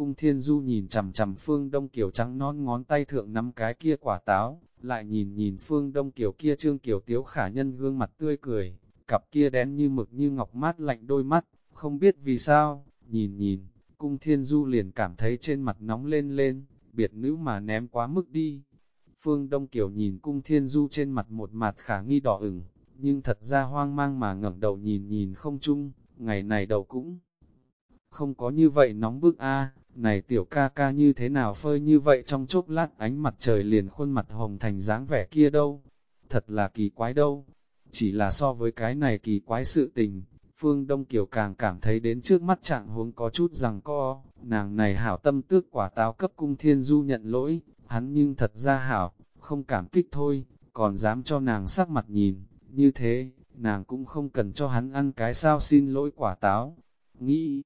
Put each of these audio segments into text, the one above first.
Cung Thiên Du nhìn chằm chằm Phương Đông Kiều trắng non ngón tay thượng nắm cái kia quả táo, lại nhìn nhìn Phương Đông Kiều kia trương kiều tiếu khả nhân gương mặt tươi cười, cặp kia đen như mực như ngọc mát lạnh đôi mắt, không biết vì sao, nhìn nhìn, Cung Thiên Du liền cảm thấy trên mặt nóng lên lên, biệt nữ mà ném quá mức đi. Phương Đông Kiều nhìn Cung Thiên Du trên mặt một mặt khả nghi đỏ ửng, nhưng thật ra hoang mang mà ngẩng đầu nhìn nhìn không chung, ngày này đầu cũng không có như vậy nóng bức a này tiểu ca ca như thế nào phơi như vậy trong chốc lát ánh mặt trời liền khuôn mặt hồng thành dáng vẻ kia đâu, thật là kỳ quái đâu, chỉ là so với cái này kỳ quái sự tình, Phương Đông Kiều càng cảm thấy đến trước mắt trạng huống có chút rằng co, nàng này hảo tâm tước quả táo cấp cung thiên du nhận lỗi, hắn nhưng thật ra hảo, không cảm kích thôi, còn dám cho nàng sắc mặt nhìn, như thế, nàng cũng không cần cho hắn ăn cái sao xin lỗi quả táo. Nghĩ,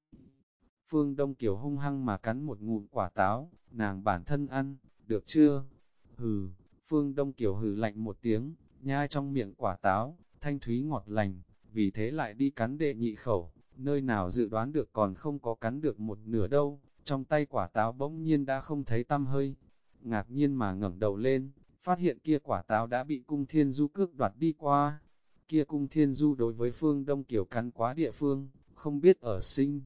Phương Đông Kiều hung hăng mà cắn một ngụm quả táo, nàng bản thân ăn, được chưa? Hừ, Phương Đông Kiều hừ lạnh một tiếng, nhai trong miệng quả táo, thanh thúy ngọt lành, vì thế lại đi cắn đệ nhị khẩu, nơi nào dự đoán được còn không có cắn được một nửa đâu, trong tay quả táo bỗng nhiên đã không thấy tâm hơi. Ngạc nhiên mà ngẩng đầu lên, phát hiện kia quả táo đã bị cung thiên du cước đoạt đi qua. Kia cung thiên du đối với phương đông kiểu cắn quá địa phương, không biết ở sinh.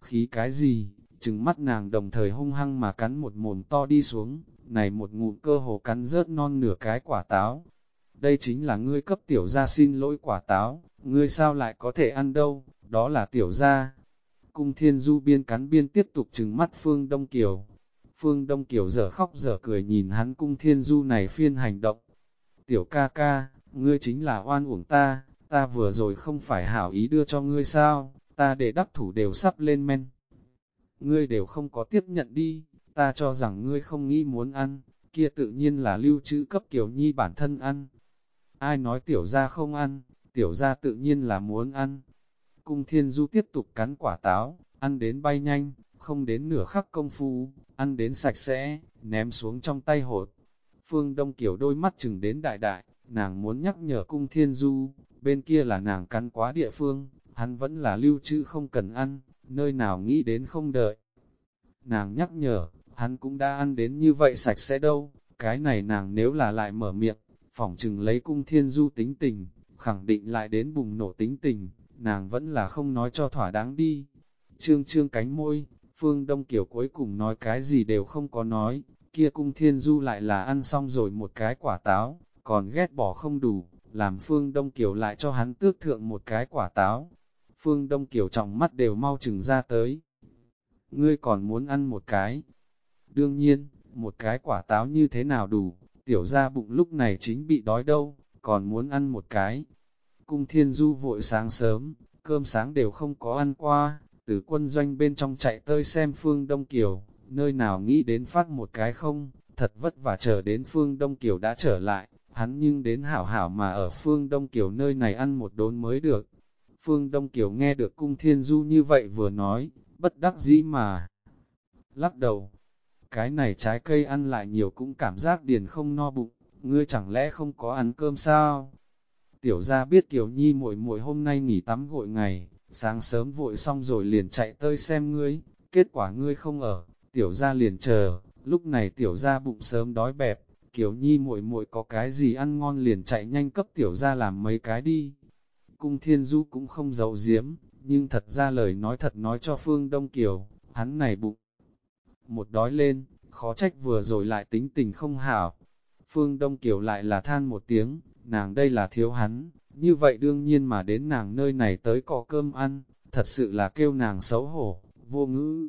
Khí cái gì, trừng mắt nàng đồng thời hung hăng mà cắn một mồm to đi xuống, này một ngụm cơ hồ cắn rớt non nửa cái quả táo. Đây chính là ngươi cấp tiểu gia xin lỗi quả táo, ngươi sao lại có thể ăn đâu, đó là tiểu gia. Cung thiên du biên cắn biên tiếp tục trừng mắt Phương Đông Kiều. Phương Đông Kiều dở khóc dở cười nhìn hắn cung thiên du này phiên hành động. Tiểu ca ca, ngươi chính là oan uổng ta, ta vừa rồi không phải hảo ý đưa cho ngươi sao, ta để đắc thủ đều sắp lên men. Ngươi đều không có tiếp nhận đi, ta cho rằng ngươi không nghĩ muốn ăn, kia tự nhiên là lưu trữ cấp Kiều Nhi bản thân ăn. Ai nói tiểu gia không ăn, tiểu gia tự nhiên là muốn ăn. Cung thiên du tiếp tục cắn quả táo, ăn đến bay nhanh, không đến nửa khắc công phu, ăn đến sạch sẽ, ném xuống trong tay hột. Phương Đông Kiều đôi mắt chừng đến đại đại, nàng muốn nhắc nhở cung thiên du, bên kia là nàng cắn quá địa phương, hắn vẫn là lưu trữ không cần ăn, nơi nào nghĩ đến không đợi. Nàng nhắc nhở, hắn cũng đã ăn đến như vậy sạch sẽ đâu, cái này nàng nếu là lại mở miệng, phỏng chừng lấy cung thiên du tính tình, khẳng định lại đến bùng nổ tính tình, nàng vẫn là không nói cho thỏa đáng đi. Trương trương cánh môi, Phương Đông Kiều cuối cùng nói cái gì đều không có nói, kia cung thiên du lại là ăn xong rồi một cái quả táo, còn ghét bỏ không đủ, làm Phương Đông Kiều lại cho hắn tước thượng một cái quả táo. Phương Đông Kiều trọng mắt đều mau chừng ra tới. Ngươi còn muốn ăn một cái? Đương nhiên, một cái quả táo như thế nào đủ, tiểu ra bụng lúc này chính bị đói đâu, còn muốn ăn một cái. Cung thiên du vội sáng sớm, cơm sáng đều không có ăn qua, từ quân doanh bên trong chạy tới xem phương Đông Kiều, nơi nào nghĩ đến phát một cái không, thật vất vả chờ đến phương Đông Kiều đã trở lại, hắn nhưng đến hảo hảo mà ở phương Đông Kiều nơi này ăn một đốn mới được. Phương Đông Kiều nghe được cung thiên du như vậy vừa nói, bất đắc dĩ mà. Lắc đầu, cái này trái cây ăn lại nhiều cũng cảm giác điền không no bụng, ngươi chẳng lẽ không có ăn cơm sao? Tiểu gia biết Kiều Nhi mỗi mỗi hôm nay nghỉ tắm gội ngày, sáng sớm vội xong rồi liền chạy tới xem ngươi, kết quả ngươi không ở, tiểu gia liền chờ, lúc này tiểu gia bụng sớm đói bẹp, Kiều Nhi muội muội có cái gì ăn ngon liền chạy nhanh cấp tiểu gia làm mấy cái đi. Cung Thiên Du cũng không giấu giếm, nhưng thật ra lời nói thật nói cho Phương Đông Kiều, hắn này bụng. Một đói lên, khó trách vừa rồi lại tính tình không hảo. Phương Đông Kiều lại là than một tiếng, nàng đây là thiếu hắn, như vậy đương nhiên mà đến nàng nơi này tới có cơm ăn, thật sự là kêu nàng xấu hổ, vô ngữ.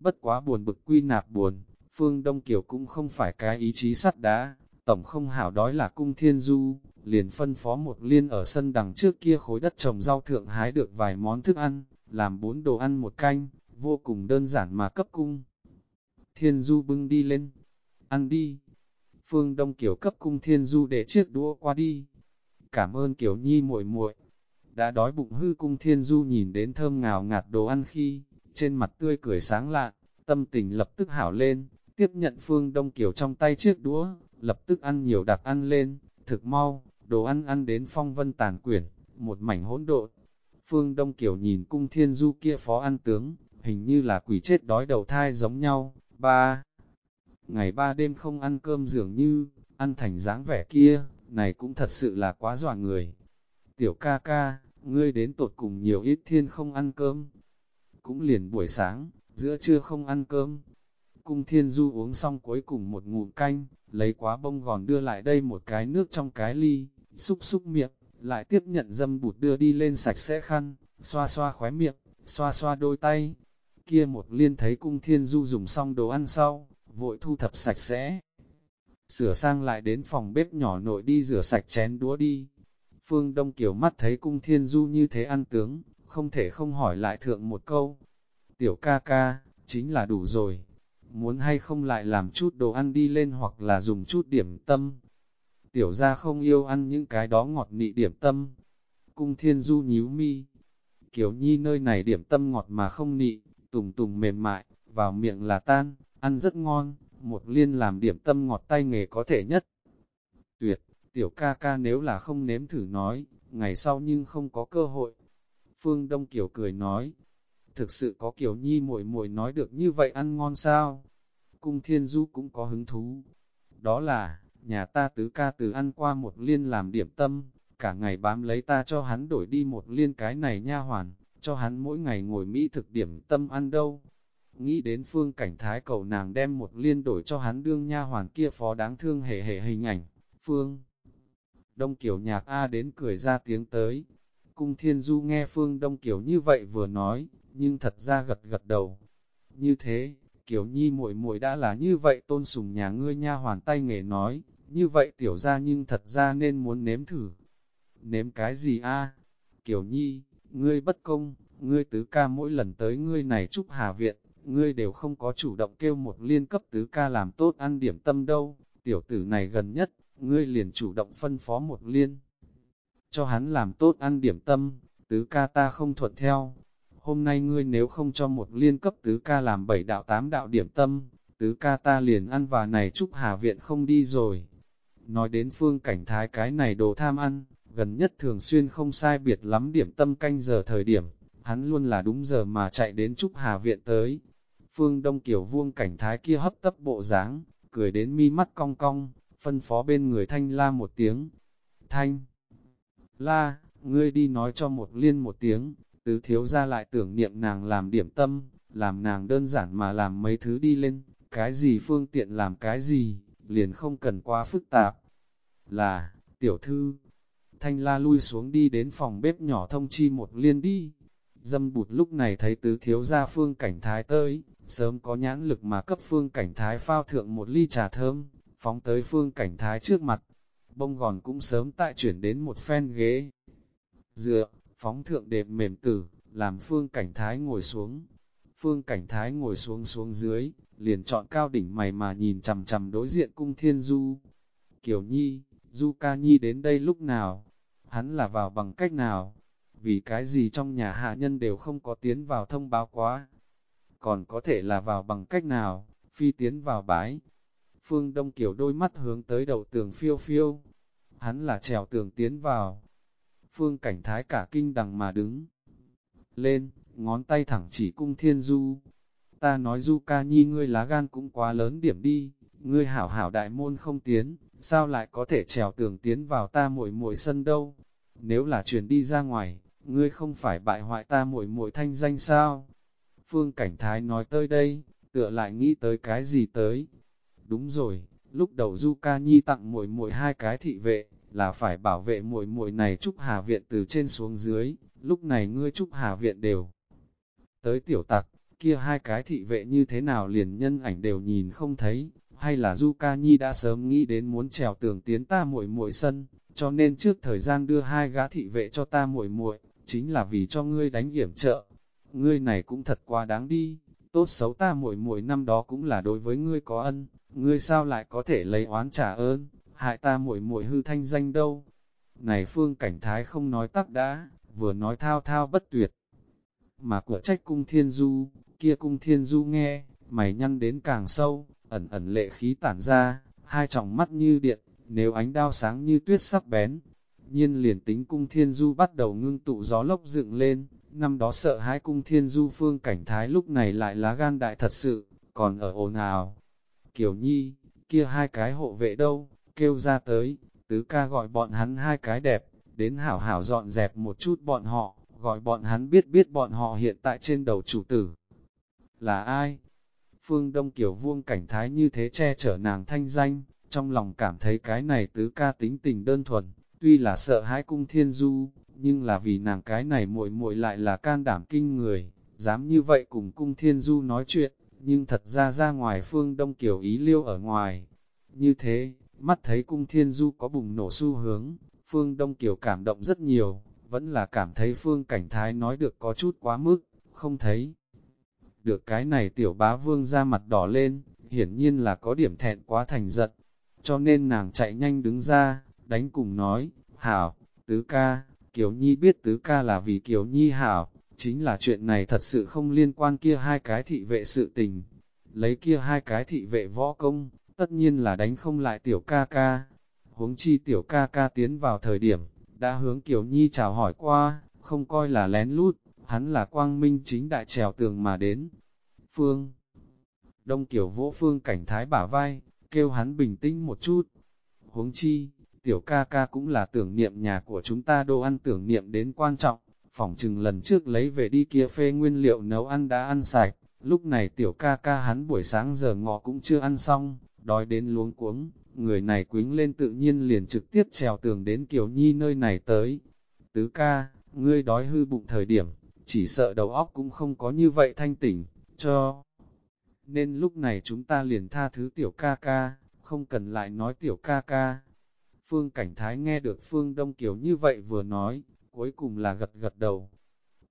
Bất quá buồn bực quy nạp buồn, Phương Đông Kiều cũng không phải cái ý chí sắt đá, tổng không hảo đói là cung thiên du, liền phân phó một liên ở sân đằng trước kia khối đất trồng rau thượng hái được vài món thức ăn, làm bốn đồ ăn một canh, vô cùng đơn giản mà cấp cung. Thiên du bưng đi lên, ăn đi. Phương Đông Kiều cấp cung thiên du để chiếc đũa qua đi. Cảm ơn Kiều Nhi muội muội. Đã đói bụng hư cung thiên du nhìn đến thơm ngào ngạt đồ ăn khi, trên mặt tươi cười sáng lạ, tâm tình lập tức hảo lên, tiếp nhận Phương Đông Kiều trong tay chiếc đũa, lập tức ăn nhiều đặc ăn lên, thực mau, đồ ăn ăn đến phong vân tàn quyển, một mảnh hỗn độn. Phương Đông Kiều nhìn cung thiên du kia phó ăn tướng, hình như là quỷ chết đói đầu thai giống nhau, ba ngày ba đêm không ăn cơm dường như, ăn thành dáng vẻ kia, này cũng thật sự là quá dọa người. Tiểu ca ca, ngươi đến tột cùng nhiều ít thiên không ăn cơm. Cũng liền buổi sáng, giữa trưa không ăn cơm. Cung thiên du uống xong cuối cùng một ngụm canh, lấy quá bông gòn đưa lại đây một cái nước trong cái ly, xúc xúc miệng, lại tiếp nhận dâm bụt đưa đi lên sạch sẽ khăn, xoa xoa khóe miệng, xoa xoa đôi tay. Kia một liên thấy cung thiên du dùng xong đồ ăn sau, vội thu thập sạch sẽ. Sửa sang lại đến phòng bếp nhỏ nội đi rửa sạch chén đũa đi. Phương Đông Kiều mắt thấy cung thiên du như thế ăn tướng, không thể không hỏi lại thượng một câu. Tiểu ca ca, chính là đủ rồi. Muốn hay không lại làm chút đồ ăn đi lên hoặc là dùng chút điểm tâm. Tiểu ra không yêu ăn những cái đó ngọt nị điểm tâm. Cung thiên du nhíu mi. Kiều nhi nơi này điểm tâm ngọt mà không nị, tùng tùng mềm mại, vào miệng là tan, ăn rất ngon, một liên làm điểm tâm ngọt tay nghề có thể nhất. Tuyệt, tiểu ca ca nếu là không nếm thử nói, ngày sau nhưng không có cơ hội. Phương Đông Kiều cười nói, thực sự có Kiều Nhi muội muội nói được như vậy ăn ngon sao? Cung Thiên Du cũng có hứng thú. Đó là, nhà ta tứ ca từ ăn qua một liên làm điểm tâm, cả ngày bám lấy ta cho hắn đổi đi một liên cái này nha hoàn, cho hắn mỗi ngày ngồi Mỹ thực điểm tâm ăn đâu. Nghĩ đến phương cảnh thái cầu nàng đem một liên đổi cho hắn đương nha hoàn kia phó đáng thương hề hề hình ảnh, phương. Đông Kiều nhạc A đến cười ra tiếng tới. Cung Thiên Du nghe Phương Đông Kiều như vậy vừa nói, nhưng thật ra gật gật đầu. Như thế, Kiều Nhi muội muội đã là như vậy tôn sùng nhà ngươi nha hoàn tay nghề nói, như vậy tiểu ra nhưng thật ra nên muốn nếm thử. Nếm cái gì a? Kiều Nhi, ngươi bất công, ngươi tứ ca mỗi lần tới ngươi này chúc hà viện, ngươi đều không có chủ động kêu một liên cấp tứ ca làm tốt ăn điểm tâm đâu, tiểu tử này gần nhất, ngươi liền chủ động phân phó một liên. Cho hắn làm tốt ăn điểm tâm, tứ ca ta không thuận theo. Hôm nay ngươi nếu không cho một liên cấp tứ ca làm bảy đạo tám đạo điểm tâm, tứ ca ta liền ăn và này chúc hà viện không đi rồi. Nói đến phương cảnh thái cái này đồ tham ăn, gần nhất thường xuyên không sai biệt lắm điểm tâm canh giờ thời điểm, hắn luôn là đúng giờ mà chạy đến Trúc Hà Viện tới. Phương Đông Kiều Vuông cảnh thái kia hấp tấp bộ dáng, cười đến mi mắt cong cong, phân phó bên người Thanh la một tiếng. Thanh! La, ngươi đi nói cho một liên một tiếng, tứ thiếu ra lại tưởng niệm nàng làm điểm tâm, làm nàng đơn giản mà làm mấy thứ đi lên, cái gì phương tiện làm cái gì, liền không cần quá phức tạp. Là, tiểu thư, Thanh la lui xuống đi đến phòng bếp nhỏ thông chi một liên đi. Dâm bụt lúc này thấy tứ thiếu gia phương cảnh thái tới, sớm có nhãn lực mà cấp phương cảnh thái phao thượng một ly trà thơm, phóng tới phương cảnh thái trước mặt. Bông gòn cũng sớm tại chuyển đến một phen ghế. Dựa, phóng thượng đẹp mềm tử, làm phương cảnh thái ngồi xuống. Phương cảnh thái ngồi xuống xuống dưới, liền chọn cao đỉnh mày mà nhìn chầm chầm đối diện cung thiên du. Kiều Nhi, Du Ca Nhi đến đây lúc nào? Hắn là vào bằng cách nào? Vì cái gì trong nhà hạ nhân đều không có tiến vào thông báo quá? Còn có thể là vào bằng cách nào? Phi tiến vào bái. Phương Đông Kiều đôi mắt hướng tới đầu tường phiêu phiêu. Hắn là trèo tường tiến vào. Phương cảnh thái cả kinh đằng mà đứng. Lên, ngón tay thẳng chỉ cung thiên du. Ta nói du ca nhi ngươi lá gan cũng quá lớn điểm đi, ngươi hảo hảo đại môn không tiến, sao lại có thể trèo tường tiến vào ta muội muội sân đâu? Nếu là truyền đi ra ngoài, ngươi không phải bại hoại ta muội muội thanh danh sao? Phương Cảnh Thái nói tới đây, tựa lại nghĩ tới cái gì tới? Đúng rồi, lúc đầu Du Ca Nhi tặng muội muội hai cái thị vệ, là phải bảo vệ muội muội này Trúc Hà Viện từ trên xuống dưới, lúc này ngươi Trúc Hà Viện đều tới tiểu tặc, kia hai cái thị vệ như thế nào liền nhân ảnh đều nhìn không thấy, hay là Du Ca Nhi đã sớm nghĩ đến muốn trèo tường tiến ta muội muội sân, cho nên trước thời gian đưa hai gã thị vệ cho ta muội muội, chính là vì cho ngươi đánh hiểm trợ. Ngươi này cũng thật quá đáng đi, tốt xấu ta muội muội năm đó cũng là đối với ngươi có ân, ngươi sao lại có thể lấy oán trả ơn, hại ta muội muội hư thanh danh đâu. Này phương cảnh thái không nói tắc đã, vừa nói thao thao bất tuyệt. Mà của trách cung thiên du, kia cung thiên du nghe, mày nhăn đến càng sâu, ẩn ẩn lệ khí tản ra, hai tròng mắt như điện, nếu ánh đao sáng như tuyết sắc bén. Nhiên liền tính cung thiên du bắt đầu ngưng tụ gió lốc dựng lên, năm đó sợ hãi cung thiên du phương cảnh thái lúc này lại lá gan đại thật sự, còn ở ồn ào. Kiều Nhi, kia hai cái hộ vệ đâu, kêu ra tới, tứ ca gọi bọn hắn hai cái đẹp, đến hảo hảo dọn dẹp một chút bọn họ, gọi bọn hắn biết biết bọn họ hiện tại trên đầu chủ tử. Là ai? Phương Đông Kiều vuông cảnh thái như thế che chở nàng thanh danh, trong lòng cảm thấy cái này tứ ca tính tình đơn thuần, tuy là sợ hãi cung thiên du, nhưng là vì nàng cái này muội muội lại là can đảm kinh người, dám như vậy cùng cung thiên du nói chuyện, nhưng thật ra ra ngoài phương Đông Kiều ý liêu ở ngoài. Như thế, mắt thấy cung thiên du có bùng nổ xu hướng, phương Đông Kiều cảm động rất nhiều, vẫn là cảm thấy phương cảnh thái nói được có chút quá mức, không thấy. Được cái này tiểu bá vương ra mặt đỏ lên, hiển nhiên là có điểm thẹn quá thành giận, cho nên nàng chạy nhanh đứng ra, đánh cùng nói, hảo, tứ ca, Kiều Nhi biết tứ ca là vì Kiều Nhi hảo, chính là chuyện này thật sự không liên quan kia hai cái thị vệ sự tình. Lấy kia hai cái thị vệ võ công, tất nhiên là đánh không lại tiểu ca ca. Huống chi tiểu ca ca tiến vào thời điểm, đã hướng Kiều Nhi chào hỏi qua, không coi là lén lút, hắn là quang minh chính đại trèo tường mà đến. Phương Đông Kiều vỗ phương cảnh thái bả vai, kêu hắn bình tĩnh một chút. Huống chi, tiểu ca ca cũng là tưởng niệm nhà của chúng ta đồ ăn tưởng niệm đến quan trọng, phỏng chừng lần trước lấy về đi kia phê nguyên liệu nấu ăn đã ăn sạch, lúc này tiểu ca ca hắn buổi sáng giờ ngọ cũng chưa ăn xong, đói đến luống cuống, người này quính lên tự nhiên liền trực tiếp trèo tường đến Kiều Nhi nơi này tới. Tứ ca, ngươi đói hư bụng thời điểm, chỉ sợ đầu óc cũng không có như vậy thanh tỉnh, cho. Nên lúc này chúng ta liền tha thứ tiểu ca ca, không cần lại nói tiểu ca ca. Phương Cảnh Thái nghe được Phương Đông Kiều như vậy vừa nói, cuối cùng là gật gật đầu.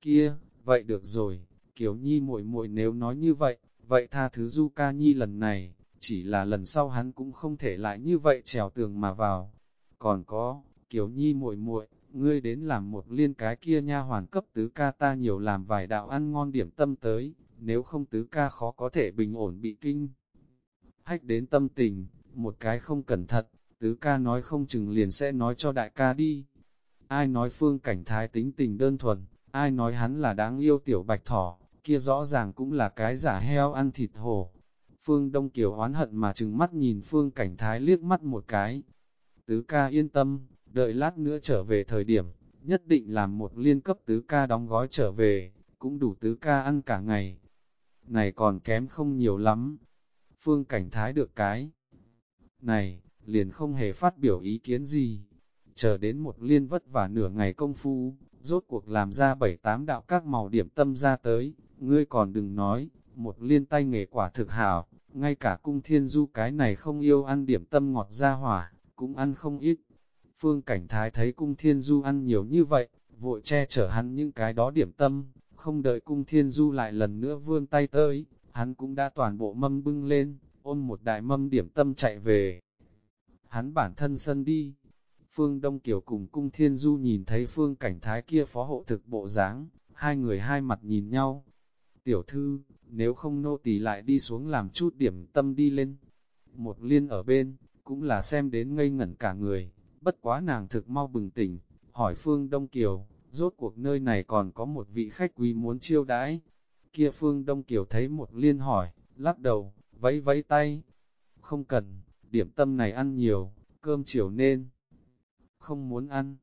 Kia, vậy được rồi, Kiều Nhi muội muội nếu nói như vậy, vậy tha thứ Du Ca Nhi lần này, chỉ là lần sau hắn cũng không thể lại như vậy trèo tường mà vào. Còn có, Kiều Nhi muội muội, ngươi đến làm một liên cái kia nha hoàn cấp tứ ca ta nhiều làm vài đạo ăn ngon điểm tâm tới, nếu không tứ ca khó có thể bình ổn bị kinh. Hách đến tâm tình, một cái không cẩn thận, tứ ca nói không chừng liền sẽ nói cho đại ca đi. Ai nói phương cảnh thái tính tình đơn thuần, ai nói hắn là đáng yêu tiểu bạch thỏ, kia rõ ràng cũng là cái giả heo ăn thịt hổ. Phương Đông Kiều oán hận mà chừng mắt nhìn Phương Cảnh Thái liếc mắt một cái. Tứ ca yên tâm, đợi lát nữa trở về thời điểm, nhất định làm một liên cấp tứ ca đóng gói trở về, cũng đủ tứ ca ăn cả ngày. Này còn kém không nhiều lắm. Phương Cảnh Thái được cái. Này, liền không hề phát biểu ý kiến gì. Chờ đến một liên vất vả nửa ngày công phu, rốt cuộc làm ra bảy tám đạo các màu điểm tâm ra tới, ngươi còn đừng nói, một liên tay nghề quả thực hảo, ngay cả cung thiên du cái này không yêu ăn điểm tâm ngọt ra hỏa, cũng ăn không ít. Phương Cảnh Thái thấy cung thiên du ăn nhiều như vậy, vội che chở hắn những cái đó điểm tâm, không đợi cung thiên du lại lần nữa vươn tay tới, hắn cũng đã toàn bộ mâm bưng lên, ôm một đại mâm điểm tâm chạy về. Hắn bản thân sân đi, Phương Đông Kiều cùng cung thiên du nhìn thấy phương cảnh thái kia phó hộ thực bộ dáng, hai người hai mặt nhìn nhau. Tiểu thư, nếu không nô tỳ lại đi xuống làm chút điểm tâm đi lên. Một liên ở bên, cũng là xem đến ngây ngẩn cả người, bất quá nàng thực mau bừng tỉnh, hỏi Phương Đông Kiều, rốt cuộc nơi này còn có một vị khách quý muốn chiêu đãi. Kia Phương Đông Kiều thấy một liên hỏi, lắc đầu, vẫy vẫy tay. Không cần, điểm tâm này ăn nhiều, cơm chiều nên. Không muốn ăn,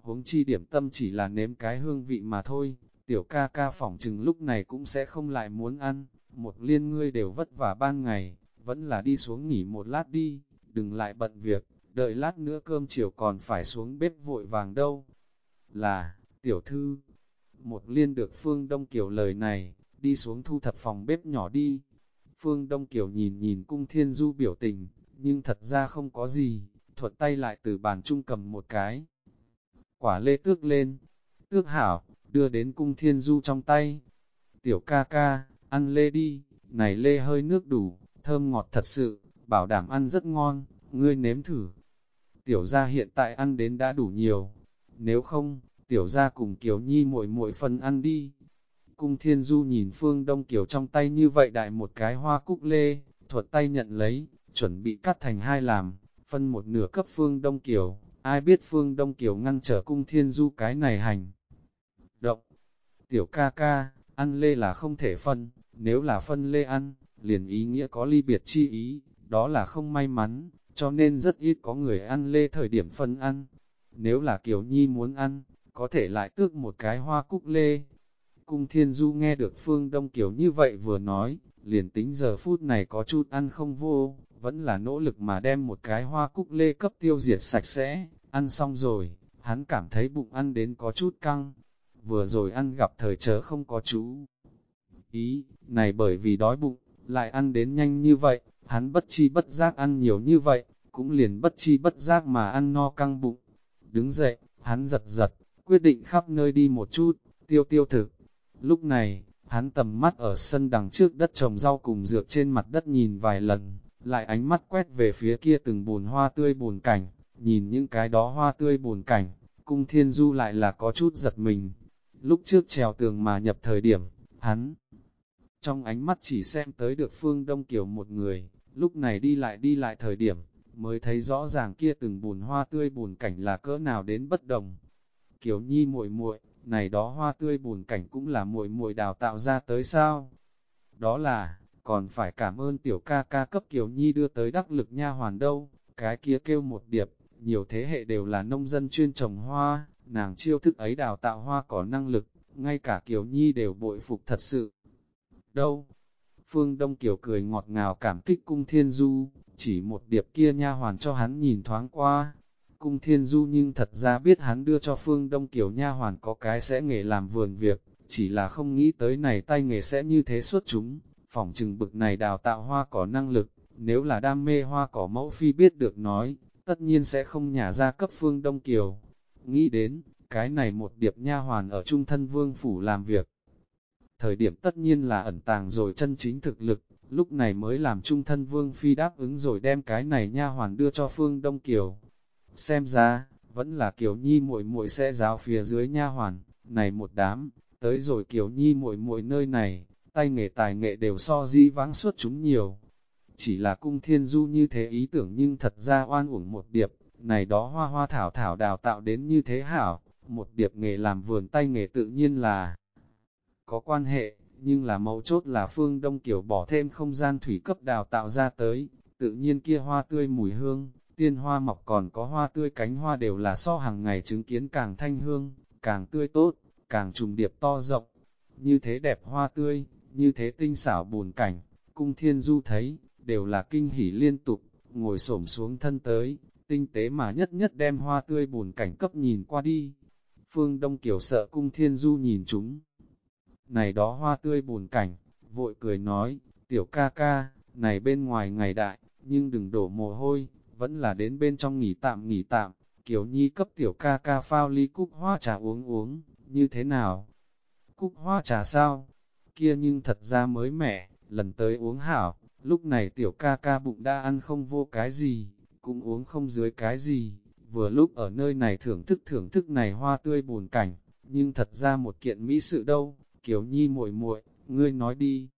huống chi điểm tâm chỉ là nếm cái hương vị mà thôi, tiểu ca ca phỏng chừng lúc này cũng sẽ không lại muốn ăn, một liên ngươi đều vất vả ban ngày, vẫn là đi xuống nghỉ một lát đi, đừng lại bận việc, đợi lát nữa cơm chiều còn phải xuống bếp vội vàng đâu. Là, tiểu thư, một liên được Phương Đông Kiều lời này, đi xuống thu thập phòng bếp nhỏ đi. Phương Đông Kiều nhìn nhìn cung thiên du biểu tình, nhưng thật ra không có gì, thuật tay lại từ bàn trung cầm một cái. Quả lê tước lên, tước hảo, đưa đến cung thiên du trong tay. Tiểu ca ca, ăn lê đi, này lê hơi nước đủ, thơm ngọt thật sự, bảo đảm ăn rất ngon, ngươi nếm thử. Tiểu gia hiện tại ăn đến đã đủ nhiều, nếu không, tiểu gia cùng Kiều Nhi muội muội phần ăn đi. Cung Thiên Du nhìn Phương Đông Kiều trong tay như vậy đại một cái hoa cúc lê, thuật tay nhận lấy, chuẩn bị cắt thành hai làm, phân một nửa cấp Phương Đông Kiều, ai biết Phương Đông Kiều ngăn trở Cung Thiên Du cái này hành. Tiểu ca ca, ăn lê là không thể phân, nếu là phân lê ăn, liền ý nghĩa có ly biệt chi ý, đó là không may mắn, cho nên rất ít có người ăn lê thời điểm phân ăn. Nếu là Kiều Nhi muốn ăn, có thể lại tước một cái hoa cúc lê. Cung Thiên Du nghe được Phương Đông Kiều như vậy vừa nói, liền tính giờ phút này có chút ăn không vô, vẫn là nỗ lực mà đem một cái hoa cúc lê cấp tiêu diệt sạch sẽ, ăn xong rồi, hắn cảm thấy bụng ăn đến có chút căng, vừa rồi ăn gặp thời chớ không có chú. Ý, này bởi vì đói bụng, lại ăn đến nhanh như vậy, hắn bất chi bất giác ăn nhiều như vậy, cũng liền bất chi bất giác mà ăn no căng bụng. Đứng dậy, hắn giật giật, quyết định khắp nơi đi một chút, tiêu tiêu thực. Lúc này, hắn tầm mắt ở sân đằng trước đất trồng rau cùng dược trên mặt đất nhìn vài lần, lại ánh mắt quét về phía kia từng bùn hoa tươi bùn cảnh, nhìn những cái đó hoa tươi bùn cảnh, cung thiên du lại là có chút giật mình. Lúc trước trèo tường mà nhập thời điểm, hắn trong ánh mắt chỉ xem tới được phương đông kiểu một người, lúc này đi lại đi lại thời điểm, mới thấy rõ ràng kia từng bùn hoa tươi bùn cảnh là cỡ nào đến bất đồng. Kiều Nhi muội muội, này đó hoa tươi bùn cảnh cũng là muội muội đào tạo ra tới sao? Đó là, còn phải cảm ơn tiểu ca ca cấp Kiều Nhi đưa tới đắc lực nha hoàn đâu, cái kia kêu một điệp, nhiều thế hệ đều là nông dân chuyên trồng hoa, nàng chiêu thức ấy đào tạo hoa có năng lực, ngay cả Kiều Nhi đều bội phục thật sự. Đâu? Phương Đông Kiều cười ngọt ngào cảm kích cung thiên du, chỉ một điệp kia nha hoàn cho hắn nhìn thoáng qua. Cung thiên du nhưng thật ra biết hắn đưa cho Phương Đông Kiều nha hoàn có cái sẽ nghề làm vườn việc, chỉ là không nghĩ tới này tay nghề sẽ như thế suốt chúng, phỏng chừng bực này đào tạo hoa có năng lực, nếu là đam mê hoa cỏ mẫu phi biết được nói, tất nhiên sẽ không nhả ra cấp Phương Đông Kiều. Nghĩ đến, cái này một điệp nha hoàn ở trung thân vương phủ làm việc. Thời điểm tất nhiên là ẩn tàng rồi chân chính thực lực, lúc này mới làm trung thân vương phi đáp ứng rồi đem cái này nha hoàn đưa cho phương Đông Kiều. Xem ra, vẫn là Kiều Nhi muội muội sẽ giáo phía dưới nha hoàn, này một đám, tới rồi Kiều Nhi muội muội nơi này, tay nghề tài nghệ đều so di vãng suốt chúng nhiều. Chỉ là cung thiên du như thế ý tưởng nhưng thật ra oan uổng một điệp, này đó hoa hoa thảo thảo đào tạo đến như thế hảo, một điệp nghề làm vườn tay nghề tự nhiên là có quan hệ, nhưng là mấu chốt là phương Đông Kiều bỏ thêm không gian thủy cấp đào tạo ra tới, tự nhiên kia hoa tươi mùi hương, tiên hoa mọc còn có hoa tươi cánh hoa đều là so hàng ngày chứng kiến càng thanh hương, càng tươi tốt, càng trùng điệp to rộng, như thế đẹp hoa tươi, như thế tinh xảo buồn cảnh, cung thiên du thấy, đều là kinh hỉ liên tục, ngồi xổm xuống thân tới, tinh tế mà nhất nhất đem hoa tươi buồn cảnh cấp nhìn qua đi. Phương Đông Kiều sợ cung thiên du nhìn chúng, này đó hoa tươi buồn cảnh, vội cười nói, tiểu ca ca, này bên ngoài ngày đại, nhưng đừng đổ mồ hôi, vẫn là đến bên trong nghỉ tạm nghỉ tạm, Kiều Nhi cấp tiểu ca ca phao ly cúc hoa trà uống uống, như thế nào? Cúc hoa trà sao? Kia nhưng thật ra mới mẻ, lần tới uống hảo, lúc này tiểu ca ca bụng đã ăn không vô cái gì, cũng uống không dưới cái gì, vừa lúc ở nơi này thưởng thức thưởng thức này hoa tươi buồn cảnh, nhưng thật ra một kiện mỹ sự đâu, kiểu Nhi muội muội, ngươi nói đi.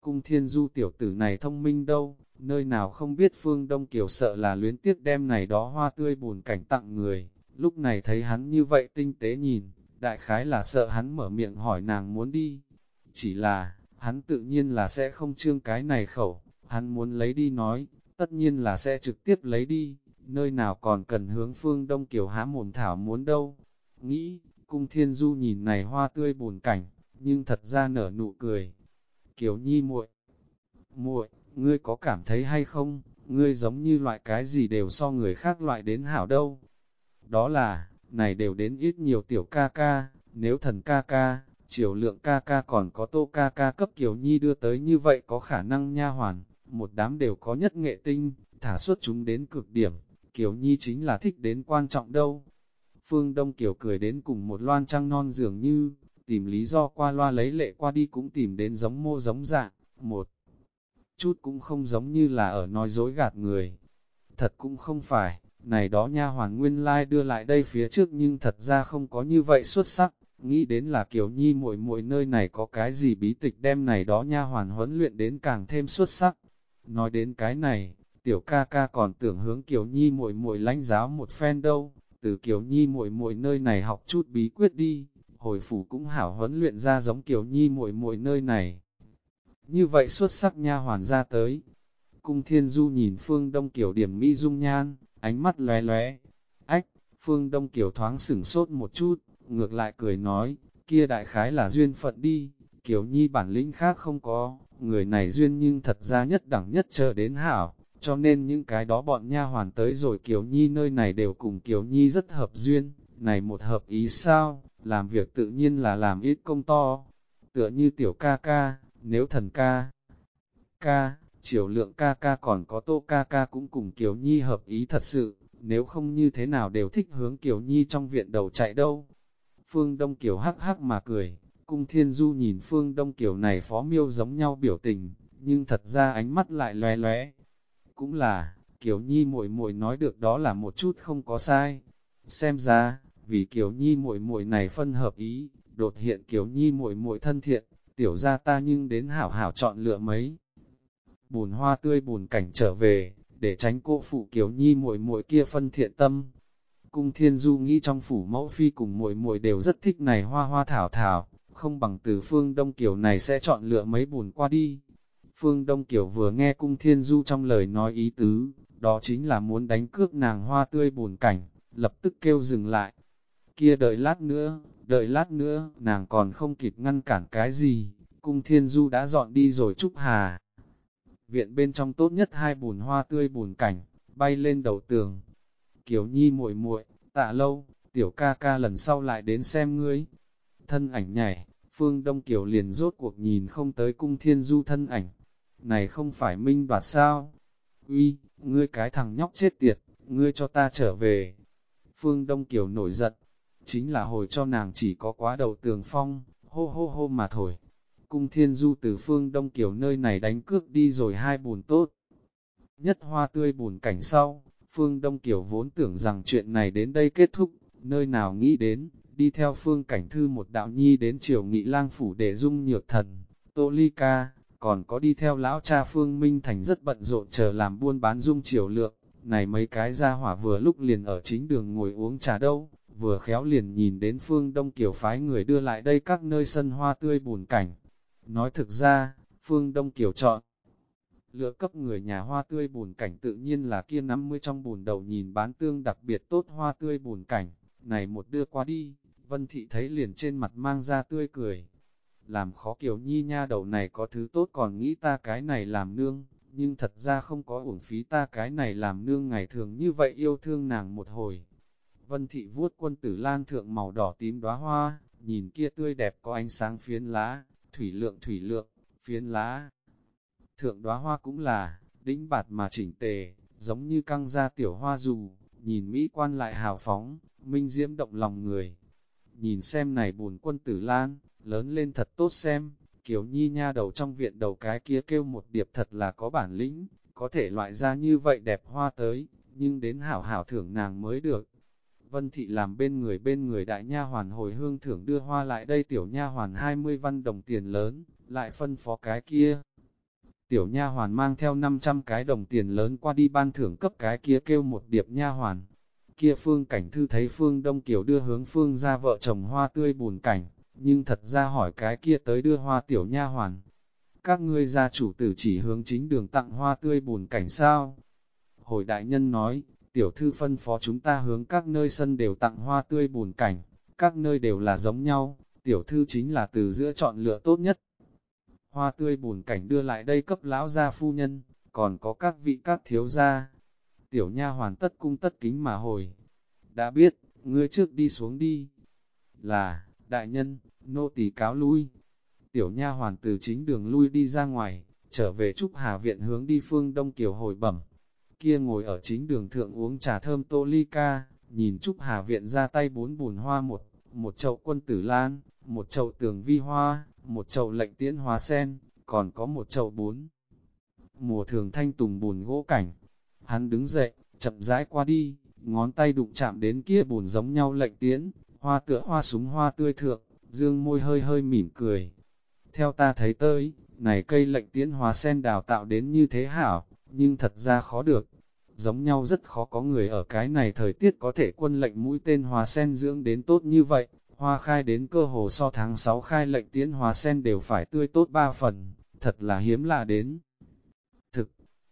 Cung thiên du tiểu tử này thông minh đâu, nơi nào không biết phương Đông kiểu sợ là luyến tiếc đem này đó hoa tươi buồn cảnh tặng người. Lúc này thấy hắn như vậy tinh tế nhìn, đại khái là sợ hắn mở miệng hỏi nàng muốn đi. Chỉ là, hắn tự nhiên là sẽ không trương cái này khẩu, hắn muốn lấy đi nói, tất nhiên là sẽ trực tiếp lấy đi, nơi nào còn cần hướng phương Đông kiểu há mồm thảo muốn đâu. Nghĩ, cung thiên du nhìn này hoa tươi buồn cảnh, nhưng thật ra nở nụ cười. Kiều Nhi muội, muội, ngươi có cảm thấy hay không, ngươi giống như loại cái gì đều so người khác loại đến hảo đâu. Đó là, này đều đến ít nhiều tiểu ca ca, nếu thần ca ca, triều lượng ca ca còn có tô ca ca cấp Kiều Nhi đưa tới như vậy có khả năng nha hoàn, một đám đều có nhất nghệ tinh, thả suốt chúng đến cực điểm, Kiều Nhi chính là thích đến quan trọng đâu. Phương Đông Kiều cười đến cùng một loan trăng non dường như, tìm lý do qua loa lấy lệ qua đi cũng tìm đến giống mô giống dạng, một chút cũng không giống như là ở nói dối gạt người. Thật cũng không phải, này đó nha hoàn nguyên lai like đưa lại đây phía trước nhưng thật ra không có như vậy xuất sắc, nghĩ đến là kiều nhi muội muội nơi này có cái gì bí tịch đem này đó nha hoàn huấn luyện đến càng thêm xuất sắc. Nói đến cái này, tiểu ca ca còn tưởng hướng kiểu nhi muội muội lãnh giáo một phen đâu, từ kiểu nhi muội muội nơi này học chút bí quyết đi hồi phủ cũng hảo huấn luyện ra giống kiểu nhi muội muội nơi này. Như vậy xuất sắc nha hoàn ra tới. Cung thiên du nhìn phương đông kiểu điểm mỹ dung nhan, ánh mắt lóe lóe. Ách, phương đông kiểu thoáng sửng sốt một chút, ngược lại cười nói, kia đại khái là duyên phận đi, kiểu nhi bản lĩnh khác không có, người này duyên nhưng thật ra nhất đẳng nhất chờ đến hảo, cho nên những cái đó bọn nha hoàn tới rồi Kiều Nhi nơi này đều cùng Kiều Nhi rất hợp duyên, này một hợp ý sao, làm việc tự nhiên là làm ít công to, tựa như tiểu ca ca, nếu thần ca, ca, triều lượng ca ca còn có tô ca ca cũng cùng Kiều Nhi hợp ý thật sự, nếu không như thế nào đều thích hướng Kiều Nhi trong viện đầu chạy đâu. Phương Đông Kiều hắc hắc mà cười, cung thiên du nhìn Phương Đông Kiều này phó miêu giống nhau biểu tình, nhưng thật ra ánh mắt lại lóe lóe. Cũng là, Kiều Nhi muội muội nói được đó là một chút không có sai. Xem ra, vì Kiều Nhi muội muội này phân hợp ý, đột hiện Kiều Nhi muội muội thân thiện, tiểu gia ta nhưng đến hảo hảo chọn lựa mấy. Bùn hoa tươi bùn cảnh trở về, để tránh cô phụ Kiều Nhi muội muội kia phân thiện tâm. Cung Thiên Du nghĩ trong phủ mẫu phi cùng muội muội đều rất thích này hoa hoa thảo thảo, không bằng từ phương Đông Kiều này sẽ chọn lựa mấy bùn qua đi. Phương Đông Kiều vừa nghe Cung Thiên Du trong lời nói ý tứ, đó chính là muốn đánh cước nàng hoa tươi bùn cảnh, lập tức kêu dừng lại. Kia đợi lát nữa, đợi lát nữa, nàng còn không kịp ngăn cản cái gì, Cung Thiên Du đã dọn đi rồi chúc hà. Viện bên trong tốt nhất hai bùn hoa tươi bùn cảnh, bay lên đầu tường. Kiều Nhi muội muội, tạ lâu, tiểu ca ca lần sau lại đến xem ngươi. Thân ảnh nhảy, Phương Đông Kiều liền rốt cuộc nhìn không tới cung thiên du thân ảnh. Này không phải minh đoạt sao? Uy, ngươi cái thằng nhóc chết tiệt, ngươi cho ta trở về. Phương Đông Kiều nổi giận, chính là hồi cho nàng chỉ có quá đầu tường phong, hô hô hô mà thổi. Cung thiên du từ phương Đông Kiều nơi này đánh cước đi rồi hai bùn tốt. Nhất hoa tươi bùn cảnh sau, phương Đông Kiều vốn tưởng rằng chuyện này đến đây kết thúc, nơi nào nghĩ đến, đi theo phương cảnh thư một đạo nhi đến triều nghị lang phủ để dung nhược thần, tô ly ca, còn có đi theo lão cha phương Minh Thành rất bận rộn chờ làm buôn bán dung triều lượng, này mấy cái ra hỏa vừa lúc liền ở chính đường ngồi uống trà đâu, vừa khéo liền nhìn đến phương Đông Kiều phái người đưa lại đây các nơi sân hoa tươi bùn cảnh. Nói thực ra, phương Đông Kiều chọn, lựa cấp người nhà hoa tươi bùn cảnh tự nhiên là kia 50 trong bùn đầu nhìn bán tương đặc biệt tốt hoa tươi bùn cảnh, này một đưa qua đi, Vân Thị thấy liền trên mặt mang ra tươi cười. Làm khó kiểu nhi nha đầu này có thứ tốt còn nghĩ ta cái này làm nương, nhưng thật ra không có uổng phí ta cái này làm nương ngày thường như vậy yêu thương nàng một hồi. Vân Thị vuốt quân tử lan thượng màu đỏ tím đóa hoa, nhìn kia tươi đẹp có ánh sáng phiến lá, thủy lượng thủy lượng, phiến lá. Thượng đóa hoa cũng là, đĩnh bạt mà chỉnh tề, giống như căng ra tiểu hoa dù, nhìn mỹ quan lại hào phóng, minh diễm động lòng người nhìn xem này bùn quân tử lan, lớn lên thật tốt xem, kiểu nhi nha đầu trong viện đầu cái kia kêu một điệp thật là có bản lĩnh, có thể loại ra như vậy đẹp hoa tới, nhưng đến hảo hảo thưởng nàng mới được. Vân thị làm bên người bên người đại nha hoàn hồi hương thưởng đưa hoa lại đây tiểu nha hoàn 20 văn đồng tiền lớn, lại phân phó cái kia. Tiểu nha hoàn mang theo 500 cái đồng tiền lớn qua đi ban thưởng cấp cái kia kêu một điệp nha hoàn, kia phương cảnh thư thấy phương Đông Kiều đưa hướng phương ra vợ chồng hoa tươi bùn cảnh, nhưng thật ra hỏi cái kia tới đưa hoa tiểu nha hoàn. Các ngươi gia chủ tử chỉ hướng chính đường tặng hoa tươi bùn cảnh sao? Hồi đại nhân nói, tiểu thư phân phó chúng ta hướng các nơi sân đều tặng hoa tươi bùn cảnh, các nơi đều là giống nhau, tiểu thư chính là từ giữa chọn lựa tốt nhất. Hoa tươi bùn cảnh đưa lại đây cấp lão gia phu nhân, còn có các vị các thiếu gia, tiểu nha hoàn tất cung tất kính mà hồi. Đã biết, ngươi trước đi xuống đi. Là, đại nhân, nô tỳ cáo lui. Tiểu nha hoàn từ chính đường lui đi ra ngoài, trở về Trúc Hà Viện hướng đi phương Đông Kiều hồi bẩm. Kia ngồi ở chính đường thượng uống trà thơm tô ly ca, nhìn Trúc Hà Viện ra tay bốn bùn hoa một, một chậu quân tử lan, một chậu tường vi hoa, một chậu lệnh tiễn hoa sen, còn có một chậu bốn. Mùa thường thanh tùng bùn gỗ cảnh, Hắn đứng dậy, chậm rãi qua đi, ngón tay đụng chạm đến kia bùn giống nhau lệnh tiễn, hoa tựa hoa súng hoa tươi thượng, dương môi hơi hơi mỉm cười. Theo ta thấy tới, này cây lệnh tiễn hoa sen đào tạo đến như thế hảo, nhưng thật ra khó được. Giống nhau rất khó có người ở cái này thời tiết có thể quân lệnh mũi tên hoa sen dưỡng đến tốt như vậy, hoa khai đến cơ hồ so tháng 6 khai lệnh tiễn hoa sen đều phải tươi tốt ba phần, thật là hiếm lạ đến. Thực,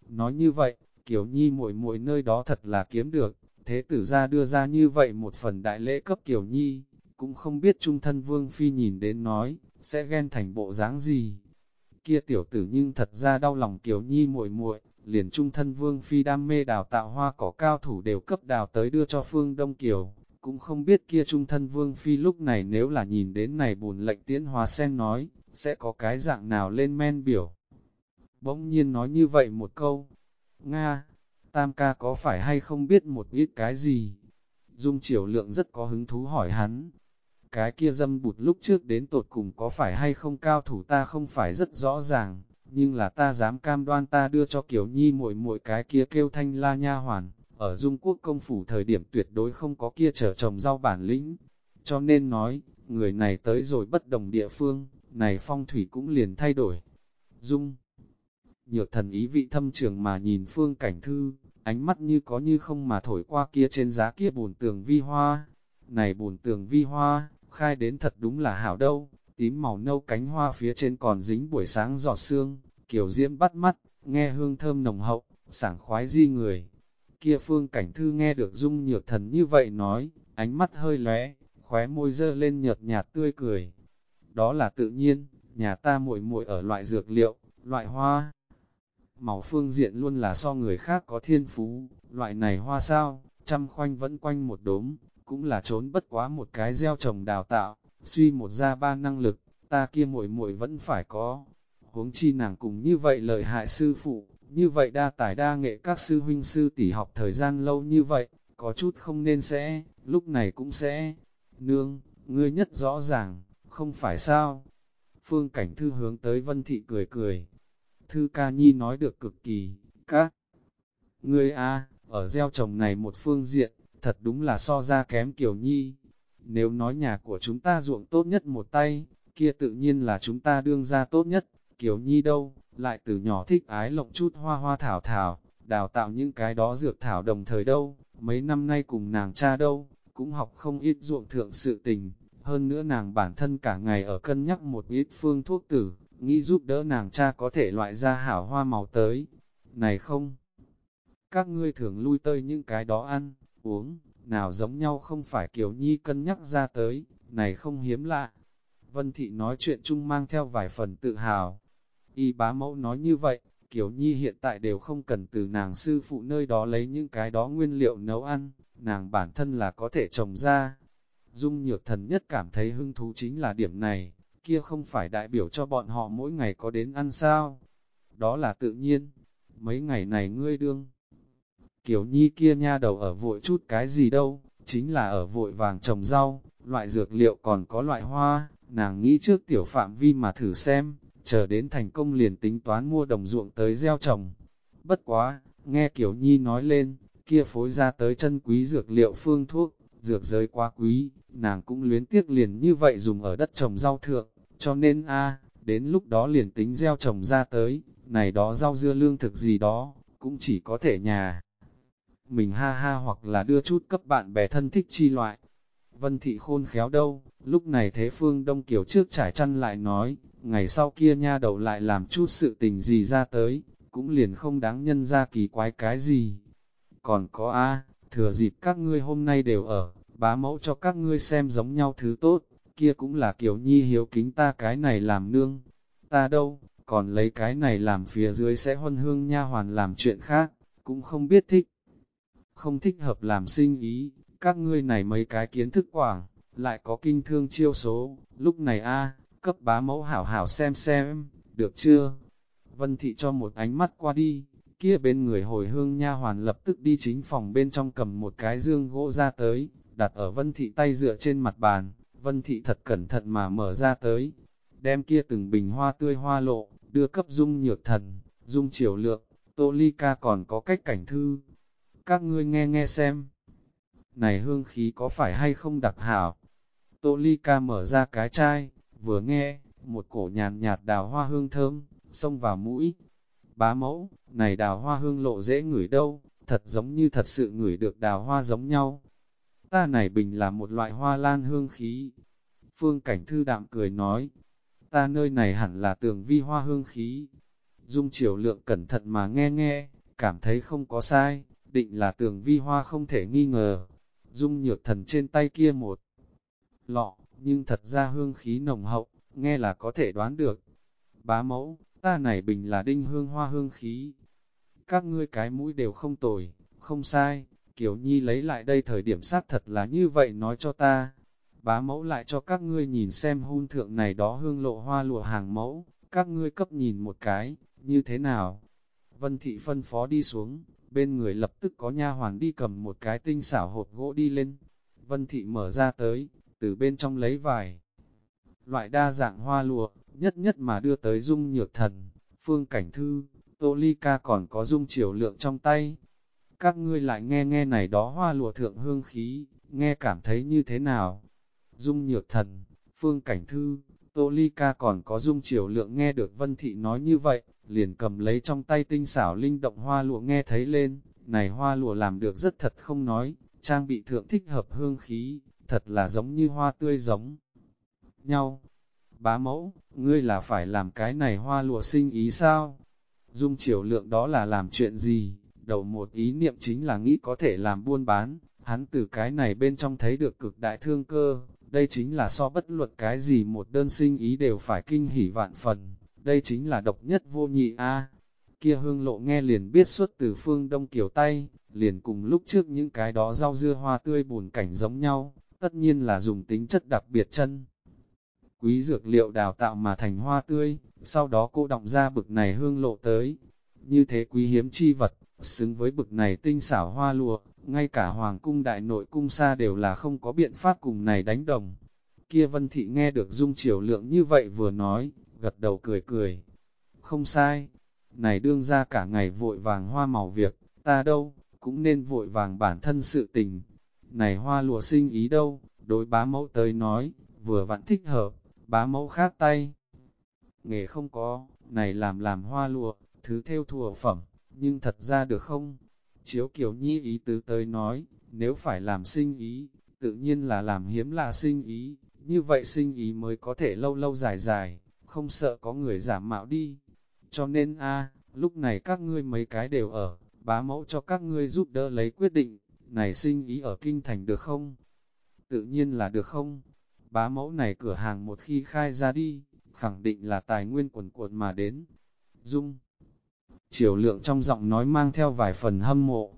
nói như vậy, Kiều Nhi muội muội nơi đó thật là kiếm được, thế tử ra đưa ra như vậy một phần đại lễ cấp Kiều Nhi, cũng không biết trung thân Vương Phi nhìn đến nói, sẽ ghen thành bộ dáng gì. Kia tiểu tử nhưng thật ra đau lòng Kiều Nhi muội muội, liền trung thân Vương Phi đam mê đào tạo hoa cỏ cao thủ đều cấp đào tới đưa cho Phương Đông Kiều, cũng không biết kia trung thân Vương Phi lúc này nếu là nhìn đến này buồn lệnh tiễn hóa sen nói, sẽ có cái dạng nào lên men biểu. Bỗng nhiên nói như vậy một câu, Nga, Tam ca có phải hay không biết một ít cái gì? Dung Triều Lượng rất có hứng thú hỏi hắn. Cái kia dâm bụt lúc trước đến tột cùng có phải hay không cao thủ ta không phải rất rõ ràng, nhưng là ta dám cam đoan ta đưa cho Kiều Nhi muội muội cái kia kêu thanh la nha hoàn, ở Dung Quốc công phủ thời điểm tuyệt đối không có kia trở trồng rau bản lĩnh. Cho nên nói, người này tới rồi bất đồng địa phương, này phong thủy cũng liền thay đổi. Dung Nhược thần ý vị thâm trường mà nhìn phương cảnh thư, ánh mắt như có như không mà thổi qua kia trên giá kia bồn tường vi hoa. Này bồn tường vi hoa, khai đến thật đúng là hảo đâu, tím màu nâu cánh hoa phía trên còn dính buổi sáng giọt sương, kiểu diễm bắt mắt, nghe hương thơm nồng hậu, sảng khoái di người. Kia phương cảnh thư nghe được dung nhược thần như vậy nói, ánh mắt hơi lóe, khóe môi dơ lên nhợt nhạt tươi cười. Đó là tự nhiên, nhà ta muội muội ở loại dược liệu, loại hoa. Màu phương diện luôn là so người khác có thiên phú, loại này hoa sao, trăm khoanh vẫn quanh một đốm, cũng là trốn bất quá một cái gieo trồng đào tạo, suy một ra ba năng lực, ta kia muội muội vẫn phải có. Huống chi nàng cùng như vậy lợi hại sư phụ, như vậy đa tài đa nghệ các sư huynh sư tỷ học thời gian lâu như vậy, có chút không nên sẽ, lúc này cũng sẽ. Nương, ngươi nhất rõ ràng, không phải sao? Phương Cảnh Thư hướng tới Vân Thị cười cười. Thư ca nhi nói được cực kỳ, các. người a ở gieo trồng này một phương diện, thật đúng là so ra kém kiểu nhi. Nếu nói nhà của chúng ta ruộng tốt nhất một tay, kia tự nhiên là chúng ta đương ra tốt nhất, kiểu nhi đâu, lại từ nhỏ thích ái lộng chút hoa hoa thảo thảo, đào tạo những cái đó dược thảo đồng thời đâu, mấy năm nay cùng nàng cha đâu, cũng học không ít ruộng thượng sự tình, hơn nữa nàng bản thân cả ngày ở cân nhắc một ít phương thuốc tử, nghĩ giúp đỡ nàng cha có thể loại ra hảo hoa màu tới. Này không, các ngươi thường lui tơi những cái đó ăn, uống, nào giống nhau không phải Kiều Nhi cân nhắc ra tới, này không hiếm lạ. Vân Thị nói chuyện chung mang theo vài phần tự hào. Y bá mẫu nói như vậy, Kiều Nhi hiện tại đều không cần từ nàng sư phụ nơi đó lấy những cái đó nguyên liệu nấu ăn, nàng bản thân là có thể trồng ra. Dung nhược thần nhất cảm thấy hưng thú chính là điểm này, kia không phải đại biểu cho bọn họ mỗi ngày có đến ăn sao. Đó là tự nhiên, mấy ngày này ngươi đương. Kiều Nhi kia nha đầu ở vội chút cái gì đâu, chính là ở vội vàng trồng rau, loại dược liệu còn có loại hoa, nàng nghĩ trước tiểu phạm vi mà thử xem, chờ đến thành công liền tính toán mua đồng ruộng tới gieo trồng. Bất quá, nghe Kiều Nhi nói lên, kia phối ra tới chân quý dược liệu phương thuốc, dược giới quá quý, nàng cũng luyến tiếc liền như vậy dùng ở đất trồng rau thượng, cho nên a đến lúc đó liền tính gieo trồng ra tới, này đó rau dưa lương thực gì đó, cũng chỉ có thể nhà. Mình ha ha hoặc là đưa chút cấp bạn bè thân thích chi loại. Vân thị khôn khéo đâu, lúc này thế phương Đông Kiều trước trải chăn lại nói, ngày sau kia nha đầu lại làm chút sự tình gì ra tới, cũng liền không đáng nhân ra kỳ quái cái gì. Còn có a thừa dịp các ngươi hôm nay đều ở, bá mẫu cho các ngươi xem giống nhau thứ tốt, kia cũng là kiểu nhi hiếu kính ta cái này làm nương. Ta đâu, còn lấy cái này làm phía dưới sẽ huân hương nha hoàn làm chuyện khác, cũng không biết thích. Không thích hợp làm sinh ý, các ngươi này mấy cái kiến thức quảng, lại có kinh thương chiêu số, lúc này a cấp bá mẫu hảo hảo xem xem, được chưa? Vân thị cho một ánh mắt qua đi, kia bên người hồi hương nha hoàn lập tức đi chính phòng bên trong cầm một cái dương gỗ ra tới, đặt ở vân thị tay dựa trên mặt bàn, vân thị thật cẩn thận mà mở ra tới, đem kia từng bình hoa tươi hoa lộ, đưa cấp dung nhược thần, dung triều lượng, tô ly ca còn có cách cảnh thư. Các ngươi nghe nghe xem, này hương khí có phải hay không đặc hảo? Tô ly ca mở ra cái chai, vừa nghe, một cổ nhàn nhạt đào hoa hương thơm, xông vào mũi. Bá mẫu, này đào hoa hương lộ dễ ngửi đâu, thật giống như thật sự ngửi được đào hoa giống nhau. Ta này bình là một loại hoa lan hương khí. Phương Cảnh Thư đạm cười nói, ta nơi này hẳn là tường vi hoa hương khí. Dung Triều Lượng cẩn thận mà nghe nghe, cảm thấy không có sai, định là tường vi hoa không thể nghi ngờ. Dung nhược thần trên tay kia một lọ, nhưng thật ra hương khí nồng hậu, nghe là có thể đoán được. Bá mẫu, ta này bình là đinh hương hoa hương khí. Các ngươi cái mũi đều không tồi, không sai, Kiều Nhi lấy lại đây thời điểm sát thật là như vậy nói cho ta. Bá mẫu lại cho các ngươi nhìn xem hôn thượng này đó hương lộ hoa lụa hàng mẫu, các ngươi cấp nhìn một cái, như thế nào? Vân thị phân phó đi xuống, bên người lập tức có nha hoàn đi cầm một cái tinh xảo hộp gỗ đi lên. Vân thị mở ra tới, từ bên trong lấy vài loại đa dạng hoa lụa, nhất nhất mà đưa tới dung nhược thần, phương cảnh thư, tô ly ca còn có dung chiều lượng trong tay. Các ngươi lại nghe nghe này đó hoa lụa thượng hương khí, nghe cảm thấy như thế nào? Dung nhược thần, phương cảnh thư, tô ly ca còn có dung chiều lượng nghe được vân thị nói như vậy, liền cầm lấy trong tay tinh xảo linh động hoa lụa nghe thấy lên, này hoa lụa làm được rất thật không nói, trang bị thượng thích hợp hương khí, thật là giống như hoa tươi giống nhau. Bá mẫu, ngươi là phải làm cái này hoa lụa sinh ý sao? Dung chiều lượng đó là làm chuyện gì? Đầu một ý niệm chính là nghĩ có thể làm buôn bán, hắn từ cái này bên trong thấy được cực đại thương cơ, đây chính là so bất luật cái gì một đơn sinh ý đều phải kinh hỉ vạn phần, đây chính là độc nhất vô nhị a. Kia hương lộ nghe liền biết xuất từ phương đông kiểu tay, liền cùng lúc trước những cái đó rau dưa hoa tươi bùn cảnh giống nhau, tất nhiên là dùng tính chất đặc biệt chân. Quý dược liệu đào tạo mà thành hoa tươi, sau đó cô động ra bực này hương lộ tới. Như thế quý hiếm chi vật, xứng với bực này tinh xảo hoa lụa, ngay cả hoàng cung đại nội cung xa đều là không có biện pháp cùng này đánh đồng. Kia vân thị nghe được dung triều lượng như vậy vừa nói, gật đầu cười cười. Không sai, này đương ra cả ngày vội vàng hoa màu việc, ta đâu, cũng nên vội vàng bản thân sự tình. Này hoa lụa sinh ý đâu, đối bá mẫu tới nói, vừa vặn thích hợp, bá mẫu khác tay. Nghề không có, này làm làm hoa lụa, thứ theo thùa phẩm, nhưng thật ra được không? Chiếu kiểu nhi ý tứ tới nói, nếu phải làm sinh ý, tự nhiên là làm hiếm là sinh ý, như vậy sinh ý mới có thể lâu lâu dài dài, không sợ có người giảm mạo đi. Cho nên a lúc này các ngươi mấy cái đều ở, bá mẫu cho các ngươi giúp đỡ lấy quyết định, này sinh ý ở kinh thành được không? Tự nhiên là được không? Bá mẫu này cửa hàng một khi khai ra đi, khẳng định là tài nguyên quần cuộn mà đến. Dung Triều lượng trong giọng nói mang theo vài phần hâm mộ.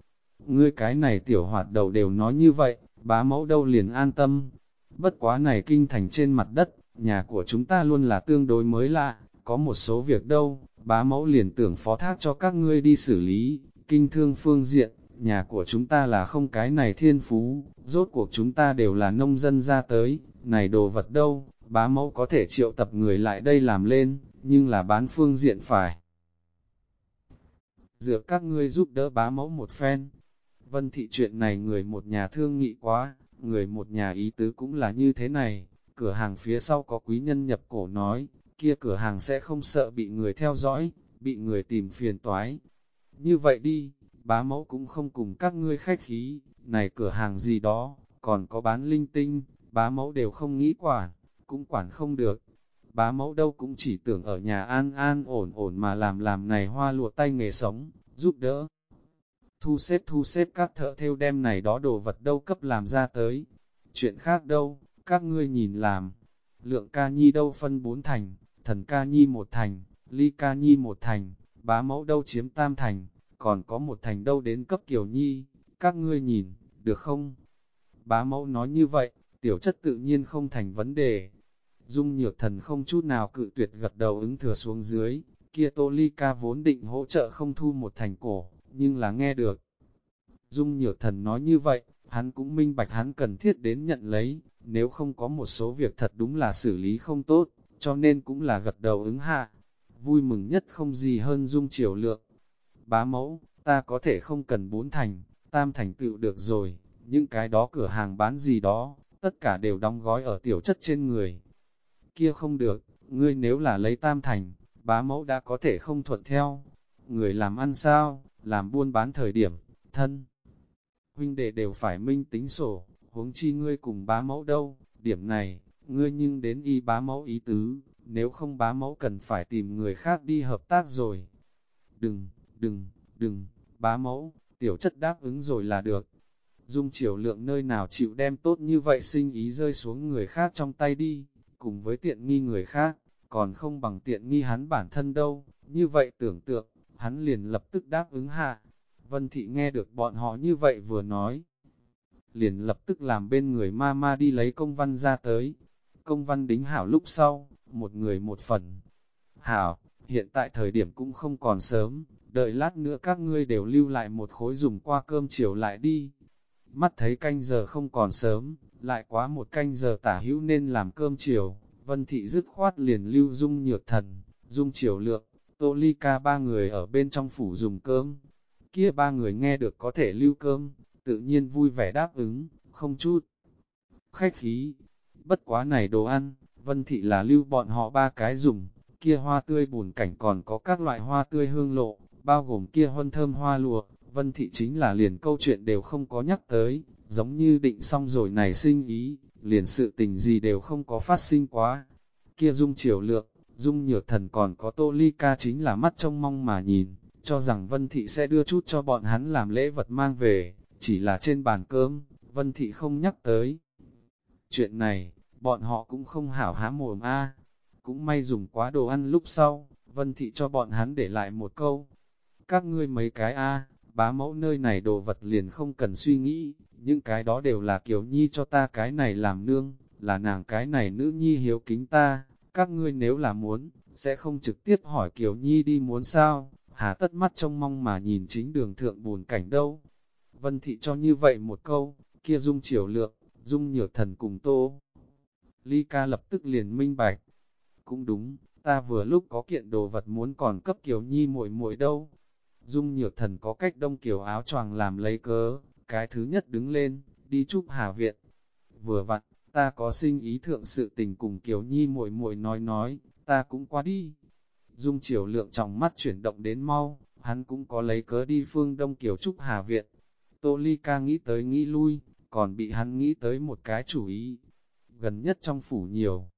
Ngươi cái này tiểu hoạt đầu đều nói như vậy, bá mẫu đâu liền an tâm. Bất quá này kinh thành trên mặt đất, nhà của chúng ta luôn là tương đối mới lạ, có một số việc đâu, bá mẫu liền tưởng phó thác cho các ngươi đi xử lý, kinh thương phương diện, nhà của chúng ta là không cái này thiên phú, rốt cuộc chúng ta đều là nông dân ra tới, này đồ vật đâu, bá mẫu có thể triệu tập người lại đây làm lên, nhưng là bán phương diện phải. Dựa các ngươi giúp đỡ bá mẫu một phen. Vân thị chuyện này người một nhà thương nghị quá, người một nhà ý tứ cũng là như thế này, cửa hàng phía sau có quý nhân nhập cổ nói, kia cửa hàng sẽ không sợ bị người theo dõi, bị người tìm phiền toái. Như vậy đi, bá mẫu cũng không cùng các ngươi khách khí, này cửa hàng gì đó, còn có bán linh tinh, bá mẫu đều không nghĩ quản, cũng quản không được. Bá mẫu đâu cũng chỉ tưởng ở nhà an an ổn ổn mà làm làm này hoa lụa tay nghề sống, giúp đỡ. Thu xếp thu xếp các thợ theo đem này đó đồ vật đâu cấp làm ra tới. Chuyện khác đâu, các ngươi nhìn làm. Lượng ca nhi đâu phân bốn thành, thần ca nhi một thành, ly ca nhi một thành, bá mẫu đâu chiếm tam thành, còn có một thành đâu đến cấp kiểu nhi, các ngươi nhìn, được không? Bá mẫu nói như vậy, tiểu chất tự nhiên không thành vấn đề. Dung nhược thần không chút nào cự tuyệt gật đầu ứng thừa xuống dưới, kia tô ly ca vốn định hỗ trợ không thu một thành cổ, nhưng là nghe được. Dung nhược thần nói như vậy, hắn cũng minh bạch hắn cần thiết đến nhận lấy, nếu không có một số việc thật đúng là xử lý không tốt, cho nên cũng là gật đầu ứng hạ. Vui mừng nhất không gì hơn dung chiều lượng. Bá mẫu, ta có thể không cần bốn thành, tam thành tựu được rồi, những cái đó cửa hàng bán gì đó, tất cả đều đóng gói ở tiểu chất trên người. Kia không được, ngươi nếu là lấy tam thành, bá mẫu đã có thể không thuận theo. Người làm ăn sao, làm buôn bán thời điểm, thân. Huynh đệ đều phải minh tính sổ, huống chi ngươi cùng bá mẫu đâu, điểm này, ngươi nhưng đến y bá mẫu ý tứ, nếu không bá mẫu cần phải tìm người khác đi hợp tác rồi. Đừng, đừng, đừng, bá mẫu, tiểu chất đáp ứng rồi là được. Dung chiều lượng nơi nào chịu đem tốt như vậy sinh ý rơi xuống người khác trong tay đi, cùng với tiện nghi người khác, còn không bằng tiện nghi hắn bản thân đâu, như vậy tưởng tượng, hắn liền lập tức đáp ứng hạ. Vân Thị nghe được bọn họ như vậy vừa nói, liền lập tức làm bên người ma ma đi lấy công văn ra tới. Công văn đính hảo lúc sau, một người một phần. Hảo, hiện tại thời điểm cũng không còn sớm, đợi lát nữa các ngươi đều lưu lại một khối dùng qua cơm chiều lại đi. Mắt thấy canh giờ không còn sớm, lại quá một canh giờ tả hữu nên làm cơm chiều, Vân Thị dứt khoát liền lưu dung nhược thần, dung chiều lượng, tô ly ca ba người ở bên trong phủ dùng cơm. Kia ba người nghe được có thể lưu cơm, tự nhiên vui vẻ đáp ứng, không chút. Khách khí, bất quá này đồ ăn, Vân Thị là lưu bọn họ ba cái dùng, kia hoa tươi bùn cảnh còn có các loại hoa tươi hương lộ, bao gồm kia huân thơm hoa lụa, Vân Thị chính là liền câu chuyện đều không có nhắc tới, giống như định xong rồi này sinh ý, liền sự tình gì đều không có phát sinh quá. Kia dung triều lượng, dung nhược thần còn có tô ly ca chính là mắt trông mong mà nhìn, cho rằng Vân Thị sẽ đưa chút cho bọn hắn làm lễ vật mang về, chỉ là trên bàn cơm, Vân Thị không nhắc tới. Chuyện này, bọn họ cũng không hảo há mồm a cũng may dùng quá đồ ăn lúc sau, Vân Thị cho bọn hắn để lại một câu. Các ngươi mấy cái a bá mẫu nơi này đồ vật liền không cần suy nghĩ, những cái đó đều là Kiều Nhi cho ta cái này làm nương, là nàng cái này nữ nhi hiếu kính ta, các ngươi nếu là muốn, sẽ không trực tiếp hỏi Kiều Nhi đi muốn sao, hà tất mắt trông mong mà nhìn chính đường thượng buồn cảnh đâu. Vân Thị cho như vậy một câu, kia dung chiều lượng, dung nhược thần cùng tô. Ly ca lập tức liền minh bạch. Cũng đúng, ta vừa lúc có kiện đồ vật muốn còn cấp Kiều Nhi muội muội đâu. Dung nhược thần có cách đông kiều áo choàng làm lấy cớ, cái thứ nhất đứng lên, đi chúc Hà Viện. Vừa vặn, ta có sinh ý thượng sự tình cùng Kiều Nhi muội muội nói nói, ta cũng qua đi. Dung chiều lượng trong mắt chuyển động đến mau, hắn cũng có lấy cớ đi phương Đông Kiều Trúc Hà Viện. Tô Ly ca nghĩ tới nghĩ lui, còn bị hắn nghĩ tới một cái chủ ý. Gần nhất trong phủ nhiều.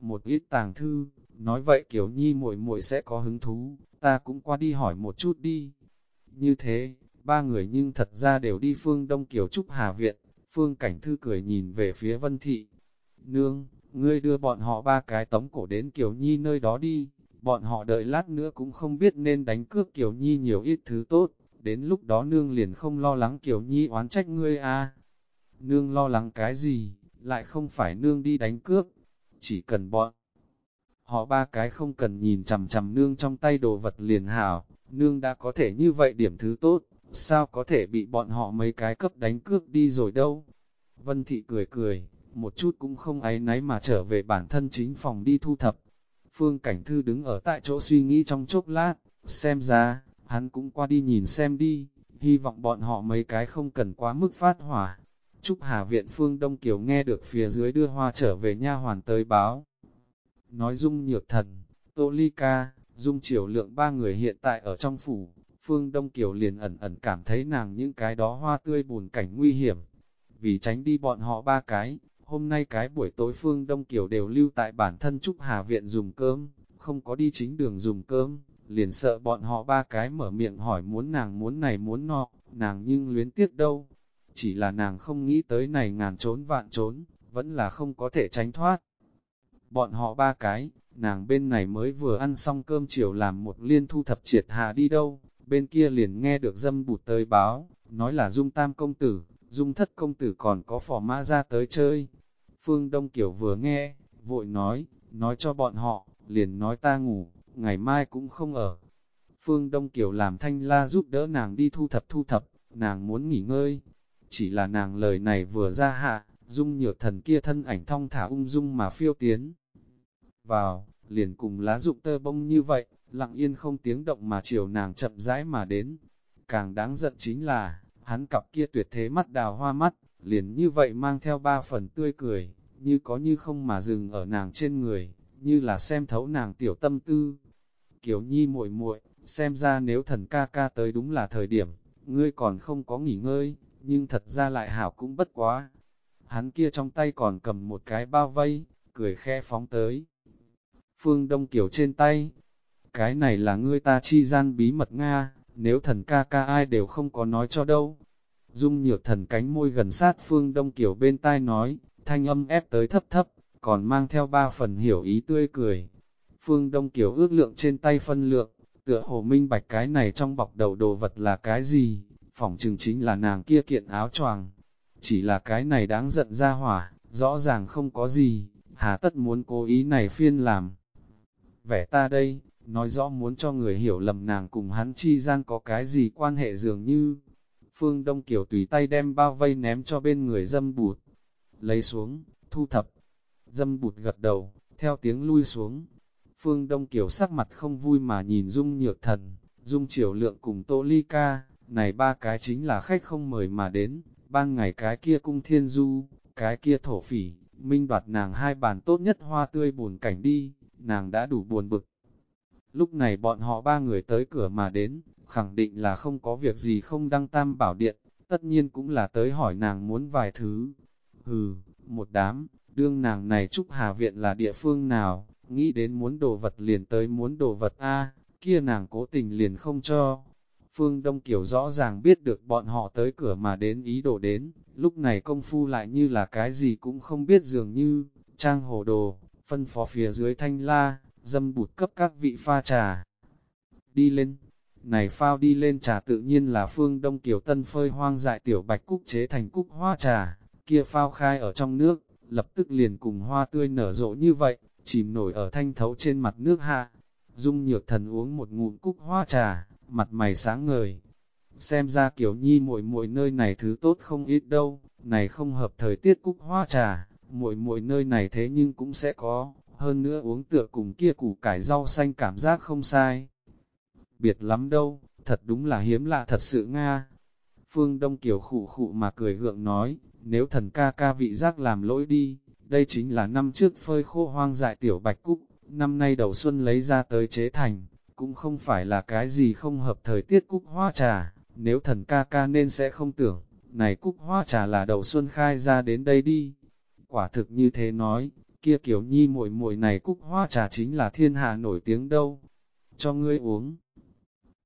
Một ít tàng thư, nói vậy Kiều Nhi muội muội sẽ có hứng thú, ta cũng qua đi hỏi một chút đi. Như thế, ba người nhưng thật ra đều đi phương Đông kiểu Trúc Hà Viện, phương cảnh thư cười nhìn về phía Vân Thị. Nương, ngươi đưa bọn họ ba cái tống cổ đến Kiều Nhi nơi đó đi, bọn họ đợi lát nữa cũng không biết nên đánh cướp Kiều Nhi nhiều ít thứ tốt, đến lúc đó nương liền không lo lắng Kiều Nhi oán trách ngươi a Nương lo lắng cái gì, lại không phải nương đi đánh cướp, chỉ cần bọn. Họ ba cái không cần nhìn chằm chằm nương trong tay đồ vật liền hảo, nương đã có thể như vậy điểm thứ tốt, sao có thể bị bọn họ mấy cái cấp đánh cước đi rồi đâu. Vân Thị cười cười, một chút cũng không áy náy mà trở về bản thân chính phòng đi thu thập. Phương Cảnh Thư đứng ở tại chỗ suy nghĩ trong chốc lát, xem ra, hắn cũng qua đi nhìn xem đi, hy vọng bọn họ mấy cái không cần quá mức phát hỏa. Trúc Hà Viện Phương Đông Kiều nghe được phía dưới đưa hoa trở về nha hoàn tới báo. Nói Dung Nhược Thần, Tô Ly Ca, Dung Triều Lượng ba người hiện tại ở trong phủ, Phương Đông Kiều liền ẩn ẩn cảm thấy nàng những cái đó hoa tươi buồn cảnh nguy hiểm. Vì tránh đi bọn họ ba cái, hôm nay cái buổi tối Phương Đông Kiều đều lưu tại bản thân Trúc Hà Viện dùng cơm, không có đi chính đường dùng cơm, liền sợ bọn họ ba cái mở miệng hỏi muốn nàng muốn này muốn nọ, nàng nhưng luyến tiếc đâu. Chỉ là nàng không nghĩ tới này ngàn trốn vạn trốn, vẫn là không có thể tránh thoát. Bọn họ ba cái, nàng bên này mới vừa ăn xong cơm chiều làm một liên thu thập triệt hạ đi đâu, bên kia liền nghe được dâm bụt tới báo, nói là dung tam công tử, dung thất công tử còn có phò mã ra tới chơi. Phương Đông Kiều vừa nghe, vội nói, nói cho bọn họ, liền nói ta ngủ, ngày mai cũng không ở. Phương Đông Kiều làm thanh la giúp đỡ nàng đi thu thập thu thập, nàng muốn nghỉ ngơi. Chỉ là nàng lời này vừa ra hạ, dung nhược thần kia thân ảnh thong thả ung dung mà phiêu tiến. Vào, liền cùng lá dụng tơ bông như vậy, lặng yên không tiếng động mà chiều nàng chậm rãi mà đến. Càng đáng giận chính là, hắn cặp kia tuyệt thế mắt đào hoa mắt, liền như vậy mang theo ba phần tươi cười, như có như không mà dừng ở nàng trên người, như là xem thấu nàng tiểu tâm tư. Kiều Nhi muội muội, xem ra nếu thần ca ca tới đúng là thời điểm, ngươi còn không có nghỉ ngơi, nhưng thật ra lại hảo cũng bất quá hắn kia trong tay còn cầm một cái bao vây, cười khẽ phóng tới. Phương Đông Kiều trên tay, cái này là ngươi ta chi gian bí mật Nga, nếu thần ca ca ai đều không có nói cho đâu. Dung nhược thần cánh môi gần sát Phương Đông Kiều bên tai nói, thanh âm ép tới thấp thấp, còn mang theo ba phần hiểu ý tươi cười. Phương Đông Kiều ước lượng trên tay phân lượng, tựa hồ minh bạch cái này trong bọc đầu đồ vật là cái gì, phỏng chừng chính là nàng kia kiện áo choàng. Chỉ là cái này đáng giận ra hỏa, rõ ràng không có gì, hà tất muốn cố ý này phiên làm. Vẻ ta đây, nói rõ muốn cho người hiểu lầm nàng cùng hắn chi gian có cái gì quan hệ dường như. Phương Đông Kiều tùy tay đem bao vây ném cho bên người dâm bụt, lấy xuống, thu thập. Dâm bụt gật đầu, theo tiếng lui xuống. Phương Đông Kiều sắc mặt không vui mà nhìn Dung Nhược Thần, Dung Triều Lượng cùng Tô Ly Ca, này ba cái chính là khách không mời mà đến, ban ngày cái kia cung thiên du, cái kia thổ phỉ, minh đoạt nàng hai bàn tốt nhất hoa tươi buồn cảnh đi, nàng đã đủ buồn bực. Lúc này bọn họ ba người tới cửa mà đến, khẳng định là không có việc gì không đăng tam bảo điện, tất nhiên cũng là tới hỏi nàng muốn vài thứ. Hừ, một đám, đương nàng này Trúc Hà Viện là địa phương nào, nghĩ đến muốn đồ vật liền tới muốn đồ vật A, kia nàng cố tình liền không cho. Phương Đông Kiều rõ ràng biết được bọn họ tới cửa mà đến ý đồ đến, lúc này công phu lại như là cái gì cũng không biết dường như, trang hồ đồ, phân phó phía dưới thanh la, dâm bụt cấp các vị pha trà. Đi lên, này phao đi lên trà tự nhiên là phương đông kiều tân phơi hoang dại tiểu bạch cúc chế thành cúc hoa trà, kia phao khai ở trong nước, lập tức liền cùng hoa tươi nở rộ như vậy, chìm nổi ở thanh thấu trên mặt nước hạ. Dung nhược thần uống một ngụm cúc hoa trà, mặt mày sáng ngời. Xem ra kiểu nhi muội muội nơi này thứ tốt không ít đâu, này không hợp thời tiết cúc hoa trà, muội muội nơi này thế nhưng cũng sẽ có, hơn nữa uống tựa cùng kia củ cải rau xanh cảm giác không sai. Biệt lắm đâu, thật đúng là hiếm lạ thật sự Nga. Phương Đông Kiều khụ khụ mà cười gượng nói, nếu thần ca ca vị giác làm lỗi đi, đây chính là năm trước phơi khô hoang dại tiểu bạch cúc, năm nay đầu xuân lấy ra tới chế thành, cũng không phải là cái gì không hợp thời tiết cúc hoa trà, nếu thần ca ca nên sẽ không tưởng, này cúc hoa trà là đầu xuân khai ra đến đây đi. Quả thực như thế nói, kia kiểu nhi muội muội này cúc hoa trà chính là thiên hạ nổi tiếng đâu. Cho ngươi uống.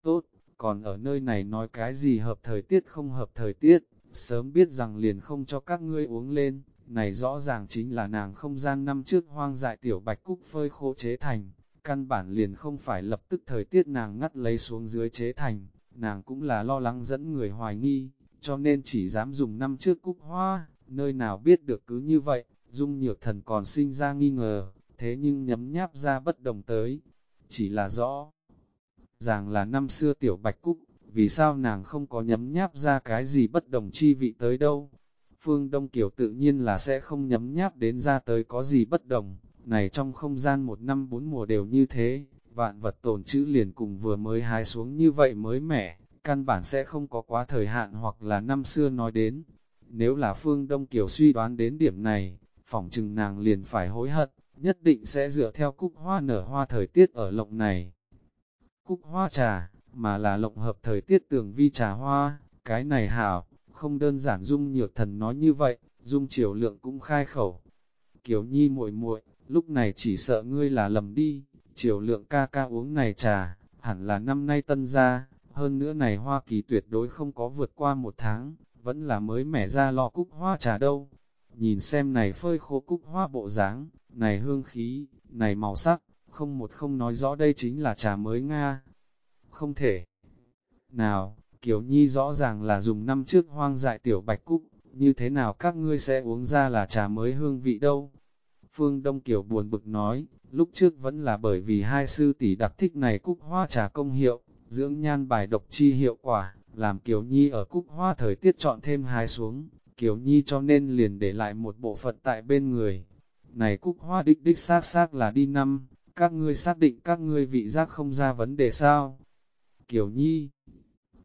Tốt, còn ở nơi này nói cái gì hợp thời tiết không hợp thời tiết, sớm biết rằng liền không cho các ngươi uống lên, này rõ ràng chính là nàng không gian năm trước hoang dại tiểu bạch cúc phơi khô chế thành, căn bản liền không phải lập tức thời tiết nàng ngắt lấy xuống dưới chế thành, nàng cũng là lo lắng dẫn người hoài nghi, cho nên chỉ dám dùng năm trước cúc hoa, nơi nào biết được cứ như vậy, dung nhược thần còn sinh ra nghi ngờ, thế nhưng nhấm nháp ra bất đồng tới, chỉ là rõ. Ràng là năm xưa tiểu bạch cúc, vì sao nàng không có nhấm nháp ra cái gì bất đồng chi vị tới đâu. Phương Đông Kiều tự nhiên là sẽ không nhấm nháp đến ra tới có gì bất đồng, này trong không gian một năm bốn mùa đều như thế, vạn vật tồn chữ liền cùng vừa mới hái xuống như vậy mới mẻ, căn bản sẽ không có quá thời hạn hoặc là năm xưa nói đến. Nếu là Phương Đông Kiều suy đoán đến điểm này, phỏng chừng nàng liền phải hối hận, nhất định sẽ dựa theo cúc hoa nở hoa thời tiết ở lộng này. Cúc hoa trà, mà là lộng hợp thời tiết tường vi trà hoa, cái này hảo, không đơn giản dung nhược thần nói như vậy, dung triều lượng cũng khai khẩu. Kiều nhi muội muội lúc này chỉ sợ ngươi là lầm đi, chiều lượng ca ca uống này trà, hẳn là năm nay tân ra, hơn nữa này hoa kỳ tuyệt đối không có vượt qua một tháng, vẫn là mới mẻ ra lò cúc hoa trà đâu. Nhìn xem này phơi khô cúc hoa bộ dáng, này hương khí, này màu sắc, không một không nói rõ đây chính là trà mới Nga. Không thể. Nào, Kiều Nhi rõ ràng là dùng năm trước hoang dại tiểu bạch cúc, như thế nào các ngươi sẽ uống ra là trà mới hương vị đâu? Phương Đông Kiều buồn bực nói, lúc trước vẫn là bởi vì hai sư tỷ đặc thích này cúc hoa trà công hiệu, dưỡng nhan bài độc chi hiệu quả, làm Kiều Nhi ở cúc hoa thời tiết chọn thêm hai xuống, Kiều Nhi cho nên liền để lại một bộ phận tại bên người. Này cúc hoa đích đích xác xác là đi năm, các ngươi xác định các ngươi vị giác không ra vấn đề sao? Kiều Nhi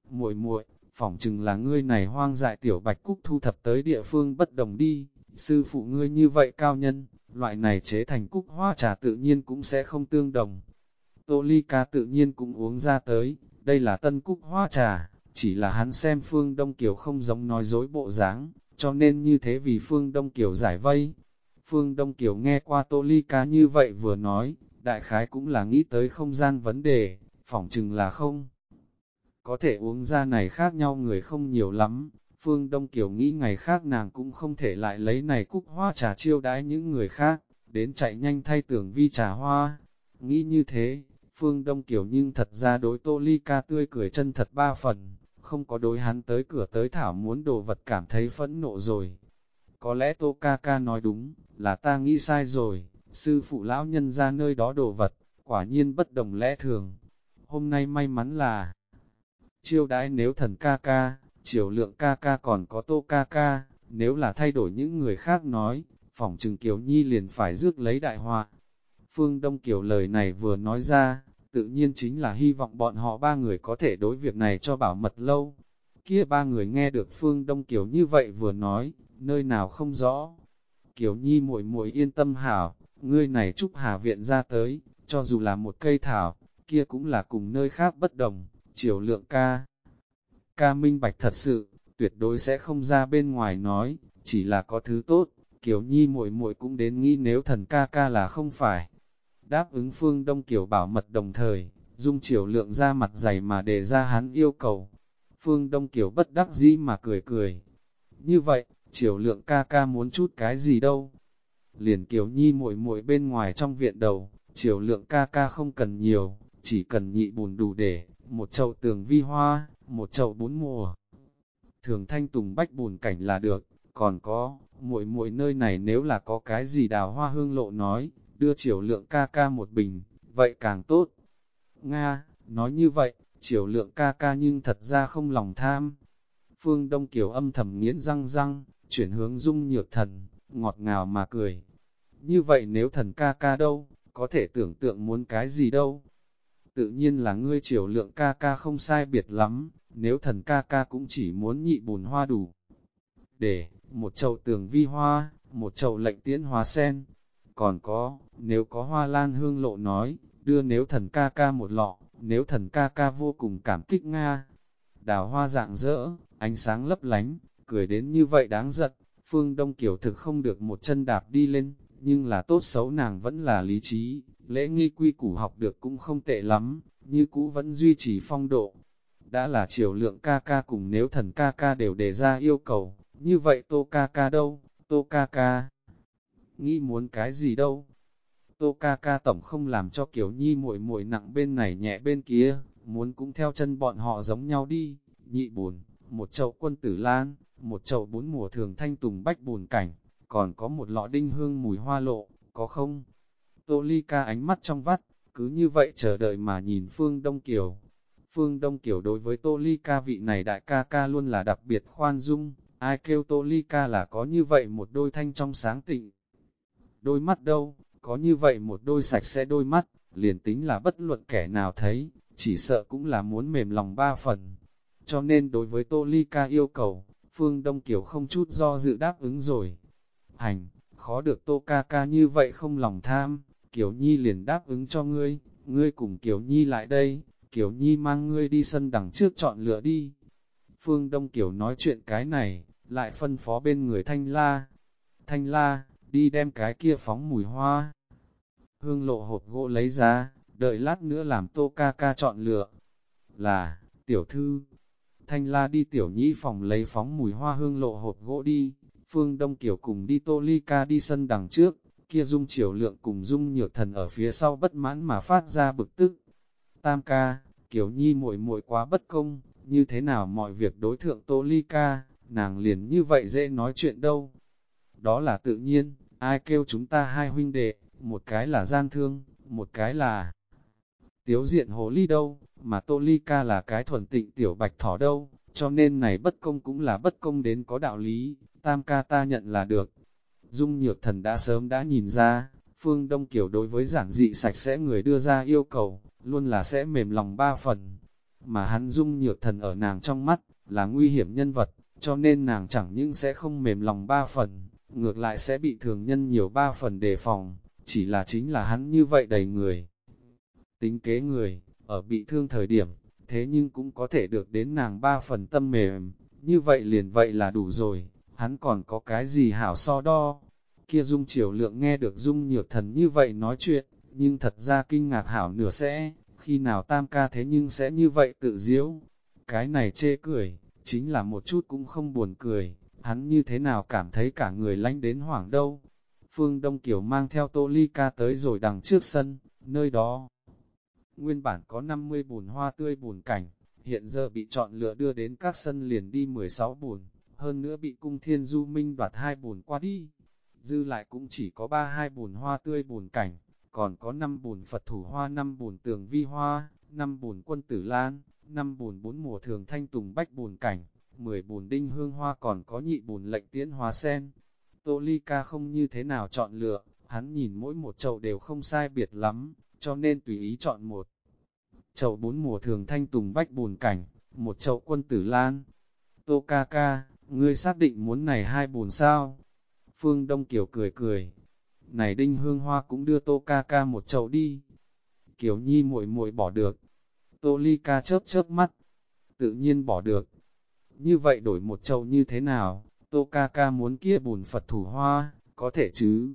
muội muội, phỏng chừng là ngươi này hoang dại tiểu bạch cúc thu thập tới địa phương bất đồng đi, sư phụ ngươi như vậy cao nhân, loại này chế thành cúc hoa trà tự nhiên cũng sẽ không tương đồng. Tô ly ca tự nhiên cũng uống ra tới, đây là tân cúc hoa trà, chỉ là hắn xem phương Đông Kiều không giống nói dối bộ dáng, cho nên như thế vì Phương Đông Kiều giải vây. Phương Đông Kiều nghe qua Tô Ly Ca như vậy vừa nói, đại khái cũng là nghĩ tới không gian vấn đề, phỏng chừng là không. Có thể uống ra này khác nhau người không nhiều lắm, Phương Đông Kiều nghĩ ngày khác nàng cũng không thể lại lấy này cúc hoa trà chiêu đãi những người khác, đến chạy nhanh thay tưởng vi trà hoa. Nghĩ như thế, Phương Đông Kiều nhưng thật ra đối Tô Ly ca tươi cười chân thật ba phần, không có đối hắn tới cửa tới thảo muốn đồ vật cảm thấy phẫn nộ rồi. Có lẽ Tô ca ca nói đúng, là ta nghĩ sai rồi, sư phụ lão nhân ra nơi đó đồ vật, quả nhiên bất đồng lẽ thường. Hôm nay may mắn là chiêu đãi nếu thần ca ca, triều lượng ca ca còn có tô ca ca, nếu là thay đổi những người khác nói, phỏng trừng Kiều Nhi liền phải rước lấy đại họa. Phương Đông Kiều lời này vừa nói ra, tự nhiên chính là hy vọng bọn họ ba người có thể đối việc này cho bảo mật lâu. Kia ba người nghe được Phương Đông Kiều như vậy vừa nói, nơi nào không rõ. Kiều Nhi muội muội yên tâm hảo, ngươi này chúc Hà Viện ra tới, cho dù là một cây thảo, kia cũng là cùng nơi khác bất đồng, triều lượng ca. Ca minh bạch thật sự, tuyệt đối sẽ không ra bên ngoài nói, chỉ là có thứ tốt, Kiều Nhi muội muội cũng đến nghĩ nếu thần ca ca là không phải. Đáp ứng phương Đông Kiều bảo mật đồng thời, dung triều lượng ra mặt dày mà đề ra hắn yêu cầu. Phương Đông Kiều bất đắc dĩ mà cười cười. Như vậy, triều lượng ca ca muốn chút cái gì đâu. Liền Kiều Nhi muội muội bên ngoài trong viện đầu, triều lượng ca ca không cần nhiều, chỉ cần nhị bùn đủ để, một chậu tường vi hoa, một chậu bốn mùa. Thường thanh tùng bách bùn cảnh là được, còn có, muội muội nơi này nếu là có cái gì đào hoa hương lộ nói, đưa triều lượng ca ca một bình, vậy càng tốt. Nga, nói như vậy, triều lượng ca ca nhưng thật ra không lòng tham. Phương Đông Kiều âm thầm nghiến răng răng, chuyển hướng dung nhược thần, ngọt ngào mà cười. Như vậy nếu thần ca ca đâu, có thể tưởng tượng muốn cái gì đâu. Tự nhiên là ngươi triều lượng ca ca không sai biệt lắm, nếu thần ca ca cũng chỉ muốn nhị bùn hoa đủ. Để, một chậu tường vi hoa, một chậu lệnh tiễn hoa sen. Còn có, nếu có hoa lan hương lộ nói, đưa nếu thần ca ca một lọ, nếu thần ca ca vô cùng cảm kích Nga. Đào hoa dạng dỡ, ánh sáng lấp lánh, cười đến như vậy đáng giận, phương Đông Kiều thực không được một chân đạp đi lên, nhưng là tốt xấu nàng vẫn là lý trí, lễ nghi quy củ học được cũng không tệ lắm, như cũ vẫn duy trì phong độ. Đã là triều lượng ca ca cùng nếu thần ca ca đều đề ra yêu cầu, như vậy tô ca ca đâu, tô ca ca, nghĩ muốn cái gì đâu. Tô ca ca tổng không làm cho kiểu nhi muội muội nặng bên này nhẹ bên kia, muốn cũng theo chân bọn họ giống nhau đi, nhị buồn, một chậu quân tử lan, một chậu bốn mùa thường thanh tùng bách buồn cảnh, còn có một lọ đinh hương mùi hoa lộ, có không? Tô ly ca ánh mắt trong vắt, cứ như vậy chờ đợi mà nhìn Phương Đông Kiều. Phương Đông Kiều đối với Tô ly ca vị này đại ca ca luôn là đặc biệt khoan dung, ai kêu Tô ly ca là có như vậy một đôi thanh trong sáng tịnh. Đôi mắt đâu, có như vậy một đôi sạch sẽ đôi mắt, liền tính là bất luận kẻ nào thấy, chỉ sợ cũng là muốn mềm lòng ba phần. Cho nên đối với Tô Ly ca yêu cầu, Phương Đông Kiều không chút do dự đáp ứng rồi. Hành, khó được Tô ca ca như vậy không lòng tham, Kiều Nhi liền đáp ứng cho ngươi, ngươi cùng Kiều Nhi lại đây, Kiều Nhi mang ngươi đi sân đằng trước chọn lựa đi. Phương Đông Kiều nói chuyện cái này, lại phân phó bên người Thanh La. Thanh La, đi đem cái kia phóng mùi hoa. Hương lộ hộp gỗ lấy ra, đợi lát nữa làm tô ca ca chọn lựa. Là, tiểu thư, Thanh La đi tiểu nhĩ phòng lấy phóng mùi hoa hương lộ hộp gỗ đi, Phương Đông Kiều cùng đi Tô Ly Ca đi sân đằng trước, kia dung triều lượng cùng dung nhược thần ở phía sau bất mãn mà phát ra bực tức. Tam ca, Kiều Nhi muội muội quá bất công, như thế nào mọi việc đối thượng Tô Ly Ca, nàng liền như vậy dễ nói chuyện đâu. Đó là tự nhiên, ai kêu chúng ta hai huynh đệ, một cái là gian thương, một cái là tiếu diện hồ ly đâu, mà Tô Ly Ca là cái thuần tịnh tiểu bạch thỏ đâu, cho nên này bất công cũng là bất công đến có đạo lý, tam ca ta nhận là được. Dung Nhược Thần đã sớm đã nhìn ra, Phương Đông Kiều đối với giản dị sạch sẽ người đưa ra yêu cầu, luôn là sẽ mềm lòng ba phần. Mà hắn Dung Nhược Thần ở nàng trong mắt, là nguy hiểm nhân vật, cho nên nàng chẳng những sẽ không mềm lòng ba phần, ngược lại sẽ bị thường nhân nhiều ba phần đề phòng, chỉ là chính là hắn như vậy đầy người. Tính kế người, ở bị thương thời điểm, thế nhưng cũng có thể được đến nàng ba phần tâm mềm, như vậy liền vậy là đủ rồi, hắn còn có cái gì hảo so đo. Kia dung triều lượng nghe được dung nhược thần như vậy nói chuyện, nhưng thật ra kinh ngạc hảo nửa sẽ, khi nào tam ca thế nhưng sẽ như vậy tự diễu. Cái này chê cười, chính là một chút cũng không buồn cười, hắn như thế nào cảm thấy cả người lánh đến hoảng đâu. Phương Đông Kiều mang theo tô ly ca tới rồi đằng trước sân, nơi đó. Nguyên bản có 50 bùn hoa tươi bùn cảnh, hiện giờ bị chọn lựa đưa đến các sân liền đi 16 bùn, hơn nữa bị cung thiên du minh đoạt hai bùn qua đi. Dư lại cũng chỉ có 32 bùn hoa tươi bùn cảnh, còn có 5 bùn Phật thủ hoa 5 bùn tường vi hoa, 5 bùn quân tử lan, 5 bùn bốn mùa thường thanh tùng bách bùn cảnh, 10 bùn đinh hương hoa còn có nhị bùn lệnh tiễn hoa sen. Tô Ly Ca không như thế nào chọn lựa, hắn nhìn mỗi một chậu đều không sai biệt lắm, cho nên tùy ý chọn một. Chậu bốn mùa thường thanh tùng bách bùn cảnh, một chậu quân tử lan. Tô Ca Ca, ngươi xác định muốn này hai bùn sao? Phương Đông Kiều cười cười. Này đinh hương hoa cũng đưa Tô Ca Ca một chậu đi. Kiều Nhi muội muội bỏ được. Tô Ly Ca chớp chớp mắt. Tự nhiên bỏ được. Như vậy đổi một chậu như thế nào? Tô Ca Ca muốn kia bùn Phật thủ hoa, có thể chứ?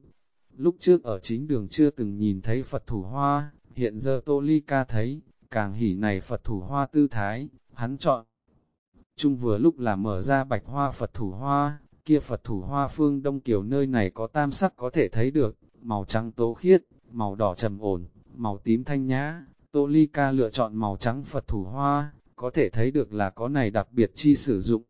Lúc trước ở chính đường chưa từng nhìn thấy Phật thủ hoa, hiện giờ Tô Ly Ca thấy, càng hỉ này Phật thủ hoa tư thái, hắn chọn. Trung vừa lúc là mở ra bạch hoa Phật thủ hoa, kia Phật thủ hoa phương Đông Kiều nơi này có tam sắc có thể thấy được, màu trắng tố khiết, màu đỏ trầm ổn, màu tím thanh nhã, Tô Ly Ca lựa chọn màu trắng Phật thủ hoa, có thể thấy được là có này đặc biệt chi sử dụng.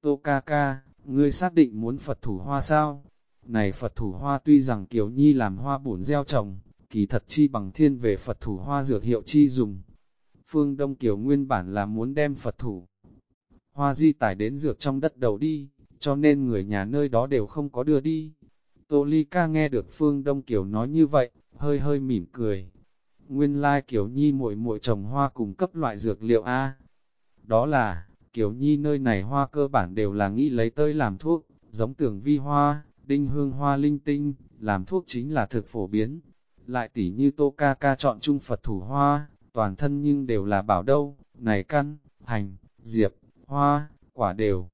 Tô Ca Ca, ngươi xác định muốn Phật thủ hoa sao? Này Phật thủ hoa tuy rằng Kiều Nhi làm hoa bổn gieo trồng, kỳ thật chi bằng thiên về Phật thủ hoa dược hiệu chi dùng. Phương Đông Kiều nguyên bản là muốn đem Phật thủ hoa di tải đến dược trong đất đầu đi, cho nên người nhà nơi đó đều không có đưa đi. Tô Ly ca nghe được Phương Đông Kiều nói như vậy, hơi hơi mỉm cười. Nguyên lai like Kiều Nhi muội muội trồng hoa cùng cấp loại dược liệu A. Đó là, Kiều Nhi nơi này hoa cơ bản đều là nghĩ lấy tơi làm thuốc, giống tường vi hoa, đinh hương hoa linh tinh, làm thuốc chính là thực phổ biến. Lại tỉ như tô ca ca chọn chung Phật thủ hoa, toàn thân nhưng đều là bảo đâu, này căn, hành, diệp, hoa, quả đều.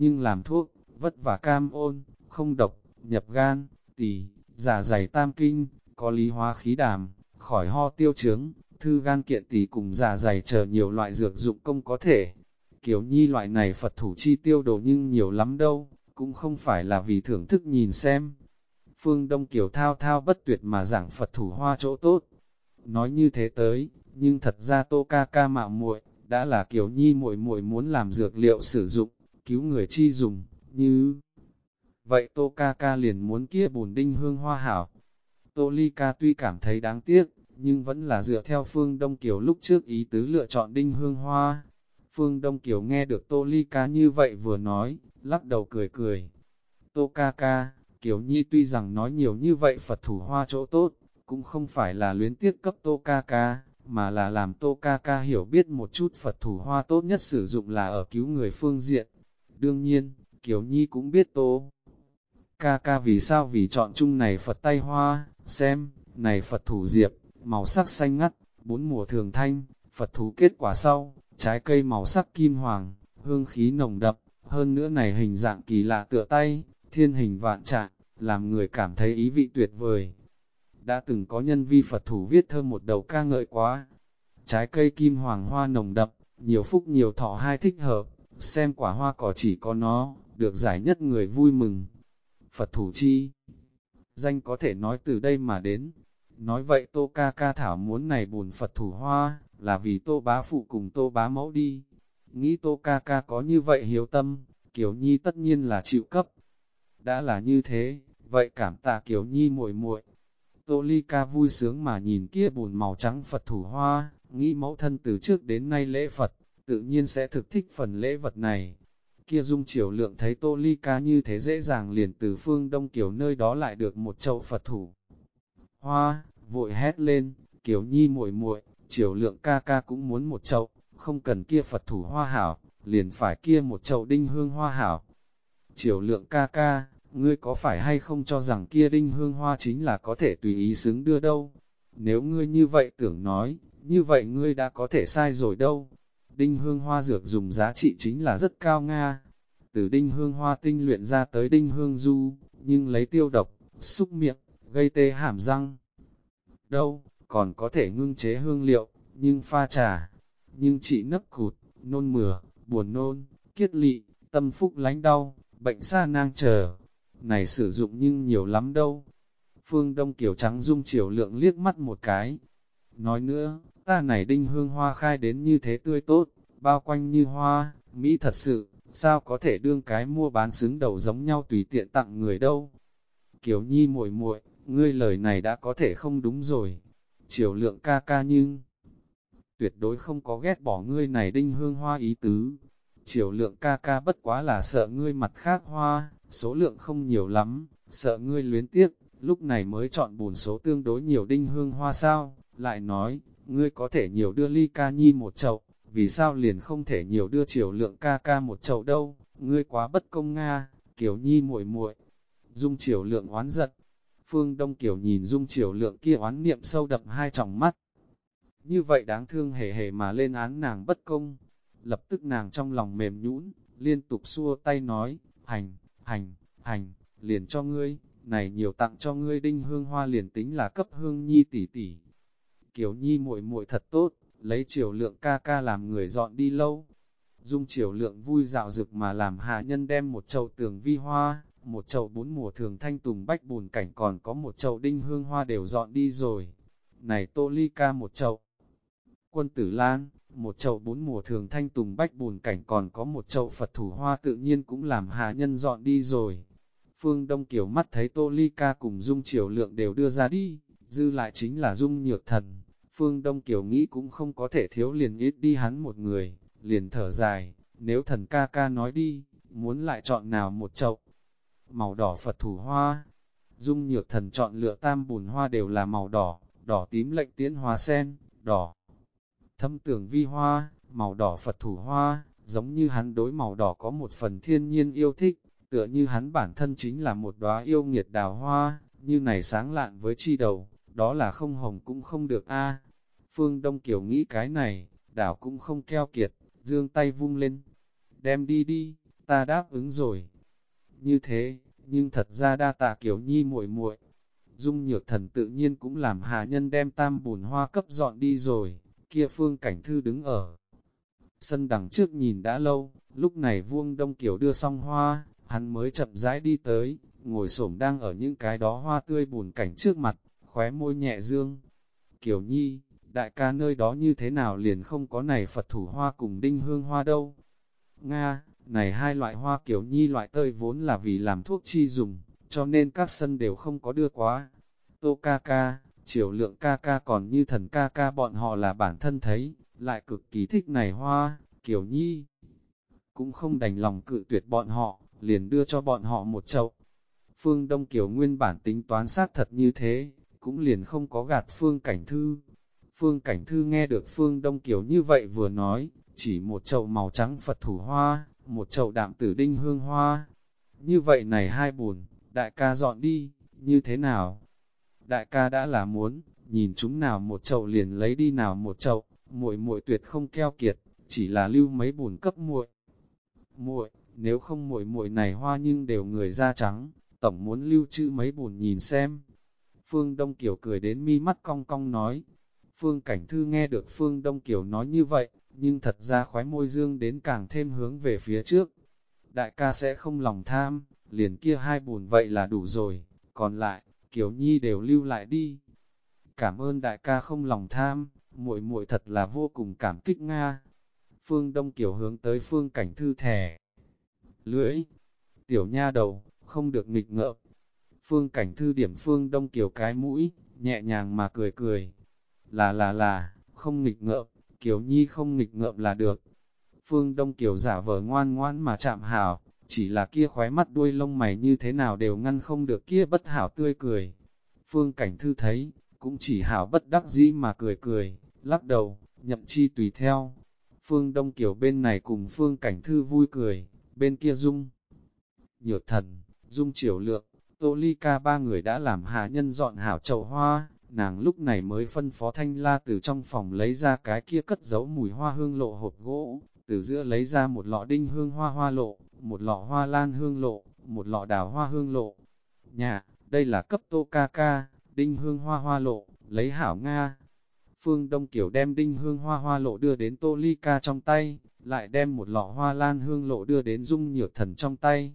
Nhưng làm thuốc, vất vả cam ôn, không độc, nhập gan, tỳ, giả dày tam kinh, có lý hóa khí đàm, khỏi ho tiêu chứng thư gan kiện tỳ cùng giả dày chờ nhiều loại dược dụng công có thể. Kiểu nhi loại này Phật thủ chi tiêu đồ nhưng nhiều lắm đâu, cũng không phải là vì thưởng thức nhìn xem. Phương Đông Kiều thao thao bất tuyệt mà giảng Phật thủ hoa chỗ tốt. Nói như thế tới, nhưng thật ra tô ca ca mạo muội đã là Kiều Nhi muội muội muốn làm dược liệu sử dụng, cứu người chi dùng, như... Vậy Tô Ca Ca liền muốn kia bùn đinh hương hoa hảo. Tô Ly Ca tuy cảm thấy đáng tiếc, nhưng vẫn là dựa theo Phương Đông Kiều lúc trước ý tứ lựa chọn đinh hương hoa. Phương Đông Kiều nghe được Tô Ly Ca như vậy vừa nói, lắc đầu cười cười. Tô Ca Ca, Kiều Nhi tuy rằng nói nhiều như vậy Phật thủ hoa chỗ tốt, cũng không phải là luyến tiếc cấp Tô Ca Ca, mà là làm Tô Ca Ca hiểu biết một chút Phật thủ hoa tốt nhất sử dụng là ở cứu người phương diện. Đương nhiên, Kiều Nhi cũng biết Tô Ca Ca vì sao vì chọn chung này Phật tay hoa, xem, này Phật thủ diệp, màu sắc xanh ngắt, bốn mùa thường thanh, Phật thủ kết quả sau, trái cây màu sắc kim hoàng, hương khí nồng đậm, hơn nữa này hình dạng kỳ lạ tựa tay, thiên hình vạn trạng, làm người cảm thấy ý vị tuyệt vời. Đã từng có nhân vi Phật thủ viết thơ một đầu ca ngợi quá. Trái cây kim hoàng hoa nồng đậm, nhiều phúc nhiều thọ hai thích hợp, xem quả hoa cỏ chỉ có nó, được giải nhất người vui mừng. Phật thủ chi, danh có thể nói từ đây mà đến. Nói vậy tô ca ca thảo muốn này buồn Phật thủ hoa, là vì tô bá phụ cùng tô bá mẫu đi. Nghĩ tô ca ca có như vậy hiếu tâm, Kiều Nhi tất nhiên là chịu cấp. Đã là như thế, vậy cảm tạ Kiều Nhi muội muội. Tô Ly ca vui sướng mà nhìn kia buồn màu trắng Phật thủ hoa, nghĩ mẫu thân từ trước đến nay lễ Phật, tự nhiên sẽ thực thích phần lễ vật này. Kia dung triều lượng thấy Tô Ly ca như thế dễ dàng liền từ phương Đông Kiều nơi đó lại được một chậu Phật thủ. Hoa, vội hét lên, Kiều Nhi muội muội, triều lượng ca ca cũng muốn một chậu, không cần kia Phật thủ hoa hảo, liền phải kia một chậu đinh hương hoa hảo. Triều lượng ca ca, ngươi có phải hay không cho rằng kia đinh hương hoa chính là có thể tùy ý xứng đưa đâu? Nếu ngươi như vậy tưởng nói, như vậy ngươi đã có thể sai rồi đâu. Đinh hương hoa dược dùng giá trị chính là rất cao nga. từ đinh hương hoa tinh luyện ra tới đinh hương du, nhưng lấy tiêu độc, xúc miệng, gây tê hàm răng. Đâu, còn có thể ngưng chế hương liệu, nhưng pha trà, nhưng trị nấc cụt, nôn mửa, buồn nôn, kiết lị, tâm phúc lánh đau, bệnh xa nang chờ. Này sử dụng nhưng nhiều lắm đâu. Phương Đông Kiều Trắng dung chiều lượng liếc mắt một cái. Nói nữa, ta này đinh hương hoa khai đến như thế tươi tốt, bao quanh như hoa, Mỹ thật sự, sao có thể đương cái mua bán xứng đầu giống nhau tùy tiện tặng người đâu. Kiều Nhi muội muội, ngươi lời này đã có thể không đúng rồi. Triều lượng ca ca nhưng tuyệt đối không có ghét bỏ ngươi này đinh hương hoa ý tứ. Triều lượng ca ca bất quá là sợ ngươi mặt khác hoa, số lượng không nhiều lắm, sợ ngươi luyến tiếc, lúc này mới chọn bùn số tương đối nhiều đinh hương hoa sao, lại nói, ngươi có thể nhiều đưa ly ca nhi một chậu, vì sao liền không thể nhiều đưa triều lượng ca ca một chậu đâu, ngươi quá bất công Nga, kiểu nhi muội muội Dung triều lượng oán giận, phương đông kiểu nhìn dung triều lượng kia oán niệm sâu đậm hai tròng mắt. Như vậy đáng thương hề hề mà lên án nàng bất công, lập tức nàng trong lòng mềm nhũn, liên tục xua tay nói, hành, hành, hành, liền cho ngươi, này nhiều tặng cho ngươi đinh hương hoa liền tính là cấp hương nhi tỷ tỷ. Kiều nhi muội muội thật tốt, lấy triều lượng ca ca làm người dọn đi lâu. Dung triều lượng vui dạo dực mà làm hạ nhân đem một chậu tường vi hoa, một chậu bốn mùa thường thanh tùng bách bùn cảnh còn có một chậu đinh hương hoa đều dọn đi rồi. Này tô ly ca một chậu. Quân tử lan, một chậu bốn mùa thường thanh tùng bách bùn cảnh còn có một chậu Phật thủ hoa tự nhiên cũng làm hạ nhân dọn đi rồi. Phương Đông Kiều mắt thấy Tô Ly Ca cùng Dung Triều Lượng đều đưa ra đi, dư lại chính là Dung Nhược Thần. Phương Đông Kiều nghĩ cũng không có thể thiếu liền ít đi hắn một người, liền thở dài, nếu thần ca ca nói đi, muốn lại chọn nào một chậu. Màu đỏ Phật thủ hoa, Dung Nhược Thần chọn lựa tam bùn hoa đều là màu đỏ, đỏ tím lệnh tiễn hoa sen, đỏ. Thâm tường vi hoa, màu đỏ Phật thủ hoa, giống như hắn đối màu đỏ có một phần thiên nhiên yêu thích, tựa như hắn bản thân chính là một đóa yêu nghiệt đào hoa, như này sáng lạn với chi đầu, đó là không hồng cũng không được a. Phương Đông Kiều nghĩ cái này, đảo cũng không keo kiệt, dương tay vung lên, đem đi đi, ta đáp ứng rồi. Như thế, nhưng thật ra đa tạ Kiều Nhi muội muội. Dung nhược thần tự nhiên cũng làm hạ nhân đem tam bùn hoa cấp dọn đi rồi, kia phương cảnh thư đứng ở. Sân đằng trước nhìn đã lâu, lúc này vuông đông kiều đưa xong hoa, hắn mới chậm rãi đi tới, ngồi xổm đang ở những cái đó hoa tươi bùn cảnh trước mặt, khóe môi nhẹ dương. Kiều Nhi, đại ca nơi đó như thế nào liền không có này Phật thủ hoa cùng đinh hương hoa đâu. Nga, này hai loại hoa kiểu Nhi loại tơi vốn là vì làm thuốc chi dùng, cho nên các sân đều không có đưa quá. Tô ca ca, triều lượng ca ca còn như thần ca ca bọn họ là bản thân thấy, lại cực kỳ thích này hoa, kiểu Nhi. Cũng không đành lòng cự tuyệt bọn họ, liền đưa cho bọn họ một chậu. Phương Đông Kiều nguyên bản tính toán sát thật như thế, cũng liền không có gạt Phương Cảnh Thư. Phương Cảnh Thư nghe được Phương Đông Kiều như vậy vừa nói, chỉ một chậu màu trắng Phật thủ hoa, một chậu đạm tử đinh hương hoa. Như vậy này hai buồn, đại ca dọn đi, như thế nào? Đại ca đã là muốn, nhìn chúng nào một chậu liền lấy đi nào một chậu, muội muội tuyệt không keo kiệt, chỉ là lưu mấy bùn cấp muội. Muội, nếu không muội muội này hoa nhưng đều người da trắng, tổng muốn lưu trữ mấy bùn nhìn xem. Phương Đông Kiều cười đến mi mắt cong cong nói. Phương Cảnh Thư nghe được Phương Đông Kiều nói như vậy, nhưng thật ra khóe môi dương đến càng thêm hướng về phía trước. Đại ca sẽ không lòng tham, liền kia hai bùn vậy là đủ rồi, còn lại, Kiều Nhi đều lưu lại đi. Cảm ơn đại ca không lòng tham, muội muội thật là vô cùng cảm kích Nga. Phương Đông Kiều hướng tới Phương Cảnh Thư thẻ. Lưỡi, tiểu nha đầu, không được nghịch ngợm. Phương Cảnh Thư điểm Phương Đông Kiều cái mũi, nhẹ nhàng mà cười cười. Là là là, không nghịch ngợm, Kiều Nhi không nghịch ngợm là được. Phương Đông Kiều giả vờ ngoan ngoan mà chạm hảo, chỉ là kia khóe mắt đuôi lông mày như thế nào đều ngăn không được kia bất hảo tươi cười. Phương Cảnh Thư thấy, cũng chỉ hảo bất đắc dĩ mà cười cười, lắc đầu, nhậm chi tùy theo. Phương Đông Kiều bên này cùng Phương Cảnh Thư vui cười, bên kia Dung. Nhược thần, Dung Triều Lượng, Tô Ly Ca ba người đã làm hạ nhân dọn hảo chậu hoa, nàng lúc này mới phân phó Thanh La từ trong phòng lấy ra cái kia cất giấu mùi hoa hương lộ hộp gỗ, từ giữa lấy ra một lọ đinh hương hoa hoa lộ, một lọ hoa lan hương lộ, một lọ đào hoa hương lộ. Nhà, đây là cấp tô ca ca, đinh hương hoa hoa lộ, lấy hảo Nga. Phương Đông Kiều đem đinh hương hoa hoa lộ đưa đến tô ly ca trong tay, lại đem một lọ hoa lan hương lộ đưa đến dung nhược thần trong tay.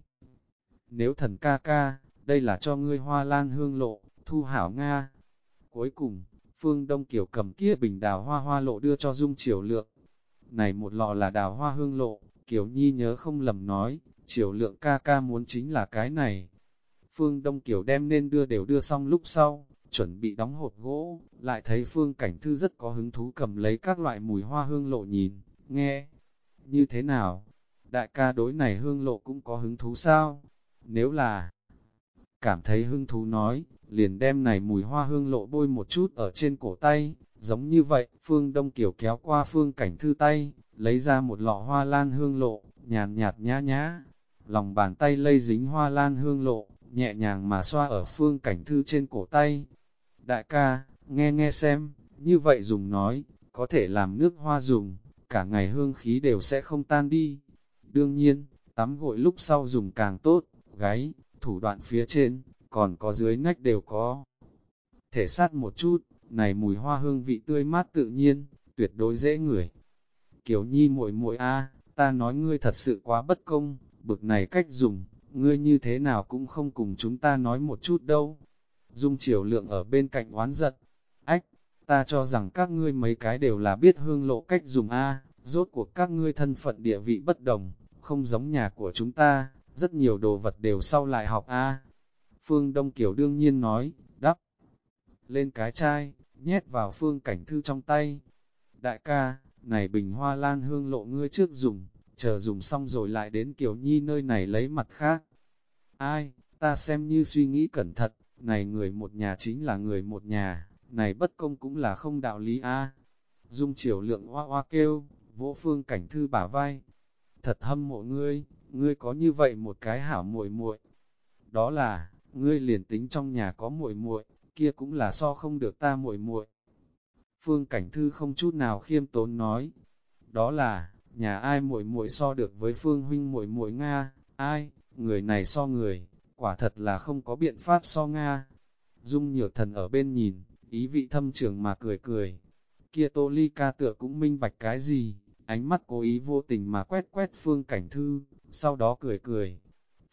Nếu thần ca ca, đây là cho ngươi hoa lan hương lộ, thu hảo Nga. Cuối cùng, Phương Đông Kiều cầm kia bình đào hoa hoa lộ đưa cho Dung Triều Lượng. Này một lọ là đào hoa hương lộ, Kiều Nhi nhớ không lầm nói, Triều Lượng ca ca muốn chính là cái này. Phương Đông Kiều đem nên đưa đều đưa xong lúc sau, chuẩn bị đóng hộp gỗ, lại thấy Phương Cảnh Thư rất có hứng thú cầm lấy các loại mùi hoa hương lộ nhìn, nghe. Như thế nào? Đại ca đối này hương lộ cũng có hứng thú sao? Nếu là cảm thấy hứng thú nói, liền đem này mùi hoa hương lộ bôi một chút ở trên cổ tay, giống như vậy, Phương Đông Kiều kéo qua Phương Cảnh Thư tay, lấy ra một lọ hoa lan hương lộ, nhàn nhạt nhã nhã, lòng bàn tay lây dính hoa lan hương lộ, nhẹ nhàng mà xoa ở Phương Cảnh Thư trên cổ tay. Đại ca, nghe nghe xem, như vậy dùng nói, có thể làm nước hoa dùng, cả ngày hương khí đều sẽ không tan đi. Đương nhiên, tắm gội lúc sau dùng càng tốt, gáy, thủ đoạn phía trên, còn có dưới nách đều có. Thể sát một chút, này mùi hoa hương vị tươi mát tự nhiên, tuyệt đối dễ ngửi. Kiều Nhi muội muội a, ta nói ngươi thật sự quá bất công, bực này cách dùng, ngươi như thế nào cũng không cùng chúng ta nói một chút đâu. Dung Triều Lượng ở bên cạnh oán giận. Ách, ta cho rằng các ngươi mấy cái đều là biết hương lộ cách dùng a, rốt cuộc các ngươi thân phận địa vị bất đồng, không giống nhà của chúng ta, rất nhiều đồ vật đều sau lại học a. Phương Đông Kiều đương nhiên nói, đắp lên cái chai, nhét vào phương cảnh thư trong tay. Đại ca, này bình hoa lan hương lộ ngươi trước dùng, chờ dùng xong rồi lại đến Kiều Nhi nơi này lấy mặt khác. Ai, ta xem như suy nghĩ cẩn thận, này người một nhà chính là người một nhà, này bất công cũng là không đạo lý a. Dung chiều lượng hoa hoa kêu, vỗ phương cảnh thư bả vai. Thật hâm mộ ngươi, ngươi có như vậy một cái hảo muội muội. Đó là, ngươi liền tính trong nhà có muội muội, kia cũng là so không được ta muội muội. Phương Cảnh Thư không chút nào khiêm tốn nói, đó là, nhà ai muội muội so được với Phương huynh muội muội Nga, ai, người này so người, quả thật là không có biện pháp so Nga. Dung nhược thần ở bên nhìn, ý vị thâm trường mà cười cười. Kia Tô Ly ca tựa cũng minh bạch cái gì, ánh mắt cố ý vô tình mà quét quét Phương Cảnh Thư, sau đó cười cười.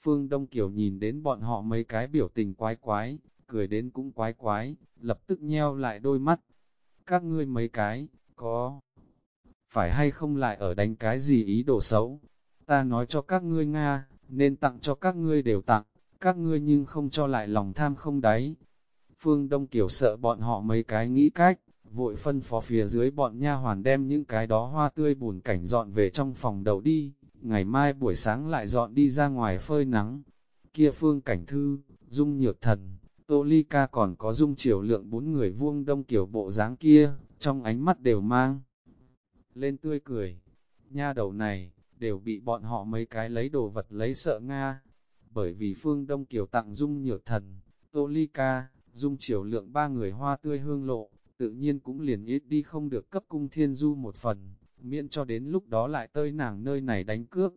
Phương Đông Kiều nhìn đến bọn họ mấy cái biểu tình quái quái, cười đến cũng quái quái, lập tức nheo lại đôi mắt. Các ngươi mấy cái, có phải hay không lại ở đánh cái gì ý đồ xấu? Ta nói cho các ngươi Nga, nên tặng cho các ngươi đều tặng, các ngươi nhưng không cho lại lòng tham không đáy. Phương Đông Kiều sợ bọn họ mấy cái nghĩ cách, vội phân phó phía dưới bọn nha hoàn đem những cái đó hoa tươi bùn cảnh dọn về trong phòng đầu đi, ngày mai buổi sáng lại dọn đi ra ngoài phơi nắng. Kia Phương Cảnh Thư, Dung Nhược Thần, Tô Ly Ca còn có Dung Triều Lượng bốn người vuông đông kiểu bộ dáng kia, trong ánh mắt đều mang lên tươi cười. Nha đầu này, đều bị bọn họ mấy cái lấy đồ vật lấy sợ Nga. Bởi vì Phương Đông Kiều tặng Dung Nhược Thần, Tô Ly Ca, Dung Triều Lượng ba người hoa tươi hương lộ, tự nhiên cũng liền ít đi không được cấp cung thiên du một phần, miễn cho đến lúc đó lại tơi nàng nơi này đánh cướp.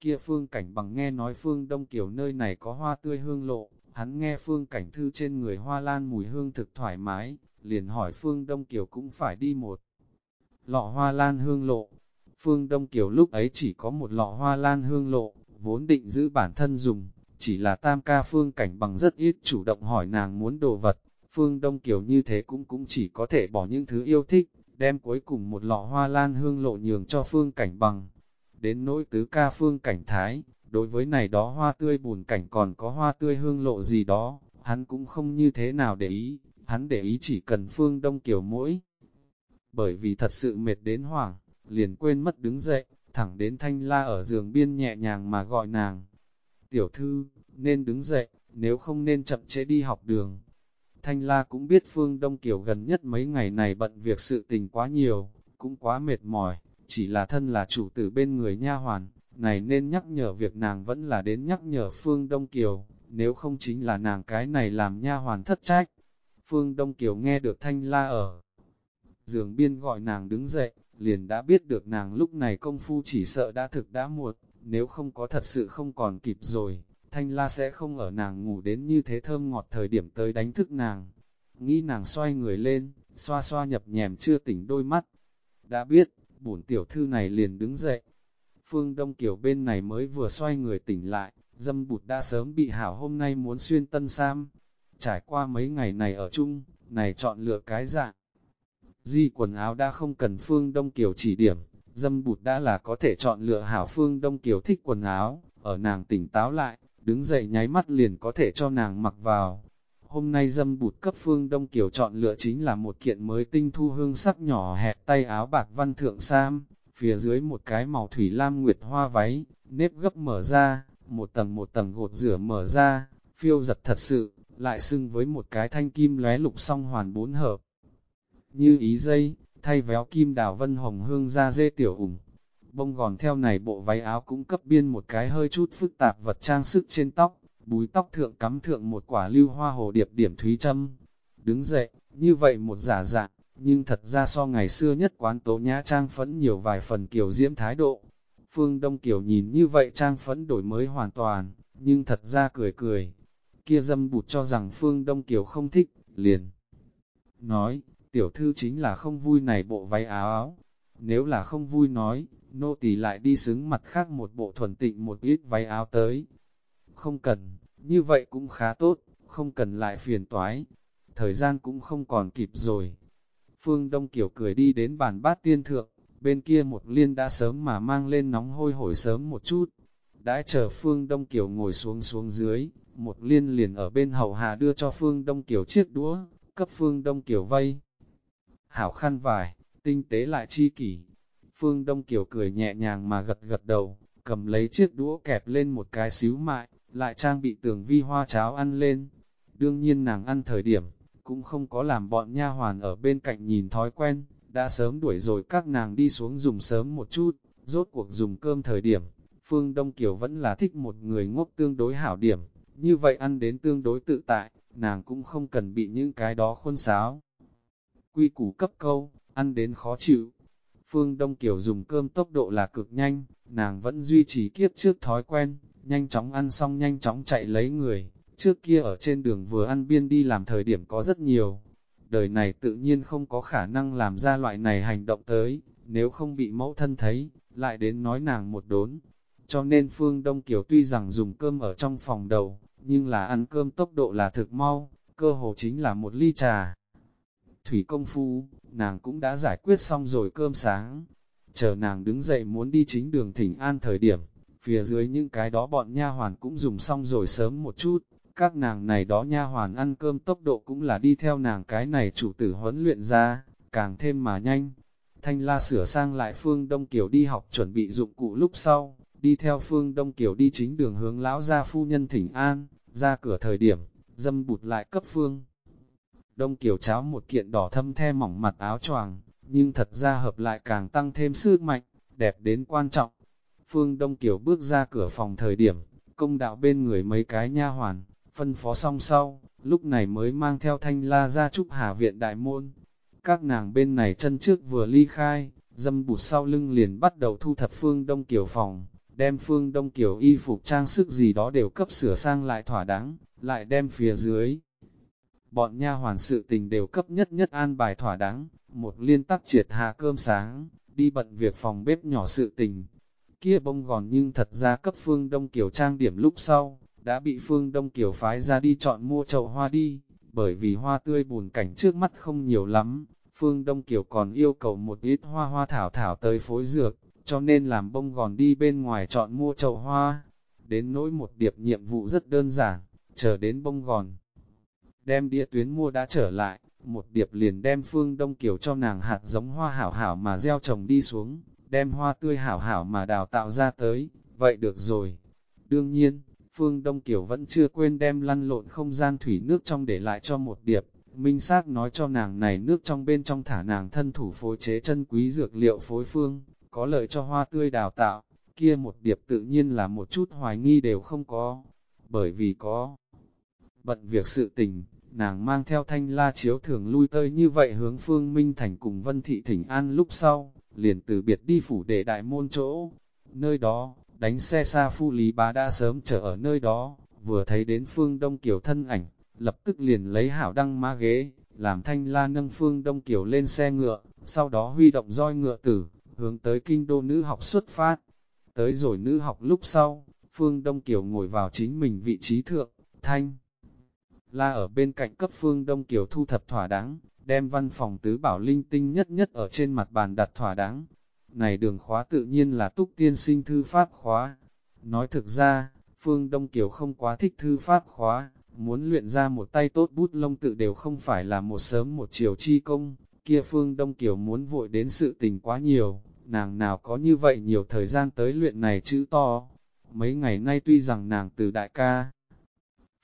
Kia Phương Cảnh bằng nghe nói Phương Đông Kiều nơi này có hoa tươi hương lộ, hắn nghe Phương Cảnh thư trên người hoa lan mùi hương thực thoải mái, liền hỏi Phương Đông Kiều cũng phải đi một lọ hoa lan hương lộ. Phương Đông Kiều lúc ấy chỉ có một lọ hoa lan hương lộ, vốn định giữ bản thân dùng, chỉ là tam ca Phương Cảnh bằng rất ít chủ động hỏi nàng muốn đồ vật. Phương Đông Kiều như thế cũng cũng chỉ có thể bỏ những thứ yêu thích, đem cuối cùng một lọ hoa lan hương lộ nhường cho Phương Cảnh bằng. Đến nỗi tứ ca Phương Cảnh Thái, đối với này đó hoa tươi bùn cảnh còn có hoa tươi hương lộ gì đó, hắn cũng không như thế nào để ý, hắn để ý chỉ cần Phương Đông Kiều mỗi bởi vì thật sự mệt đến hoảng, liền quên mất đứng dậy, thẳng đến thanh la ở giường biên nhẹ nhàng mà gọi nàng. Tiểu thư, nên đứng dậy, nếu không nên chậm chế đi học đường. Thanh la cũng biết Phương Đông Kiều gần nhất mấy ngày này bận việc sự tình quá nhiều, cũng quá mệt mỏi, chỉ là thân là chủ tử bên người nha hoàn, này nên nhắc nhở việc nàng vẫn là đến nhắc nhở Phương Đông Kiều, nếu không chính là nàng cái này làm nha hoàn thất trách. Phương Đông Kiều nghe được Thanh La ở giường biên gọi nàng đứng dậy, liền đã biết được nàng lúc này công phu chỉ sợ đã thực đã muộn, nếu không có thật sự không còn kịp rồi, thanh la sẽ không ở nàng ngủ đến như thế thơm ngọt thời điểm tới đánh thức nàng. Nghĩ nàng xoay người lên, xoa xoa nhập nhèm chưa tỉnh đôi mắt. Đã biết, bổn tiểu thư này liền đứng dậy. Phương Đông Kiều bên này mới vừa xoay người tỉnh lại, dâm bụt đã sớm bị hảo hôm nay muốn xuyên tân sam. Trải qua mấy ngày này ở chung, này chọn lựa cái dạng. Di quần áo đã không cần Phương Đông Kiều chỉ điểm, dâm bụt đã là có thể chọn lựa hảo Phương Đông Kiều thích quần áo, ở nàng tỉnh táo lại, đứng dậy nháy mắt liền có thể cho nàng mặc vào. Hôm nay dâm bụt cấp Phương Đông Kiều chọn lựa chính là một kiện mới tinh thu hương sắc nhỏ hẹp tay áo bạc văn thượng sam, phía dưới một cái màu thủy lam nguyệt hoa váy, nếp gấp mở ra, một tầng một tầng gột rửa mở ra, phiêu giật thật sự, lại xưng với một cái thanh kim lóe lục song hoàn bốn hợp. Như ý dây, thay véo kim đào vân hồng hương ra dê tiểu ủng. Bông gòn theo này bộ váy áo cũng cấp biên một cái hơi chút phức tạp vật trang sức trên tóc, búi tóc thượng cắm thượng một quả lưu hoa hồ điệp điểm thúy châm. Đứng dậy, như vậy một giả dạng, nhưng thật ra so ngày xưa nhất quán tố nhã trang phẫn nhiều vài phần kiểu diễm thái độ. Phương Đông Kiều nhìn như vậy trang phẫn đổi mới hoàn toàn, nhưng thật ra cười cười. Kia dâm bụt cho rằng Phương Đông Kiều không thích, liền. Nói, tiểu thư chính là không vui này bộ váy áo áo. Nếu là không vui nói, nô tỳ lại đi xứng mặt khác một bộ thuần tịnh một ít váy áo tới. Không cần, như vậy cũng khá tốt, không cần lại phiền toái. Thời gian cũng không còn kịp rồi. Phương Đông Kiều cười đi đến bàn bát tiên thượng, bên kia một liên đã sớm mà mang lên nóng hôi hổi sớm một chút. Đã chờ Phương Đông Kiều ngồi xuống xuống dưới, một liên liền ở bên hậu hà đưa cho Phương Đông Kiều chiếc đũa, cấp Phương Đông Kiều vây. Hảo khăn vải, tinh tế lại chi kỷ. Phương Đông Kiều cười nhẹ nhàng mà gật gật đầu, cầm lấy chiếc đũa kẹp lên một cái xíu mại, lại trang bị tường vi hoa cháo ăn lên. Đương nhiên nàng ăn thời điểm, cũng không có làm bọn nha hoàn ở bên cạnh nhìn thói quen, đã sớm đuổi rồi các nàng đi xuống dùng sớm một chút, rốt cuộc dùng cơm thời điểm. Phương Đông Kiều vẫn là thích một người ngốc tương đối hảo điểm, như vậy ăn đến tương đối tự tại, nàng cũng không cần bị những cái đó khuôn sáo. Quy củ cấp câu, ăn đến khó chịu. Phương Đông Kiều dùng cơm tốc độ là cực nhanh, nàng vẫn duy trì kiếp trước thói quen, nhanh chóng ăn xong nhanh chóng chạy lấy người, trước kia ở trên đường vừa ăn biên đi làm thời điểm có rất nhiều. Đời này tự nhiên không có khả năng làm ra loại này hành động tới, nếu không bị mẫu thân thấy, lại đến nói nàng một đốn. Cho nên Phương Đông Kiều tuy rằng dùng cơm ở trong phòng đầu, nhưng là ăn cơm tốc độ là thực mau, cơ hồ chính là một ly trà. Thủy công phu, nàng cũng đã giải quyết xong rồi cơm sáng. Chờ nàng đứng dậy muốn đi chính đường thỉnh an thời điểm, phía dưới những cái đó bọn nha hoàn cũng dùng xong rồi sớm một chút, các nàng này đó nha hoàn ăn cơm tốc độ cũng là đi theo nàng cái này chủ tử huấn luyện ra, càng thêm mà nhanh. Thanh la sửa sang lại phương Đông Kiều đi học chuẩn bị dụng cụ lúc sau, đi theo phương Đông Kiều đi chính đường hướng lão gia phu nhân thỉnh an, ra cửa thời điểm, dâm bụt lại cấp phương. Đông Kiều cháo một kiện đỏ thâm the mỏng mặt áo choàng, nhưng thật ra hợp lại càng tăng thêm sức mạnh, đẹp đến quan trọng. Phương Đông Kiều bước ra cửa phòng thời điểm, công đạo bên người mấy cái nha hoàn, phân phó xong sau, lúc này mới mang theo thanh la ra trúc hà viện đại môn. Các nàng bên này chân trước vừa ly khai, dâm bụt sau lưng liền bắt đầu thu thập phương đông kiều phòng, đem phương đông kiều y phục trang sức gì đó đều cấp sửa sang lại thỏa đáng, lại đem phía dưới. Bọn nha hoàn sự tình đều cấp nhất nhất an bài thỏa đáng, một liên tắc triệt hạ cơm sáng, đi bận việc phòng bếp nhỏ sự tình. Kia bông gòn nhưng thật ra cấp phương đông kiều trang điểm lúc sau, đã bị Phương Đông Kiều phái ra đi chọn mua chậu hoa đi, bởi vì hoa tươi buồn cảnh trước mắt không nhiều lắm, Phương Đông Kiều còn yêu cầu một ít hoa hoa thảo thảo tới phối dược, cho nên làm bông gòn đi bên ngoài chọn mua chậu hoa. Đến nỗi một điệp nhiệm vụ rất đơn giản, chờ đến bông gòn. Đem đĩa tuyến mua đã trở lại, một điệp liền đem Phương Đông Kiều cho nàng hạt giống hoa hảo hảo mà gieo trồng đi xuống, đem hoa tươi hảo hảo mà đào tạo ra tới, vậy được rồi. Đương nhiên, Phương Đông Kiều vẫn chưa quên đem lăn lộn không gian thủy nước trong để lại cho một điệp, minh xác nói cho nàng này nước trong bên trong thả nàng thân thủ phối chế chân quý dược liệu phối phương, có lợi cho hoa tươi đào tạo, kia một điệp tự nhiên là một chút hoài nghi đều không có, bởi vì có bận việc sự tình, nàng mang theo thanh la chiếu thường lui tơi như vậy hướng phương Minh Thành cùng Vân Thị Thỉnh An lúc sau, liền từ biệt đi phủ để đại môn chỗ, nơi đó, đánh xe xa phu lý bá đã sớm chờ ở nơi đó, vừa thấy đến phương Đông Kiều thân ảnh, lập tức liền lấy hảo đăng ma ghế, làm thanh la nâng phương Đông Kiều lên xe ngựa, sau đó huy động roi ngựa tử, hướng tới kinh đô nữ học xuất phát. Tới rồi nữ học lúc sau, phương Đông Kiều ngồi vào chính mình vị trí thượng, thanh. La ở bên cạnh cấp phương Đông Kiều thu thập thỏa đáng, đem văn phòng tứ bảo linh tinh nhất nhất ở trên mặt bàn đặt thỏa đáng. Này đường khóa tự nhiên là túc tiên sinh thư pháp khóa. Nói thực ra, Phương Đông Kiều không quá thích thư pháp khóa, muốn luyện ra một tay tốt bút lông tự đều không phải là một sớm một chiều chi công, kia Phương Đông Kiều muốn vội đến sự tình quá nhiều, nàng nào có như vậy nhiều thời gian tới luyện này chữ to. Mấy ngày nay tuy rằng nàng từ đại ca,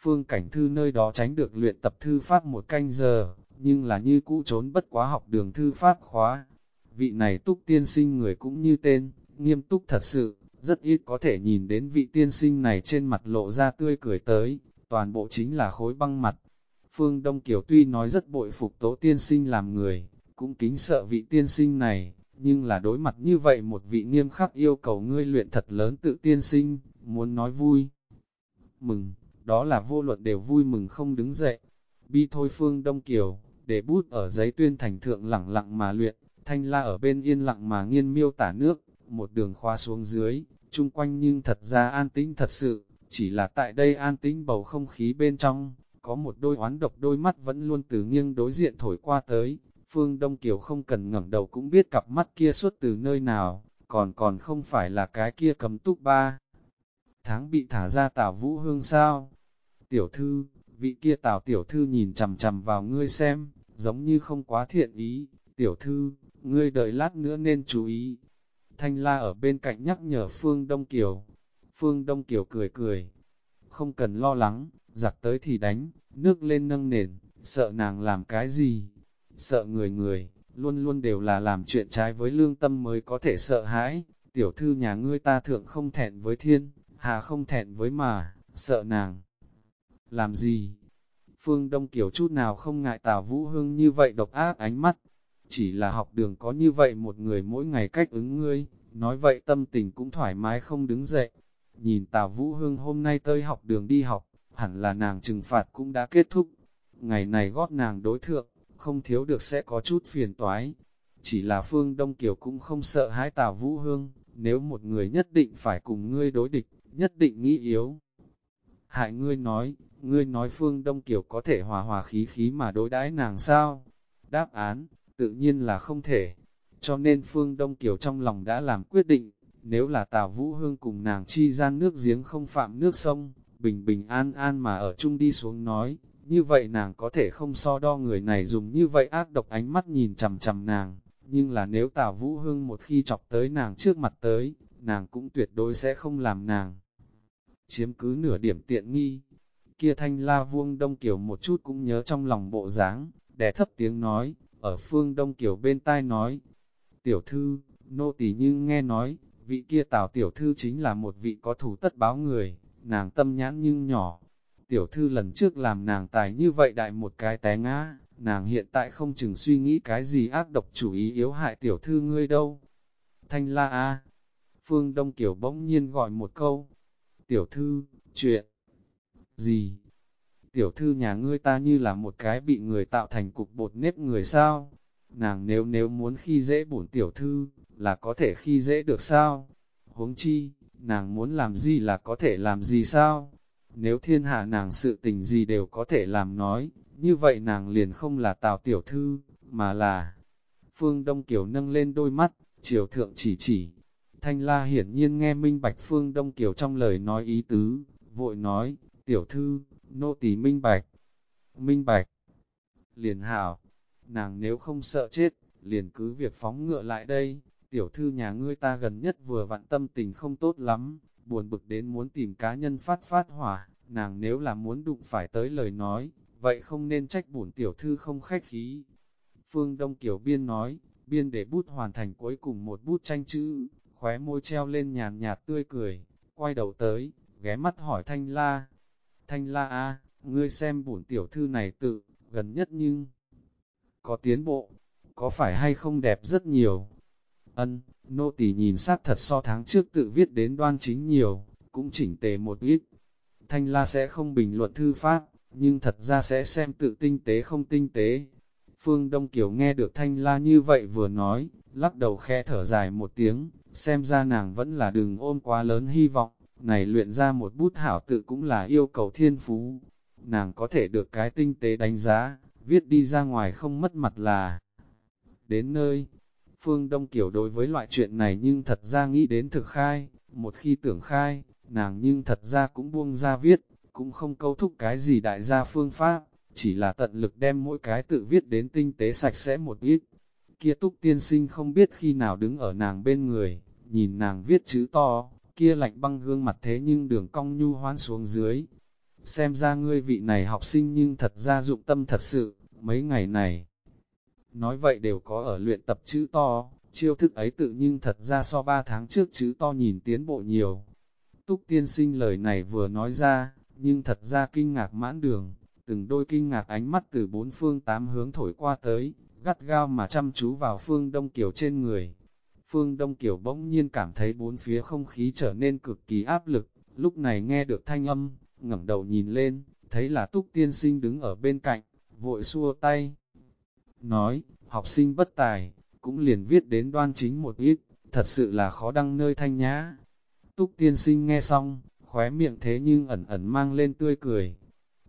Phương Cảnh Thư nơi đó tránh được luyện tập thư pháp một canh giờ, nhưng là như cũ trốn bất quá học đường thư pháp khóa. Vị này túc tiên sinh người cũng như tên, nghiêm túc thật sự, rất ít có thể nhìn đến vị tiên sinh này trên mặt lộ ra tươi cười tới, toàn bộ chính là khối băng mặt. Phương Đông Kiều tuy nói rất bội phục tố tiên sinh làm người, cũng kính sợ vị tiên sinh này, nhưng là đối mặt như vậy một vị nghiêm khắc yêu cầu ngươi luyện thật lớn tự tiên sinh, muốn nói vui. Mừng, đó là vô luận đều vui mừng không đứng dậy. Bi thôi Phương Đông Kiều, để bút ở giấy tuyên thành thượng lẳng lặng mà luyện, thanh la ở bên yên lặng mà nghiên miêu tả nước, một đường khoa xuống dưới, chung quanh nhưng thật ra an tĩnh thật sự, chỉ là tại đây an tĩnh bầu không khí bên trong, có một đôi oán độc đôi mắt vẫn luôn từ nghiêng đối diện thổi qua tới, Phương Đông Kiều không cần ngẩng đầu cũng biết cặp mắt kia xuất từ nơi nào, còn còn không phải là cái kia cầm túc ba. Tháng bị thả ra tảo vũ hương sao? Tiểu thư, vị kia tào tiểu thư nhìn chầm chầm vào ngươi xem, giống như không quá thiện ý, tiểu thư, ngươi đợi lát nữa nên chú ý. Thanh la ở bên cạnh nhắc nhở Phương Đông Kiều. Phương Đông Kiều cười cười. Không cần lo lắng, giặc tới thì đánh, nước lên nâng nền, sợ nàng làm cái gì? Sợ người người, luôn luôn đều là làm chuyện trái với lương tâm mới có thể sợ hãi. Tiểu thư nhà ngươi ta thượng không thẹn với thiên, hà không thẹn với mà, sợ nàng. Làm gì? Phương Đông Kiều chút nào không ngại Tào Vũ Hương như vậy độc ác ánh mắt. Chỉ là học đường có như vậy một người mỗi ngày cách ứng ngươi, nói vậy tâm tình cũng thoải mái không đứng dậy. Nhìn Tào Vũ Hương hôm nay tới học đường đi học, hẳn là nàng trừng phạt cũng đã kết thúc. Ngày này gót nàng đối thượng, không thiếu được sẽ có chút phiền toái. Chỉ là Phương Đông Kiều cũng không sợ hãi Tào Vũ Hương, nếu một người nhất định phải cùng ngươi đối địch, nhất định nghĩ yếu. Hại ngươi nói, ngươi nói Phương Đông Kiều có thể hòa hòa khí khí mà đối đãi nàng sao? Đáp án, tự nhiên là không thể. Cho nên Phương Đông Kiều trong lòng đã làm quyết định, nếu là Tào Vũ Hương cùng nàng chi gian nước giếng không phạm nước sông, bình bình an an mà ở chung đi xuống nói, như vậy nàng có thể không so đo người này dùng như vậy ác độc ánh mắt nhìn chầm chầm nàng, nhưng là nếu Tào Vũ Hương một khi chọc tới nàng trước mặt tới, nàng cũng tuyệt đối sẽ không làm nàng chiếm cứ nửa điểm tiện nghi. Kia thanh la vuông đông kiểu một chút cũng nhớ trong lòng bộ dáng, đè thấp tiếng nói, ở phương đông kiểu bên tai nói, tiểu thư, nô tỳ nhưng nghe nói, vị kia tào tiểu thư chính là một vị có thủ tất báo người, nàng tâm nhãn nhưng nhỏ. Tiểu thư lần trước làm nàng tài như vậy đại một cái té ngã, nàng hiện tại không chừng suy nghĩ cái gì ác độc chủ ý yếu hại tiểu thư ngươi đâu. Thanh la a Phương Đông Kiều bỗng nhiên gọi một câu, tiểu thư, chuyện gì? Tiểu thư nhà ngươi ta như là một cái bị người tạo thành cục bột nếp người sao? Nàng nếu nếu muốn khi dễ bổn tiểu thư, là có thể khi dễ được sao? Huống chi, nàng muốn làm gì là có thể làm gì sao? Nếu thiên hạ nàng sự tình gì đều có thể làm nói, như vậy nàng liền không là tào tiểu thư, mà là... Phương Đông Kiều nâng lên đôi mắt, chiều thượng chỉ chỉ, Thanh La hiển nhiên nghe minh bạch Phương Đông Kiều trong lời nói ý tứ, vội nói, tiểu thư, nô tỳ minh bạch, minh bạch, liền hảo, nàng nếu không sợ chết, liền cứ việc phóng ngựa lại đây, tiểu thư nhà ngươi ta gần nhất vừa vặn tâm tình không tốt lắm, buồn bực đến muốn tìm cá nhân phát phát hỏa, nàng nếu là muốn đụng phải tới lời nói, vậy không nên trách bổn tiểu thư không khách khí. Phương Đông Kiều Biên nói, Biên để bút hoàn thành cuối cùng một bút tranh chữ, khóe môi treo lên nhàn nhạt tươi cười, quay đầu tới, ghé mắt hỏi Thanh La. Thanh La a, ngươi xem bổn tiểu thư này tự, gần nhất nhưng có tiến bộ, có phải hay không đẹp rất nhiều. Ân, nô tỳ nhìn sát thật so tháng trước tự viết đến đoan chính nhiều, cũng chỉnh tề một ít. Thanh la sẽ không bình luận thư pháp, nhưng thật ra sẽ xem tự tinh tế không tinh tế. Phương Đông Kiều nghe được Thanh la như vậy vừa nói, lắc đầu khe thở dài một tiếng, xem ra nàng vẫn là đừng ôm quá lớn hy vọng, này luyện ra một bút hảo tự cũng là yêu cầu thiên phú. Nàng có thể được cái tinh tế đánh giá, viết đi ra ngoài không mất mặt là. Đến nơi, Phương Đông Kiều đối với loại chuyện này nhưng thật ra nghĩ đến thực khai, một khi tưởng khai, nàng nhưng thật ra cũng buông ra viết, cũng không câu thúc cái gì đại gia phương pháp, chỉ là tận lực đem mỗi cái tự viết đến tinh tế sạch sẽ một ít. Kia túc tiên sinh không biết khi nào đứng ở nàng bên người, nhìn nàng viết chữ to, kia lạnh băng gương mặt thế nhưng đường cong nhu hoán xuống dưới. Xem ra ngươi vị này học sinh nhưng thật ra dụng tâm thật sự, mấy ngày này. Nói vậy đều có ở luyện tập chữ to, chiêu thức ấy tự nhưng thật ra so ba tháng trước chữ to nhìn tiến bộ nhiều. Túc tiên sinh lời này vừa nói ra, nhưng thật ra kinh ngạc mãn đường, từng đôi kinh ngạc ánh mắt từ bốn phương tám hướng thổi qua tới, gắt gao mà chăm chú vào phương Đông Kiều trên người. Phương Đông Kiều bỗng nhiên cảm thấy bốn phía không khí trở nên cực kỳ áp lực, lúc này nghe được thanh âm, ngẩng đầu nhìn lên, thấy là túc tiên sinh đứng ở bên cạnh, vội xua tay. Nói, học sinh bất tài, cũng liền viết đến đoan chính một ít, thật sự là khó đăng nơi thanh nhã. Túc tiên sinh nghe xong, khóe miệng thế nhưng ẩn ẩn mang lên tươi cười.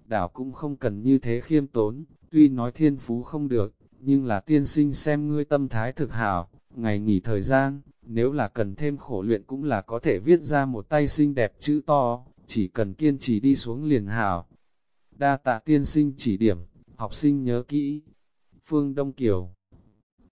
Đảo cũng không cần như thế khiêm tốn, tuy nói thiên phú không được, nhưng là tiên sinh xem ngươi tâm thái thực hảo, ngày nghỉ thời gian, nếu là cần thêm khổ luyện cũng là có thể viết ra một tay xinh đẹp chữ to, chỉ cần kiên trì đi xuống liền hảo. Đa tạ tiên sinh chỉ điểm, học sinh nhớ kỹ. Phương Đông Kiều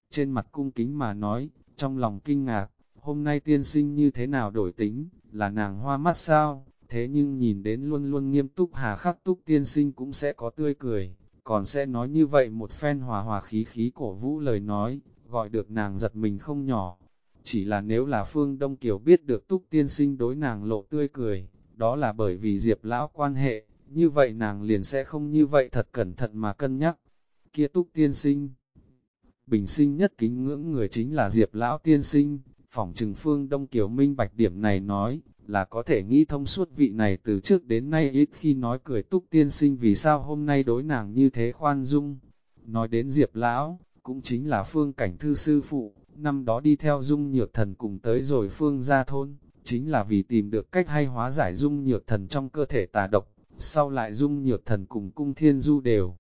Trên mặt cung kính mà nói, trong lòng kinh ngạc, hôm nay tiên sinh như thế nào đổi tính, là nàng hoa mắt sao, thế nhưng nhìn đến luôn luôn nghiêm túc hà khắc túc tiên sinh cũng sẽ có tươi cười, còn sẽ nói như vậy một phen hòa hòa khí khí cổ vũ lời nói, gọi được nàng giật mình không nhỏ. Chỉ là nếu là Phương Đông Kiều biết được túc tiên sinh đối nàng lộ tươi cười, đó là bởi vì Diệp lão quan hệ, như vậy nàng liền sẽ không như vậy thật cẩn thận mà cân nhắc. Kia túc tiên sinh, bình sinh nhất kính ngưỡng người chính là Diệp lão tiên sinh, phỏng trừng Phương Đông Kiều minh bạch điểm này nói, là có thể nghĩ thông suốt vị này từ trước đến nay ít khi nói cười túc tiên sinh vì sao hôm nay đối nàng như thế khoan dung. Nói đến Diệp lão, cũng chính là phương cảnh thư sư phụ, năm đó đi theo dung nhược thần cùng tới rồi phương ra thôn, chính là vì tìm được cách hay hóa giải dung nhược thần trong cơ thể tà độc, sau lại dung nhược thần cùng cung thiên du đều.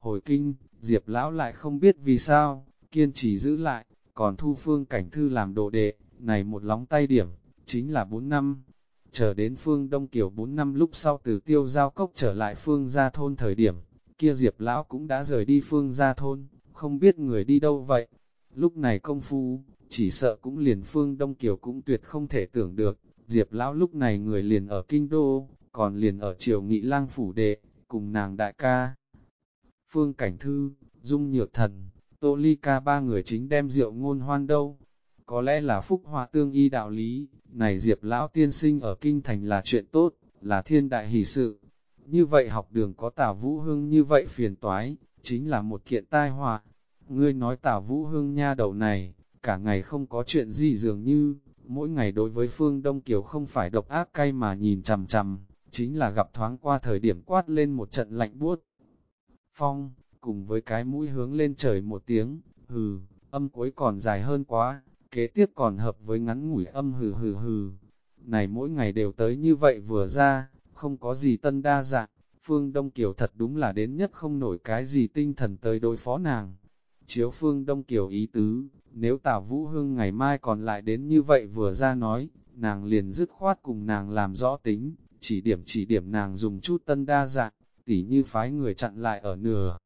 Hồi kinh, Diệp lão lại không biết vì sao, kiên trì giữ lại, còn thu phương cảnh thư làm đồ đệ, này một lóng tay điểm, chính là 4 năm. Chờ đến phương Đông Kiều 4 năm lúc sau từ tiêu giao cốc trở lại phương gia thôn thời điểm, kia Diệp lão cũng đã rời đi phương gia thôn, không biết người đi đâu vậy. Lúc này công phu, chỉ sợ cũng liền phương Đông Kiều cũng tuyệt không thể tưởng được, Diệp lão lúc này người liền ở Kinh Đô, còn liền ở triều nghị lang phủ đệ, cùng nàng đại ca. Phương Cảnh Thư, Dung Nhược Thần, Tô Ly Ca ba người chính đem rượu ngôn hoan đâu. Có lẽ là phúc hòa tương y đạo lý, này Diệp Lão tiên sinh ở Kinh Thành là chuyện tốt, là thiên đại hỷ sự. Như vậy học đường có Tào Vũ Hương như vậy phiền toái, chính là một kiện tai họa. Ngươi nói Tào Vũ Hương nha đầu này, cả ngày không có chuyện gì dường như, mỗi ngày đối với Phương Đông Kiều không phải độc ác cay mà nhìn chằm chằm, chính là gặp thoáng qua thời điểm quát lên một trận lạnh buốt. Phong, cùng với cái mũi hướng lên trời một tiếng, hừ, âm cuối còn dài hơn quá, kế tiếp còn hợp với ngắn ngủi âm hừ hừ hừ. Này mỗi ngày đều tới như vậy vừa ra, không có gì tân đa dạng, Phương Đông Kiều thật đúng là đến nhất không nổi cái gì tinh thần tới đối phó nàng. Chiếu Phương Đông Kiều ý tứ, nếu Tả Vũ Hương ngày mai còn lại đến như vậy vừa ra nói, nàng liền dứt khoát cùng nàng làm rõ tính, chỉ điểm chỉ điểm nàng dùng chút tân đa dạng, tỉ như phái người chặn lại ở nửa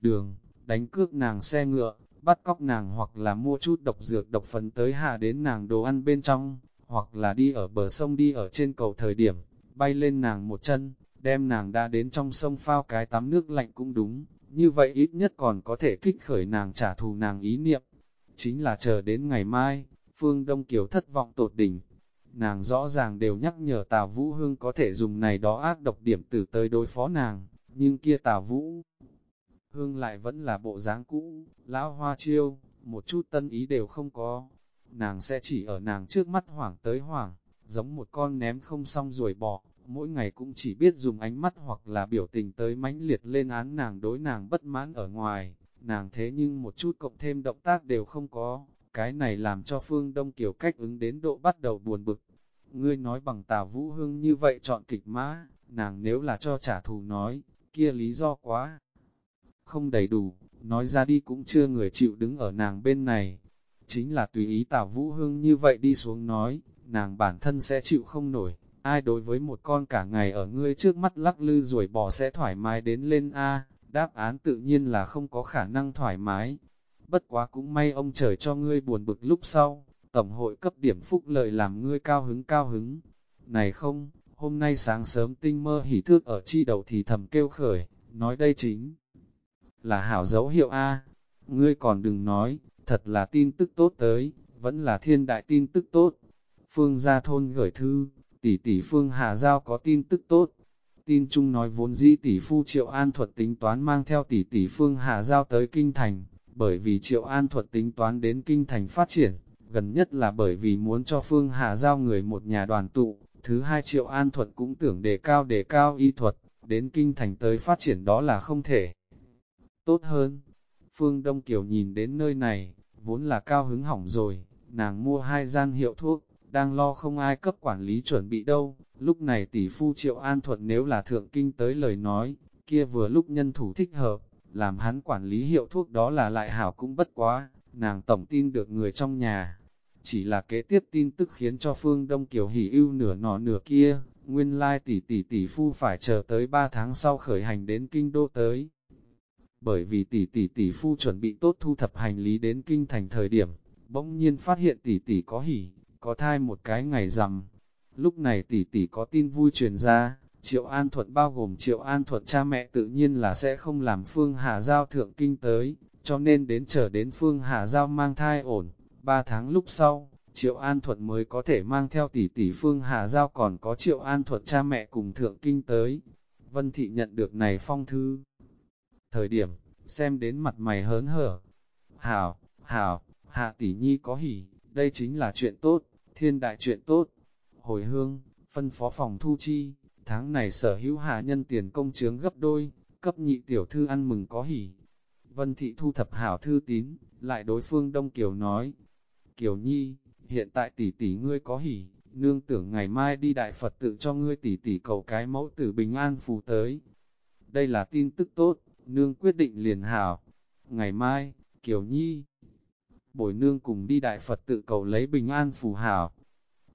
đường, đánh cướp nàng xe ngựa, bắt cóc nàng hoặc là mua chút độc dược độc phấn tới hạ đến nàng đồ ăn bên trong, hoặc là đi ở bờ sông đi ở trên cầu thời điểm, bay lên nàng một chân, đem nàng đã đến trong sông phao cái tắm nước lạnh cũng đúng, như vậy ít nhất còn có thể kích khởi nàng trả thù nàng ý niệm. Chính là chờ đến ngày mai, Phương Đông Kiều thất vọng tột đỉnh. Nàng rõ ràng đều nhắc nhở Tào Vũ Hương có thể dùng này đó ác độc điểm tử tới đối phó nàng, nhưng kia Tào Vũ Hương lại vẫn là bộ dáng cũ, lão hoa chiêu, một chút tân ý đều không có. nàng sẽ chỉ ở nàng trước mắt hoảng tới hoảng, giống một con ném không xong rồi bỏ, mỗi ngày cũng chỉ biết dùng ánh mắt hoặc là biểu tình tới mãnh liệt lên án nàng đối nàng bất mãn ở ngoài, nàng thế nhưng một chút cộng thêm động tác đều không có, cái này làm cho Phương Đông Kiều cách ứng đến độ bắt đầu buồn bực. Ngươi nói bằng Tào Vũ Hương như vậy chọn kịch mã, nàng nếu là cho trả thù nói, kia lý do quá. Không đầy đủ, nói ra đi cũng chưa người chịu đứng ở nàng bên này. Chính là tùy ý Tào Vũ Hương như vậy đi xuống nói, nàng bản thân sẽ chịu không nổi. Ai đối với một con cả ngày ở ngươi trước mắt lắc lư rồi bỏ sẽ thoải mái đến lên A, đáp án tự nhiên là không có khả năng thoải mái. Bất quá cũng may ông trời cho ngươi buồn bực lúc sau, Tổng hội cấp điểm phúc lợi làm ngươi cao hứng cao hứng. Này không, hôm nay sáng sớm tinh mơ hỉ thước ở chi đầu thì thầm kêu khởi, nói đây chính là hảo dấu hiệu A. Ngươi còn đừng nói, thật là tin tức tốt tới, vẫn là thiên đại tin tức tốt. Phương gia thôn gửi thư, tỷ tỷ Phương Hà Giao có tin tức tốt. Tin chung nói vốn dĩ tỷ phu Triệu An Thuật tính toán mang theo tỷ tỷ Phương Hà Giao tới Kinh Thành, bởi vì Triệu An Thuật tính toán đến Kinh Thành phát triển, gần nhất là bởi vì muốn cho Phương Hà Giao người một nhà đoàn tụ, thứ hai Triệu An Thuật cũng tưởng đề cao đề cao y thuật, đến Kinh Thành tới phát triển đó là không thể. Tốt hơn, Phương Đông Kiều nhìn đến nơi này, vốn là cao hứng hỏng rồi, nàng mua hai gian hiệu thuốc, đang lo không ai cấp quản lý chuẩn bị đâu, lúc này tỷ phu Triệu An thuận nếu là thượng kinh tới lời nói, kia vừa lúc nhân thủ thích hợp, làm hắn quản lý hiệu thuốc đó là lại hảo cũng bất quá, nàng tổng tin được người trong nhà. Chỉ là kế tiếp tin tức khiến cho Phương Đông Kiều hỉ ưu nửa nọ nửa kia, nguyên lai tỷ tỷ tỷ phu phải chờ tới 3 tháng sau khởi hành đến kinh đô tới. Bởi vì tỷ tỷ tỷ phu chuẩn bị tốt thu thập hành lý đến kinh thành thời điểm, bỗng nhiên phát hiện tỷ tỷ có hỉ, có thai một cái ngày rằm. Lúc này tỷ tỷ có tin vui truyền ra, Triệu An Thuận bao gồm Triệu An Thuận cha mẹ tự nhiên là sẽ không làm Phương Hà Giao thượng kinh tới, cho nên đến chờ đến Phương Hà Giao mang thai ổn, ba tháng lúc sau, Triệu An Thuận mới có thể mang theo tỷ tỷ Phương Hà Giao còn có Triệu An Thuận cha mẹ cùng thượng kinh tới. Vân Thị nhận được này phong thư. Thời điểm, xem đến mặt mày hớn hở. Hảo, hảo, hạ tỷ nhi có hỉ, đây chính là chuyện tốt thiên đại chuyện tốt. Hồi hương, phân phó phòng thu chi, tháng này sở hữu hạ nhân tiền công chướng gấp đôi, cấp nhị tiểu thư ăn mừng có hỉ. Vân thị thu thập hảo thư tín, lại đối phương Đông Kiều nói, Kiều Nhi, hiện tại tỷ tỷ ngươi có hỉ, nương tưởng ngày mai đi đại Phật tự cho ngươi tỷ tỷ cầu cái mẫu tử bình an phù tới. Đây là tin tức tốt, nương quyết định liền hảo. Ngày mai, Kiều Nhi, bồi nương cùng đi đại Phật tự cầu lấy bình an phù hảo.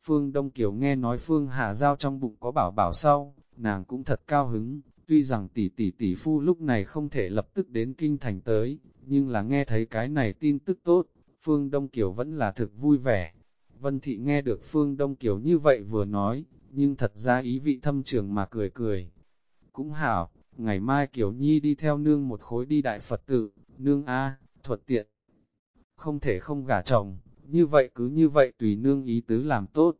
Phương Đông Kiều nghe nói Phương Hà Giao trong bụng có bảo bảo sau, nàng cũng thật cao hứng, tuy rằng tỷ tỷ tỷ phu lúc này không thể lập tức đến kinh thành tới, nhưng là nghe thấy cái này tin tức tốt, Phương Đông Kiều vẫn là thực vui vẻ. Vân Thị nghe được Phương Đông Kiều như vậy vừa nói, nhưng thật ra ý vị thâm trường mà cười cười. Cũng hảo, ngày mai Kiều Nhi đi theo nương một khối đi đại Phật tự, nương A, thuật tiện không thể không gả chồng, như vậy cứ như vậy tùy nương ý tứ làm tốt.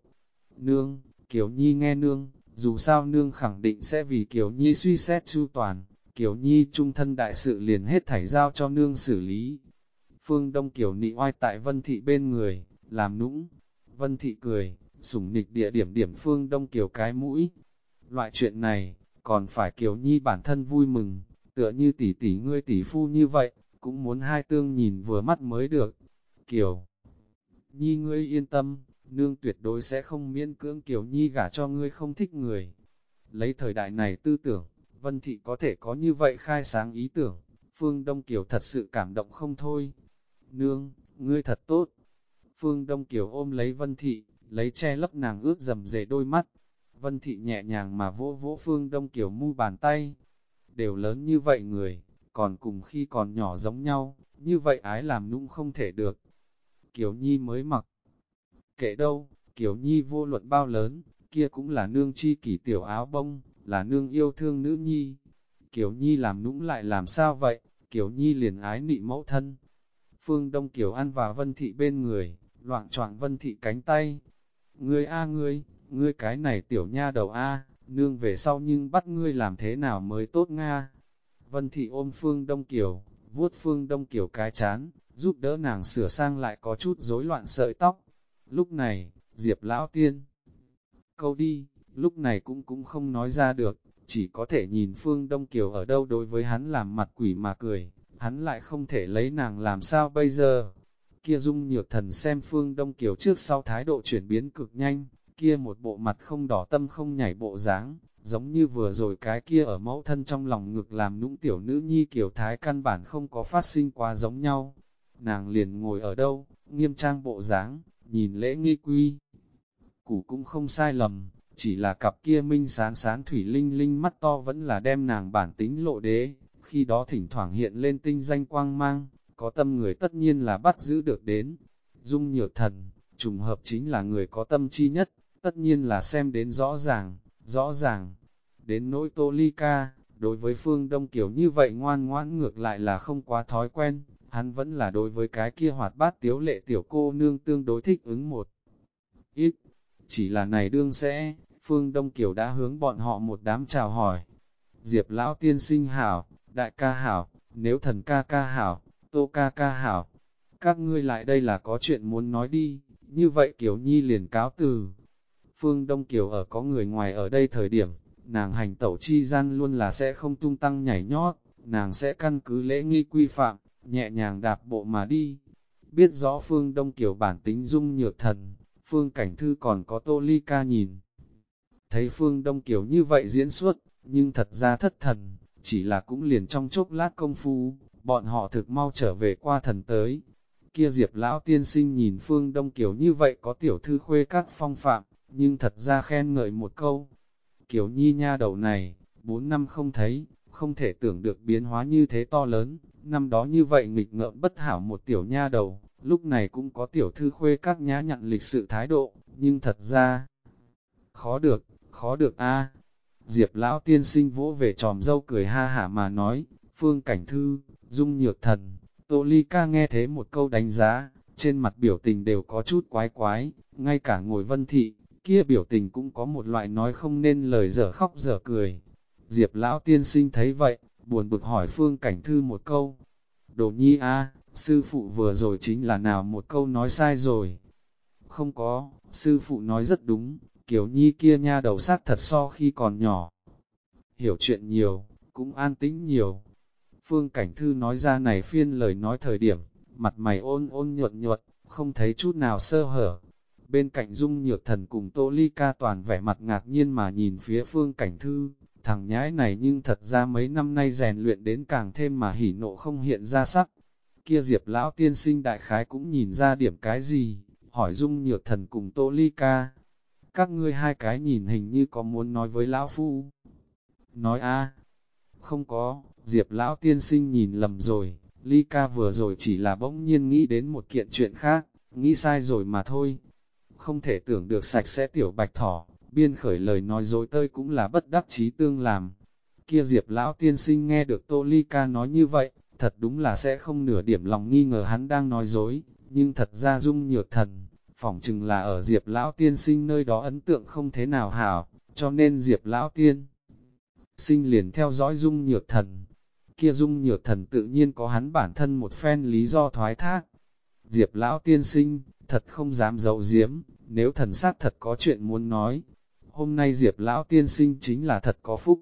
Nương, Kiều Nhi nghe nương, dù sao nương khẳng định sẽ vì Kiều Nhi suy xét chu toàn, Kiều Nhi trung thân đại sự liền hết thảy giao cho nương xử lý. Phương Đông Kiều nị oai tại Vân Thị bên người, làm nũng. Vân Thị cười, sủng nịch địa điểm điểm Phương Đông Kiều cái mũi. Loại chuyện này, còn phải Kiều Nhi bản thân vui mừng, tựa như tỷ tỷ ngươi tỷ phu như vậy, cũng muốn hai tương nhìn vừa mắt mới được. Kiều, Nhi ngươi yên tâm, nương tuyệt đối sẽ không miễn cưỡng Kiều Nhi gả cho ngươi không thích người. Lấy thời đại này tư tưởng, Vân Thị có thể có như vậy khai sáng ý tưởng, Phương Đông Kiều thật sự cảm động không thôi. Nương, ngươi thật tốt. Phương Đông Kiều ôm lấy Vân Thị, lấy che lấp nàng ướt dầm dề đôi mắt. Vân Thị nhẹ nhàng mà vỗ vỗ Phương Đông Kiều mu bàn tay. Đều lớn như vậy người, còn cùng khi còn nhỏ giống nhau, như vậy ái làm nũng không thể được. Kiều Nhi mới mặc. Kể đâu, Kiều Nhi vô luận bao lớn, kia cũng là nương chi kỷ tiểu áo bông, là nương yêu thương nữ nhi. Kiều Nhi làm nũng lại làm sao vậy, Kiều Nhi liền ái nị mẫu thân. Phương Đông Kiều ăn và Vân Thị bên người, loạn choạng Vân Thị cánh tay. Ngươi a ngươi, ngươi cái này tiểu nha đầu a, nương về sau nhưng bắt ngươi làm thế nào mới tốt nga. Vân Thị ôm Phương Đông Kiều, vuốt Phương Đông Kiều cái chán, giúp đỡ nàng sửa sang lại có chút rối loạn sợi tóc, Lúc này, Diệp Lão Tiên, câu đi, lúc này cũng cũng không nói ra được, chỉ có thể nhìn Phương Đông Kiều ở đâu đối với hắn làm mặt quỷ mà cười, hắn lại không thể lấy nàng làm sao bây giờ. Kia dung nhược thần xem Phương Đông Kiều trước sau thái độ chuyển biến cực nhanh, kia một bộ mặt không đỏ tâm không nhảy bộ dáng, giống như vừa rồi cái kia ở mẫu thân trong lòng ngực làm nũng tiểu nữ nhi kiểu thái căn bản không có phát sinh quá giống nhau. Nàng liền ngồi ở đâu, nghiêm trang bộ dáng, nhìn lễ nghi quy. Củ cũng không sai lầm, chỉ là cặp kia minh sán sán thủy linh linh mắt to vẫn là đem nàng bản tính lộ đế, khi đó thỉnh thoảng hiện lên tinh danh quang mang, có tâm người tất nhiên là bắt giữ được đến. Dung nhược thần, trùng hợp chính là người có tâm chi nhất, tất nhiên là xem đến rõ ràng, rõ ràng. Đến nỗi tô ly ca, đối với phương Đông Kiều như vậy ngoan ngoãn ngược lại là không quá thói quen, hắn vẫn là đối với cái kia hoạt bát tiếu lệ tiểu cô nương tương đối thích ứng một. Ít, chỉ là này đương sẽ, phương Đông Kiều đã hướng bọn họ một đám chào hỏi. Diệp lão tiên sinh hảo, đại ca hảo, nếu thần ca ca hảo, tô ca ca hảo, các ngươi lại đây là có chuyện muốn nói đi, như vậy Kiều Nhi liền cáo từ. Phương Đông Kiều ở có người ngoài ở đây thời điểm, nàng hành tẩu chi gian luôn là sẽ không tung tăng nhảy nhót, nàng sẽ căn cứ lễ nghi quy phạm, nhẹ nhàng đạp bộ mà đi. Biết rõ Phương Đông Kiều bản tính dung nhược thần, Phương Cảnh Thư còn có Tô Ly Ca nhìn. Thấy Phương Đông Kiều như vậy diễn xuất, nhưng thật ra thất thần, chỉ là cũng liền trong chốc lát công phu, bọn họ thực mau trở về qua thần tới. Kia Diệp Lão Tiên Sinh nhìn Phương Đông Kiều như vậy có tiểu thư khuê các phong phạm, nhưng thật ra khen ngợi một câu. Kiều Nhi nha đầu này, bốn năm không thấy, không thể tưởng được biến hóa như thế to lớn, năm đó như vậy nghịch ngợm bất hảo một tiểu nha đầu, lúc này cũng có tiểu thư khuê các nhã nhận lịch sự thái độ, nhưng thật ra, khó được, khó được a Diệp lão tiên sinh vỗ về tròm dâu cười ha hả mà nói, phương cảnh thư, dung nhược thần, tô ly ca nghe thế một câu đánh giá, trên mặt biểu tình đều có chút quái quái, ngay cả ngồi vân thị, kia biểu tình cũng có một loại nói không nên lời dở khóc dở cười. Diệp lão tiên sinh thấy vậy, buồn bực hỏi phương cảnh thư một câu. Đồ nhi a sư phụ vừa rồi chính là nào một câu nói sai rồi. Không có, sư phụ nói rất đúng, kiểu nhi kia nha đầu sát thật so khi còn nhỏ. Hiểu chuyện nhiều, cũng an tĩnh nhiều. Phương Cảnh Thư nói ra này phiên lời nói thời điểm, mặt mày ôn ôn nhuận nhuận, không thấy chút nào sơ hở. Bên cạnh Dung Nhược Thần cùng Tô Ly Ca toàn vẻ mặt ngạc nhiên mà nhìn phía Phương Cảnh Thư, thằng nhãi này nhưng thật ra mấy năm nay rèn luyện đến càng thêm mà hỉ nộ không hiện ra sắc. Kia Diệp Lão tiên sinh đại khái cũng nhìn ra điểm cái gì, hỏi Dung Nhược Thần cùng Tô Ly Ca, các ngươi hai cái nhìn hình như có muốn nói với lão phu. Nói a. Không có, Diệp lão tiên sinh nhìn lầm rồi, Ly ca vừa rồi chỉ là bỗng nhiên nghĩ đến một kiện chuyện khác, nghĩ sai rồi mà thôi. Không thể tưởng được sạch sẽ tiểu bạch thỏ, biên khởi lời nói dối tơi cũng là bất đắc chí tương làm. Kia Diệp lão tiên sinh nghe được Tô Ly ca nói như vậy, thật đúng là sẽ không nửa điểm lòng nghi ngờ hắn đang nói dối, nhưng thật ra dung nhược thần, phỏng chừng là ở Diệp Lão Tiên sinh nơi đó ấn tượng không thế nào hảo, cho nên Diệp Lão Tiên sinh liền theo dõi dung nhược thần. Kia dung nhược thần tự nhiên có hắn bản thân một phen lý do thoái thác. Diệp Lão Tiên sinh, thật không dám giấu giếm, nếu thần sát thật có chuyện muốn nói. Hôm nay Diệp Lão Tiên sinh chính là thật có phúc.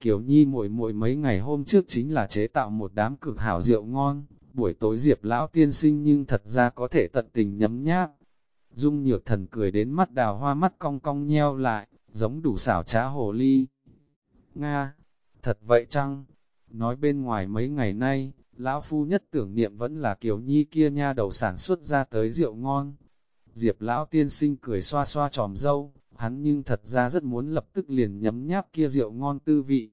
Kiều Nhi muội muội mấy ngày hôm trước chính là chế tạo một đám cực hảo rượu ngon, buổi tối Diệp Lão Tiên sinh nhưng thật ra có thể tận tình nhấm nháp, Dung nhược thần cười đến mắt đào hoa mắt cong cong nheo lại, giống đủ xảo trá hồ ly. Nga, thật vậy chăng? Nói bên ngoài mấy ngày nay, lão phu nhất tưởng niệm vẫn là kiểu nhi kia nha đầu sản xuất ra tới rượu ngon. Diệp lão tiên sinh cười xoa xoa tròm dâu, hắn nhưng thật ra rất muốn lập tức liền nhấm nháp kia rượu ngon tư vị.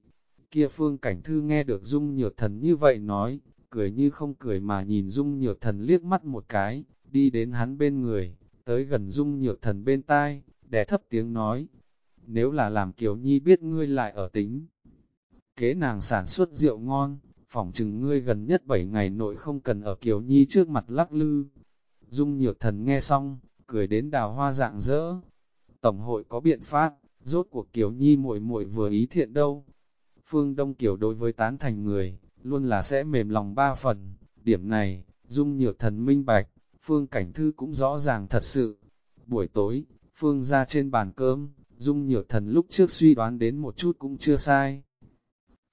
Kia phương cảnh thư nghe được dung nhược thần như vậy nói, cười như không cười mà nhìn dung nhược thần liếc mắt một cái, đi đến hắn bên người, tới gần dung nhược thần bên tai, đè thấp tiếng nói, nếu là làm Kiều Nhi biết ngươi lại ở tính. Kế nàng sản xuất rượu ngon, phỏng chừng ngươi gần nhất 7 ngày nội không cần ở Kiều Nhi trước mặt lắc lư. Dung nhược thần nghe xong, cười đến đào hoa dạng dỡ. Tổng hội có biện pháp, rốt cuộc Kiều Nhi muội muội vừa ý thiện đâu. Phương Đông Kiều đối với tán thành người, luôn là sẽ mềm lòng ba phần. Điểm này, Dung nhược thần minh bạch, Phương Cảnh Thư cũng rõ ràng thật sự. Buổi tối, Phương ra trên bàn cơm, Dung Nhược Thần lúc trước suy đoán đến một chút cũng chưa sai.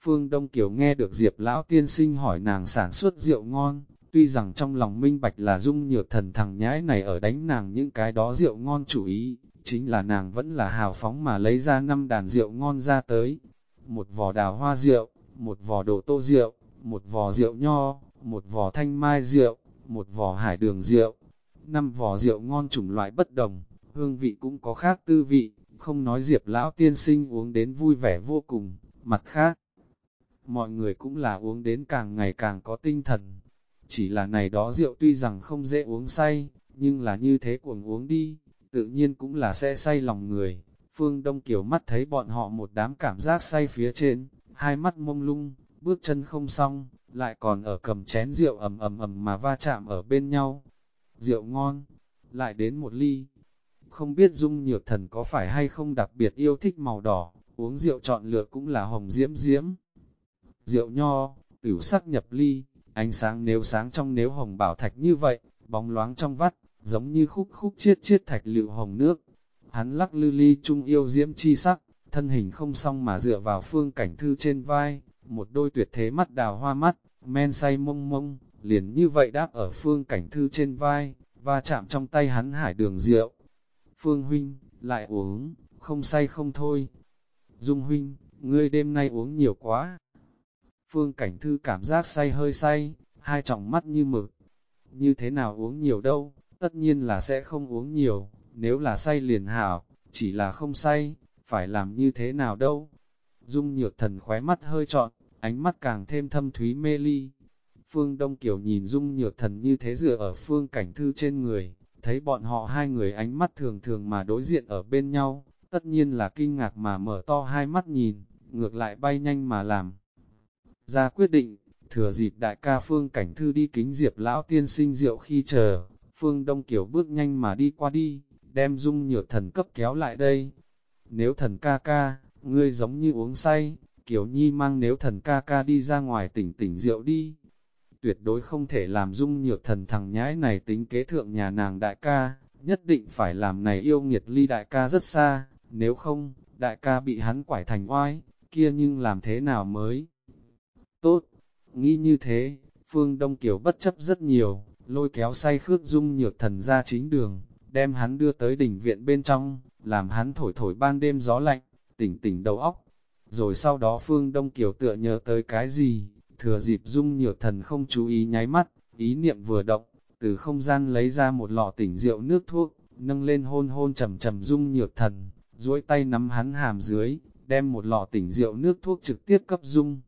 Phương Đông Kiều nghe được Diệp Lão Tiên Sinh hỏi nàng sản xuất rượu ngon, tuy rằng trong lòng minh bạch là Dung Nhược Thần thằng nhãi này ở đánh nàng những cái đó rượu ngon chủ ý, chính là nàng vẫn là hào phóng mà lấy ra năm đàn rượu ngon ra tới. Một vò đào hoa rượu, một vò đồ tô rượu, một vò rượu nho, một vò thanh mai rượu, một vò hải đường rượu, năm vò rượu ngon chủng loại bất đồng, hương vị cũng có khác tư vị, không nói diệp lão tiên sinh uống đến vui vẻ vô cùng, mặt khác. Mọi người cũng là uống đến càng ngày càng có tinh thần. Chỉ là này đó rượu tuy rằng không dễ uống say, nhưng là như thế cuồng uống đi, tự nhiên cũng là sẽ say lòng người. Phương Đông Kiều mắt thấy bọn họ một đám cảm giác say phía trên, hai mắt mông lung, bước chân không xong, lại còn ở cầm chén rượu ầm ầm ầm mà va chạm ở bên nhau. Rượu ngon, lại đến một ly. Không biết Dung Nhược Thần có phải hay không đặc biệt yêu thích màu đỏ, uống rượu chọn lựa cũng là hồng diễm diễm. Rượu nho, tửu sắc nhập ly, ánh sáng nếu sáng trong nếu hồng bảo thạch như vậy, bóng loáng trong vắt, giống như khúc khúc chiết chiết thạch lựu hồng nước. Hắn lắc lư ly trung yêu diễm chi sắc, thân hình không song mà dựa vào phương cảnh thư trên vai, một đôi tuyệt thế mắt đào hoa mắt, men say mông mông, liền như vậy đáp ở phương cảnh thư trên vai, và chạm trong tay hắn hải đường rượu. Phương huynh, lại uống, không say không thôi. Dung huynh, ngươi đêm nay uống nhiều quá. Phương cảnh thư cảm giác say hơi say, hai tròng mắt như mực. Như thế nào uống nhiều đâu, tất nhiên là sẽ không uống nhiều, nếu là say liền hảo, chỉ là không say, phải làm như thế nào đâu. Dung nhược thần khóe mắt hơi trọn, ánh mắt càng thêm thâm thúy mê ly. Phương Đông Kiều nhìn Dung nhược thần như thế dựa ở phương cảnh thư trên người, thấy bọn họ hai người ánh mắt thường thường mà đối diện ở bên nhau, tất nhiên là kinh ngạc mà mở to hai mắt nhìn, ngược lại bay nhanh mà làm. Ra quyết định, thừa dịp đại ca Phương Cảnh Thư đi kính diệp lão tiên sinh rượu khi chờ, Phương Đông Kiều bước nhanh mà đi qua đi, đem dung nhược thần cấp kéo lại đây. Nếu thần ca ca, ngươi giống như uống say, Kiều Nhi mang nếu thần ca ca đi ra ngoài tỉnh tỉnh rượu đi. Tuyệt đối không thể làm dung nhược thần thằng nhãi này tính kế thượng nhà nàng đại ca, nhất định phải làm này yêu nghiệt ly đại ca rất xa, nếu không, đại ca bị hắn quải thành oai, kia nhưng làm thế nào mới? Tốt, nghĩ như thế, Phương Đông Kiều bất chấp rất nhiều, lôi kéo say khước dung nhược thần ra chính đường, đem hắn đưa tới đỉnh viện bên trong, làm hắn thổi thổi ban đêm gió lạnh, tỉnh tỉnh đầu óc. Rồi sau đó Phương Đông Kiều tựa nhớ tới cái gì, thừa dịp dung nhược thần không chú ý nháy mắt, ý niệm vừa động, từ không gian lấy ra một lọ tỉnh rượu nước thuốc, nâng lên hôn hôn trầm trầm dung nhược thần, duỗi tay nắm hắn hàm dưới, đem một lọ tỉnh rượu nước thuốc trực tiếp cấp dung.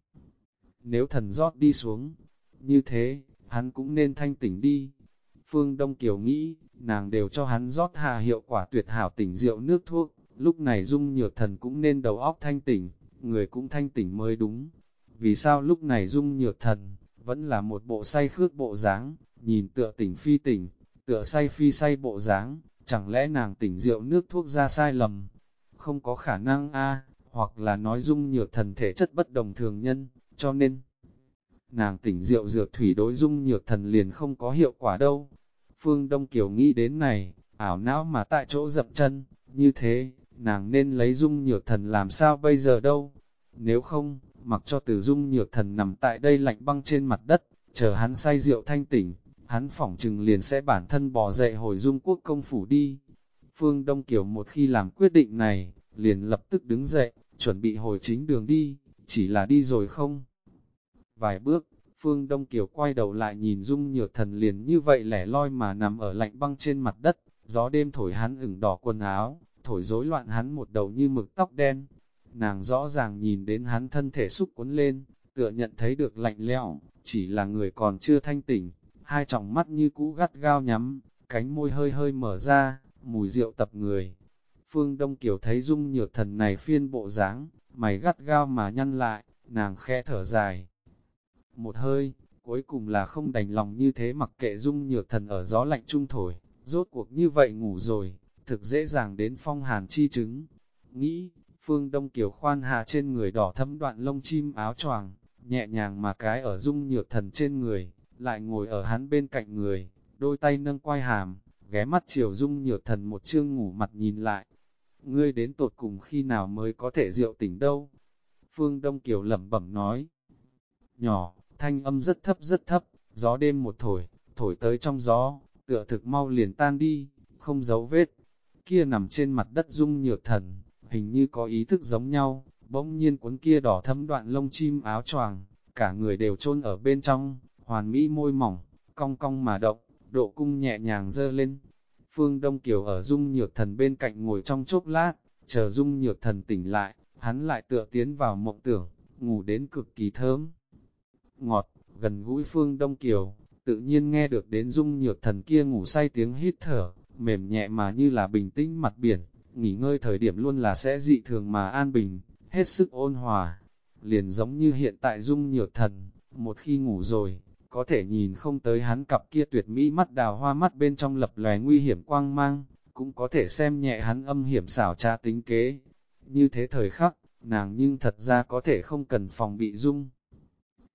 Nếu thần rót đi xuống, như thế, hắn cũng nên thanh tỉnh đi. Phương Đông Kiều nghĩ, nàng đều cho hắn rót hạ hiệu quả tuyệt hảo tỉnh rượu nước thuốc, lúc này dung nhược thần cũng nên đầu óc thanh tỉnh, người cũng thanh tỉnh mới đúng. Vì sao lúc này dung nhược thần, vẫn là một bộ say khước bộ dáng, nhìn tựa tỉnh phi tỉnh, tựa say phi say bộ dáng, chẳng lẽ nàng tỉnh rượu nước thuốc ra sai lầm? Không có khả năng a hoặc là nói dung nhược thần thể chất bất đồng thường nhân, cho nên nàng tỉnh rượu dược thủy đối dung nhược thần liền không có hiệu quả đâu. Phương Đông Kiều nghĩ đến này, ảo não mà tại chỗ dậm chân, như thế, nàng nên lấy dung nhược thần làm sao bây giờ đâu. Nếu không, mặc cho từ dung nhược thần nằm tại đây lạnh băng trên mặt đất, chờ hắn say rượu thanh tỉnh, hắn phỏng chừng liền sẽ bản thân bỏ dậy hồi dung quốc công phủ đi. Phương Đông Kiều một khi làm quyết định này, liền lập tức đứng dậy, chuẩn bị hồi chính đường đi, chỉ là đi rồi không. Vài bước, Phương Đông Kiều quay đầu lại nhìn Dung Nhược Thần liền như vậy lẻ loi mà nằm ở lạnh băng trên mặt đất, gió đêm thổi hắn ửng đỏ quần áo, thổi rối loạn hắn một đầu như mực tóc đen. Nàng rõ ràng nhìn đến hắn thân thể xúc cuốn lên, tựa nhận thấy được lạnh lẽo, chỉ là người còn chưa thanh tỉnh, hai tròng mắt như cũ gắt gao nhắm, cánh môi hơi hơi mở ra, mùi rượu tập người. Phương Đông Kiều thấy Dung Nhược Thần này phiên bộ dáng, mày gắt gao mà nhăn lại, nàng khẽ thở dài, một hơi, cuối cùng là không đành lòng như thế mặc kệ dung nhược thần ở gió lạnh trung thổi, rốt cuộc như vậy ngủ rồi, thực dễ dàng đến phong hàn chi chứng. Nghĩ, phương đông kiều khoan hạ trên người đỏ thấm đoạn lông chim áo choàng, nhẹ nhàng mà cái ở dung nhược thần trên người, lại ngồi ở hắn bên cạnh người, đôi tay nâng quai hàm, ghé mắt chiều dung nhược thần một chương ngủ mặt nhìn lại. Ngươi đến tột cùng khi nào mới có thể rượu tỉnh đâu? Phương Đông Kiều lẩm bẩm nói. Nhỏ, thanh âm rất thấp rất thấp, gió đêm một thổi, thổi tới trong gió, tựa thực mau liền tan đi, không dấu vết. Kia nằm trên mặt đất dung nhược thần, hình như có ý thức giống nhau, bỗng nhiên cuốn kia đỏ thấm đoạn lông chim áo choàng, cả người đều chôn ở bên trong, hoàn mỹ môi mỏng, cong cong mà động, độ cung nhẹ nhàng dơ lên. Phương Đông Kiều ở dung nhược thần bên cạnh ngồi trong chốc lát, chờ dung nhược thần tỉnh lại, hắn lại tựa tiến vào mộng tưởng, ngủ đến cực kỳ thơm. Ngọt, gần gũi Phương Đông Kiều, tự nhiên nghe được đến dung nhược thần kia ngủ say tiếng hít thở, mềm nhẹ mà như là bình tĩnh mặt biển, nghỉ ngơi thời điểm luôn là sẽ dị thường mà an bình, hết sức ôn hòa. Liền giống như hiện tại dung nhược thần, một khi ngủ rồi, có thể nhìn không tới hắn cặp kia tuyệt mỹ mắt đào hoa mắt bên trong lập lòe nguy hiểm quang mang, cũng có thể xem nhẹ hắn âm hiểm xảo tra tính kế. Như thế thời khắc, nàng nhưng thật ra có thể không cần phòng bị dung.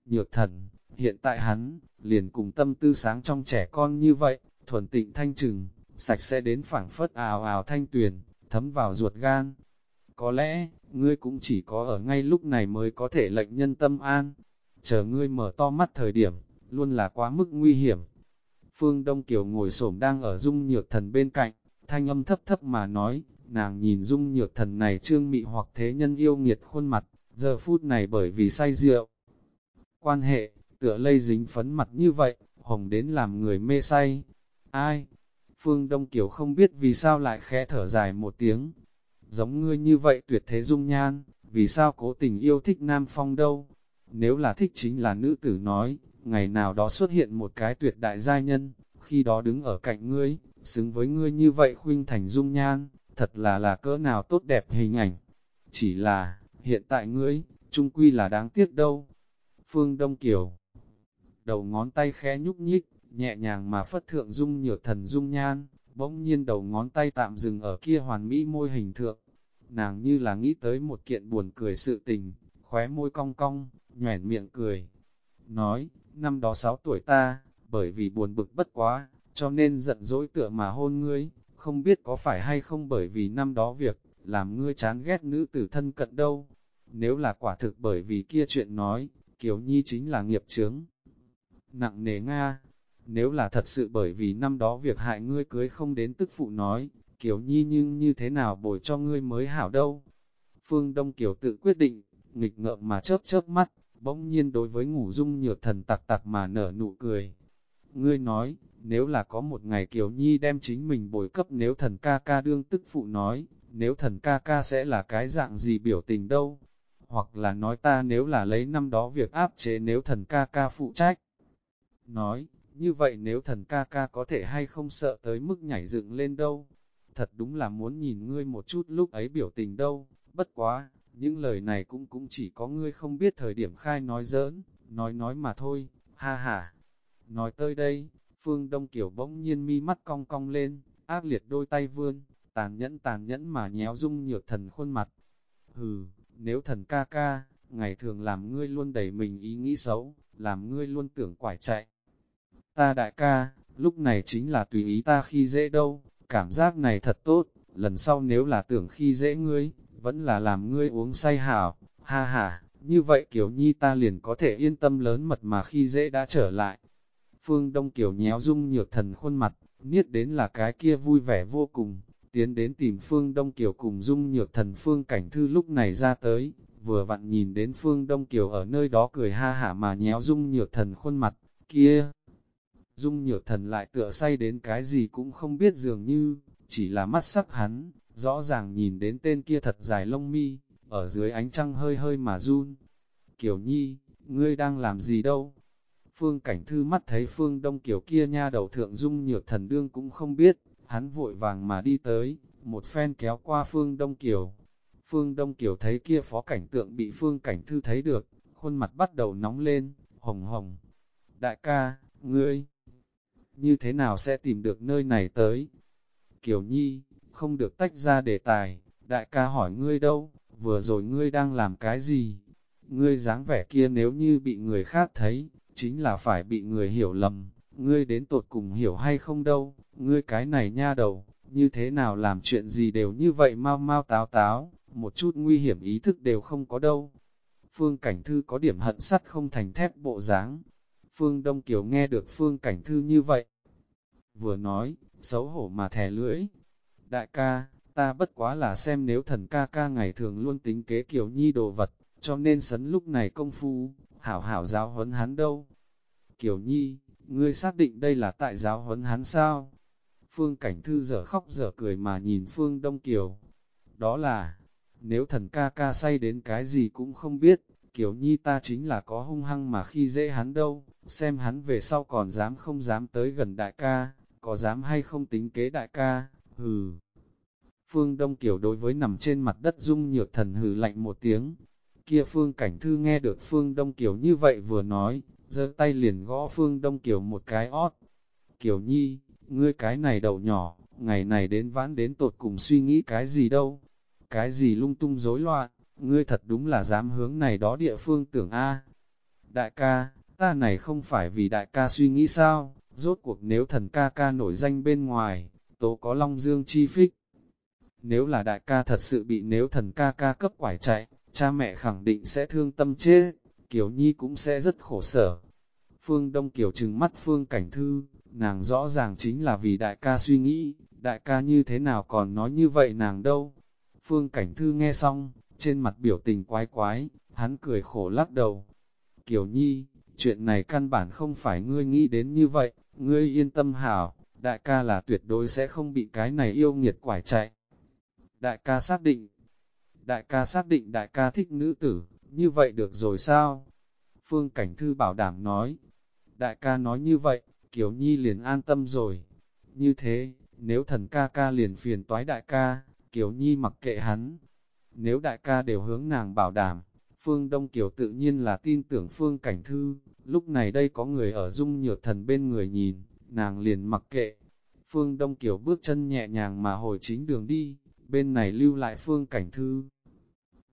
Nhược thần, hiện tại hắn, liền cùng tâm tư sáng trong trẻ con như vậy, thuần tịnh thanh trừng, sạch sẽ đến phảng phất ào ào thanh tuyền, thấm vào ruột gan. Có lẽ, ngươi cũng chỉ có ở ngay lúc này mới có thể lệnh nhân tâm an. Chờ ngươi mở to mắt thời điểm, luôn là quá mức nguy hiểm. Phương Đông Kiều ngồi xổm đang ở dung nhược thần bên cạnh, thanh âm thấp thấp mà nói, nàng nhìn dung nhược thần này trương mị hoặc thế nhân yêu nghiệt khuôn mặt, giờ phút này bởi vì say rượu. Quan hệ, tựa lây dính phấn mặt như vậy, hồng đến làm người mê say. Ai? Phương Đông Kiều không biết vì sao lại khẽ thở dài một tiếng. Giống ngươi như vậy tuyệt thế dung nhan, vì sao cố tình yêu thích Nam Phong đâu? Nếu là thích chính là nữ tử nói, ngày nào đó xuất hiện một cái tuyệt đại giai nhân, khi đó đứng ở cạnh ngươi, xứng với ngươi như vậy khuynh thành dung nhan, thật là là cỡ nào tốt đẹp hình ảnh. Chỉ là, hiện tại ngươi, trung quy là đáng tiếc đâu. Phương Đông Kiều Đầu ngón tay khẽ nhúc nhích, nhẹ nhàng mà phất thượng dung nhược thần dung nhan, bỗng nhiên đầu ngón tay tạm dừng ở kia hoàn mỹ môi hình thượng. Nàng như là nghĩ tới một kiện buồn cười sự tình, khóe môi cong cong, nhoẻn miệng cười. Nói, năm đó sáu tuổi ta, bởi vì buồn bực bất quá, cho nên giận dỗi tựa mà hôn ngươi, không biết có phải hay không bởi vì năm đó việc, làm ngươi chán ghét nữ tử thân cận đâu. Nếu là quả thực bởi vì kia chuyện nói, Kiều Nhi chính là nghiệp chướng. Nặng nề Nga, nếu là thật sự bởi vì năm đó việc hại ngươi cưới không đến tức phụ nói, Kiều Nhi nhưng như thế nào bồi cho ngươi mới hảo đâu. Phương Đông Kiều tự quyết định, nghịch ngợm mà chớp chớp mắt, bỗng nhiên đối với ngủ dung nhược thần tặc tặc mà nở nụ cười. Ngươi nói, nếu là có một ngày Kiều Nhi đem chính mình bồi cấp nếu thần ca ca đương tức phụ nói, nếu thần ca ca sẽ là cái dạng gì biểu tình đâu, hoặc là nói ta nếu là lấy năm đó việc áp chế nếu thần ca ca phụ trách. Nói, như vậy nếu thần ca ca có thể hay không sợ tới mức nhảy dựng lên đâu, thật đúng là muốn nhìn ngươi một chút lúc ấy biểu tình đâu, bất quá, những lời này cũng cũng chỉ có ngươi không biết thời điểm khai nói giỡn, nói nói mà thôi, ha ha. Nói tới đây, Phương Đông Kiều bỗng nhiên mi mắt cong cong lên, ác liệt đôi tay vươn, tàn nhẫn tàn nhẫn mà nhéo dung nhược thần khuôn mặt. Hừ, nếu thần ca ca, ngày thường làm ngươi luôn đẩy mình ý nghĩ xấu, làm ngươi luôn tưởng quải chạy. Ta đại ca, lúc này chính là tùy ý ta khi dễ đâu, cảm giác này thật tốt, lần sau nếu là tưởng khi dễ ngươi, vẫn là làm ngươi uống say hảo, ha ha, như vậy Kiều Nhi ta liền có thể yên tâm lớn mật mà khi dễ đã trở lại. Phương Đông Kiều nhéo dung nhược thần khuôn mặt, niết đến là cái kia vui vẻ vô cùng, tiến đến tìm Phương Đông Kiều cùng dung nhược thần Phương Cảnh Thư lúc này ra tới, vừa vặn nhìn đến Phương Đông Kiều ở nơi đó cười ha hả mà nhéo dung nhược thần khuôn mặt, kia. Dung nhược thần lại tựa say đến cái gì cũng không biết dường như, chỉ là mắt sắc hắn, rõ ràng nhìn đến tên kia thật dài lông mi, ở dưới ánh trăng hơi hơi mà run. Kiều Nhi, ngươi đang làm gì đâu? Phương Cảnh Thư mắt thấy Phương Đông Kiều kia nha đầu thượng dung nhược thần đương cũng không biết, hắn vội vàng mà đi tới, một phen kéo qua Phương Đông Kiều. Phương Đông Kiều thấy kia phó cảnh tượng bị Phương Cảnh Thư thấy được, khuôn mặt bắt đầu nóng lên, hồng hồng. Đại ca, ngươi, như thế nào sẽ tìm được nơi này tới? Kiều Nhi, không được tách ra đề tài, đại ca hỏi ngươi đâu, vừa rồi ngươi đang làm cái gì? Ngươi dáng vẻ kia nếu như bị người khác thấy, chính là phải bị người hiểu lầm, ngươi đến tột cùng hiểu hay không đâu, ngươi cái này nha đầu, như thế nào làm chuyện gì đều như vậy mau mau táo táo, một chút nguy hiểm ý thức đều không có đâu. Phương Cảnh Thư có điểm hận sắt không thành thép bộ dáng. Phương Đông Kiều nghe được Phương Cảnh Thư như vậy. Vừa nói, xấu hổ mà thè lưỡi. Đại ca, ta bất quá là xem nếu thần ca ca ngày thường luôn tính kế Kiều Nhi đồ vật, cho nên sấn lúc này công phu, hảo hảo giáo huấn hắn đâu. Kiều Nhi, ngươi xác định đây là tại giáo huấn hắn sao? Phương Cảnh Thư dở khóc dở cười mà nhìn Phương Đông Kiều. Đó là, nếu thần ca ca say đến cái gì cũng không biết, Kiều Nhi ta chính là có hung hăng mà khi dễ hắn đâu, xem hắn về sau còn dám không dám tới gần đại ca, có dám hay không tính kế đại ca, hừ. Phương Đông Kiều đối với nằm trên mặt đất dung nhược thần hừ lạnh một tiếng. Kia Phương Cảnh Thư nghe được Phương Đông Kiều như vậy vừa nói, giơ tay liền gõ Phương Đông Kiều một cái ót. Kiều Nhi, ngươi cái này đầu nhỏ, ngày này đến vãn đến tột cùng suy nghĩ cái gì đâu, cái gì lung tung rối loạn, ngươi thật đúng là dám hướng này đó địa phương tưởng A. Đại ca, ta này không phải vì đại ca suy nghĩ sao, rốt cuộc nếu thần ca ca nổi danh bên ngoài, tố có long dương chi phích. Nếu là đại ca thật sự bị nếu thần ca ca cấp quải chạy, cha mẹ khẳng định sẽ thương tâm chết, Kiều Nhi cũng sẽ rất khổ sở. Phương Đông Kiều trừng mắt Phương Cảnh Thư, nàng rõ ràng chính là vì đại ca suy nghĩ, đại ca như thế nào còn nói như vậy nàng đâu. Phương Cảnh Thư nghe xong, trên mặt biểu tình quái quái, hắn cười khổ lắc đầu. Kiều Nhi, chuyện này căn bản không phải ngươi nghĩ đến như vậy, ngươi yên tâm hảo, đại ca là tuyệt đối sẽ không bị cái này yêu nghiệt quải chạy. Đại ca xác định, đại ca xác định đại ca thích nữ tử, như vậy được rồi sao? Phương Cảnh Thư bảo đảm nói, đại ca nói như vậy, Kiều Nhi liền an tâm rồi. Như thế, nếu thần ca ca liền phiền toái đại ca, Kiều Nhi mặc kệ hắn. Nếu đại ca đều hướng nàng bảo đảm, Phương Đông Kiều tự nhiên là tin tưởng Phương Cảnh Thư, lúc này đây có người ở dung nhược thần bên người nhìn, nàng liền mặc kệ. Phương Đông Kiều bước chân nhẹ nhàng mà hồi chính đường đi, bên này lưu lại Phương Cảnh Thư.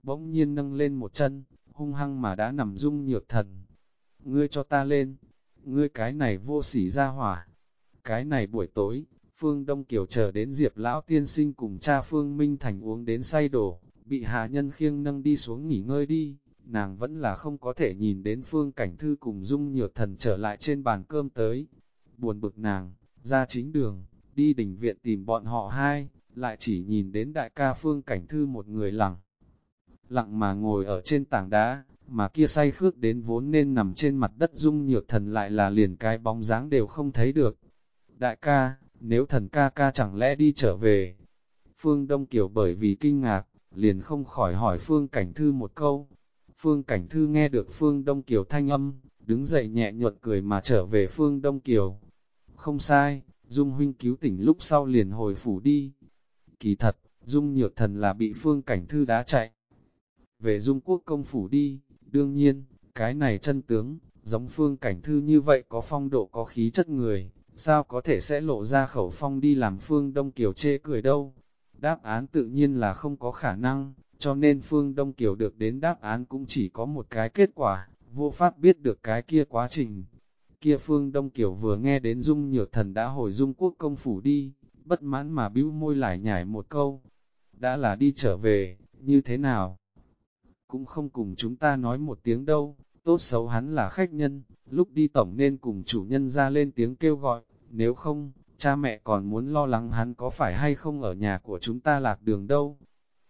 Bỗng nhiên nâng lên một chân, hung hăng mà đã nằm dung nhược thần. Ngươi cho ta lên, ngươi cái này vô sỉ ra hỏa. Cái này buổi tối, Phương Đông Kiều chờ đến Diệp Lão Tiên Sinh cùng cha Phương Minh Thành uống đến say đổ, bị hạ nhân khiêng nâng đi xuống nghỉ ngơi đi, nàng vẫn là không có thể nhìn đến Phương Cảnh Thư cùng Dung Nhược Thần trở lại trên bàn cơm tới. Buồn bực nàng, ra chính đường, đi đình viện tìm bọn họ hai, lại chỉ nhìn đến đại ca Phương Cảnh Thư một người lặng. Lặng mà ngồi ở trên tảng đá, mà kia say khước đến vốn nên nằm trên mặt đất Dung Nhược Thần lại là liền cái bóng dáng đều không thấy được. Đại ca, nếu thần ca ca chẳng lẽ đi trở về. Phương Đông Kiều bởi vì kinh ngạc, liền không khỏi hỏi Phương Cảnh Thư một câu. Phương Cảnh Thư nghe được Phương Đông Kiều thanh âm, đứng dậy nhẹ nhuận cười mà trở về Phương Đông Kiều. Không sai, Dung huynh cứu tỉnh lúc sau liền hồi phủ đi. Kỳ thật, Dung nhược thần là bị Phương Cảnh Thư đá chạy. Về Dung quốc công phủ đi, đương nhiên, cái này chân tướng, giống Phương Cảnh Thư như vậy có phong độ có khí chất người, sao có thể sẽ lộ ra khẩu phong đi làm Phương Đông Kiều chê cười đâu. Đáp án tự nhiên là không có khả năng, cho nên Phương Đông Kiều được đến đáp án cũng chỉ có một cái kết quả, vô pháp biết được cái kia quá trình. Kia Phương Đông Kiều vừa nghe đến Dung Nhược Thần đã hồi Dung Quốc công phủ đi, bất mãn mà bĩu môi lại nhảy một câu. Đã là đi trở về, như thế nào? Cũng không cùng chúng ta nói một tiếng đâu, tốt xấu hắn là khách nhân, lúc đi tổng nên cùng chủ nhân ra lên tiếng kêu gọi, nếu không, cha mẹ còn muốn lo lắng hắn có phải hay không ở nhà của chúng ta lạc đường đâu.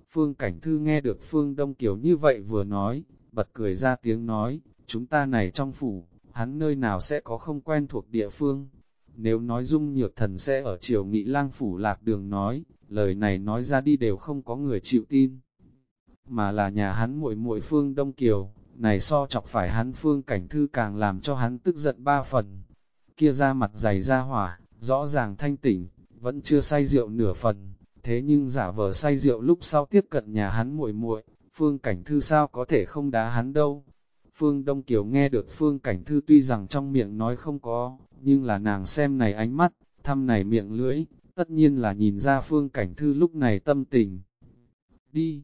Phương Cảnh Thư nghe được Phương Đông Kiều như vậy vừa nói, bật cười ra tiếng nói, chúng ta này trong phủ, hắn nơi nào sẽ có không quen thuộc địa phương. Nếu nói dung nhược thần sẽ ở triều nghị lang phủ lạc đường nói, lời này nói ra đi đều không có người chịu tin. Mà là nhà hắn muội muội Phương Đông Kiều, này so chọc phải hắn Phương Cảnh Thư càng làm cho hắn tức giận ba phần. Kia ra mặt dày ra hỏa, rõ ràng thanh tỉnh, vẫn chưa say rượu nửa phần, thế nhưng giả vờ say rượu lúc sau tiếp cận nhà hắn muội muội, Phương Cảnh Thư sao có thể không đá hắn đâu. Phương Đông Kiều nghe được Phương Cảnh Thư tuy rằng trong miệng nói không có, nhưng là nàng xem này ánh mắt, thăm này miệng lưỡi, tất nhiên là nhìn ra Phương Cảnh Thư lúc này tâm tình. Đi!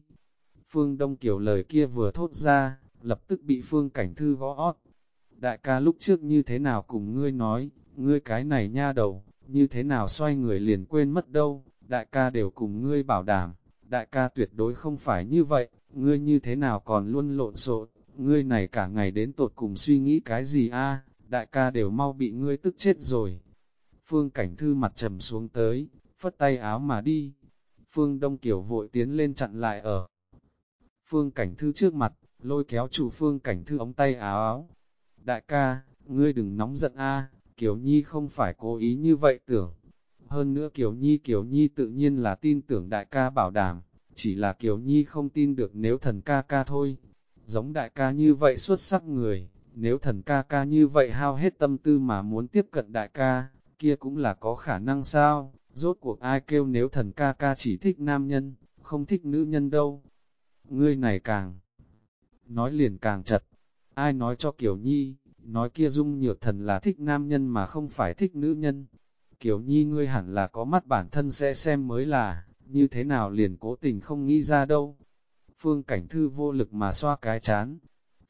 Phương Đông Kiều lời kia vừa thốt ra, lập tức bị Phương Cảnh Thư gõ ót. Đại ca lúc trước như thế nào cùng ngươi nói, ngươi cái này nha đầu, như thế nào xoay người liền quên mất đâu, đại ca đều cùng ngươi bảo đảm, đại ca tuyệt đối không phải như vậy, ngươi như thế nào còn luôn lộn xộn, ngươi này cả ngày đến tột cùng suy nghĩ cái gì a? đại ca đều mau bị ngươi tức chết rồi. Phương Cảnh Thư mặt trầm xuống tới, phất tay áo mà đi. Phương Đông Kiều vội tiến lên chặn lại ở. Phương Cảnh Thư trước mặt, lôi kéo chủ Phương Cảnh Thư ống tay áo áo. Đại ca, ngươi đừng nóng giận a, Kiều Nhi không phải cố ý như vậy tưởng. Hơn nữa Kiều Nhi Kiều Nhi tự nhiên là tin tưởng đại ca bảo đảm, chỉ là Kiều Nhi không tin được nếu thần ca ca thôi. Giống đại ca như vậy xuất sắc người, nếu thần ca ca như vậy hao hết tâm tư mà muốn tiếp cận đại ca, kia cũng là có khả năng sao, rốt cuộc ai kêu nếu thần ca ca chỉ thích nam nhân, không thích nữ nhân đâu. Ngươi này càng nói liền càng chật, ai nói cho Kiều Nhi, nói kia dung nhược thần là thích nam nhân mà không phải thích nữ nhân. Kiều Nhi ngươi hẳn là có mắt bản thân sẽ xem mới là, như thế nào liền cố tình không nghĩ ra đâu. Phương Cảnh Thư vô lực mà xoa cái chán.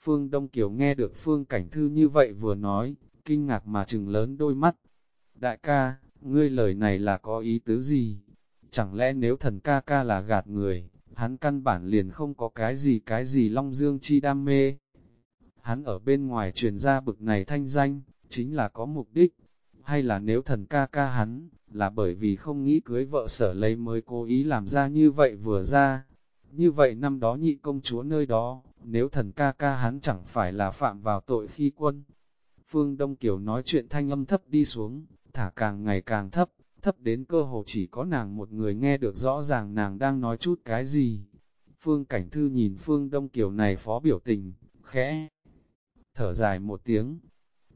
Phương Đông Kiều nghe được Phương Cảnh Thư như vậy vừa nói, kinh ngạc mà trừng lớn đôi mắt. Đại ca, ngươi lời này là có ý tứ gì? Chẳng lẽ nếu thần ca ca là gạt người, hắn căn bản liền không có cái gì cái gì long dương chi đam mê? Hắn ở bên ngoài truyền ra bực này thanh danh, chính là có mục đích, hay là nếu thần ca ca hắn, là bởi vì không nghĩ cưới vợ sở lấy mới cố ý làm ra như vậy vừa ra. Như vậy năm đó nhị công chúa nơi đó, nếu thần ca ca hắn chẳng phải là phạm vào tội khi quân. Phương Đông Kiều nói chuyện thanh âm thấp đi xuống, thả càng ngày càng thấp, thấp đến cơ hồ chỉ có nàng một người nghe được rõ ràng nàng đang nói chút cái gì. Phương Cảnh Thư nhìn Phương Đông Kiều này phó biểu tình, khẽ, thở dài một tiếng.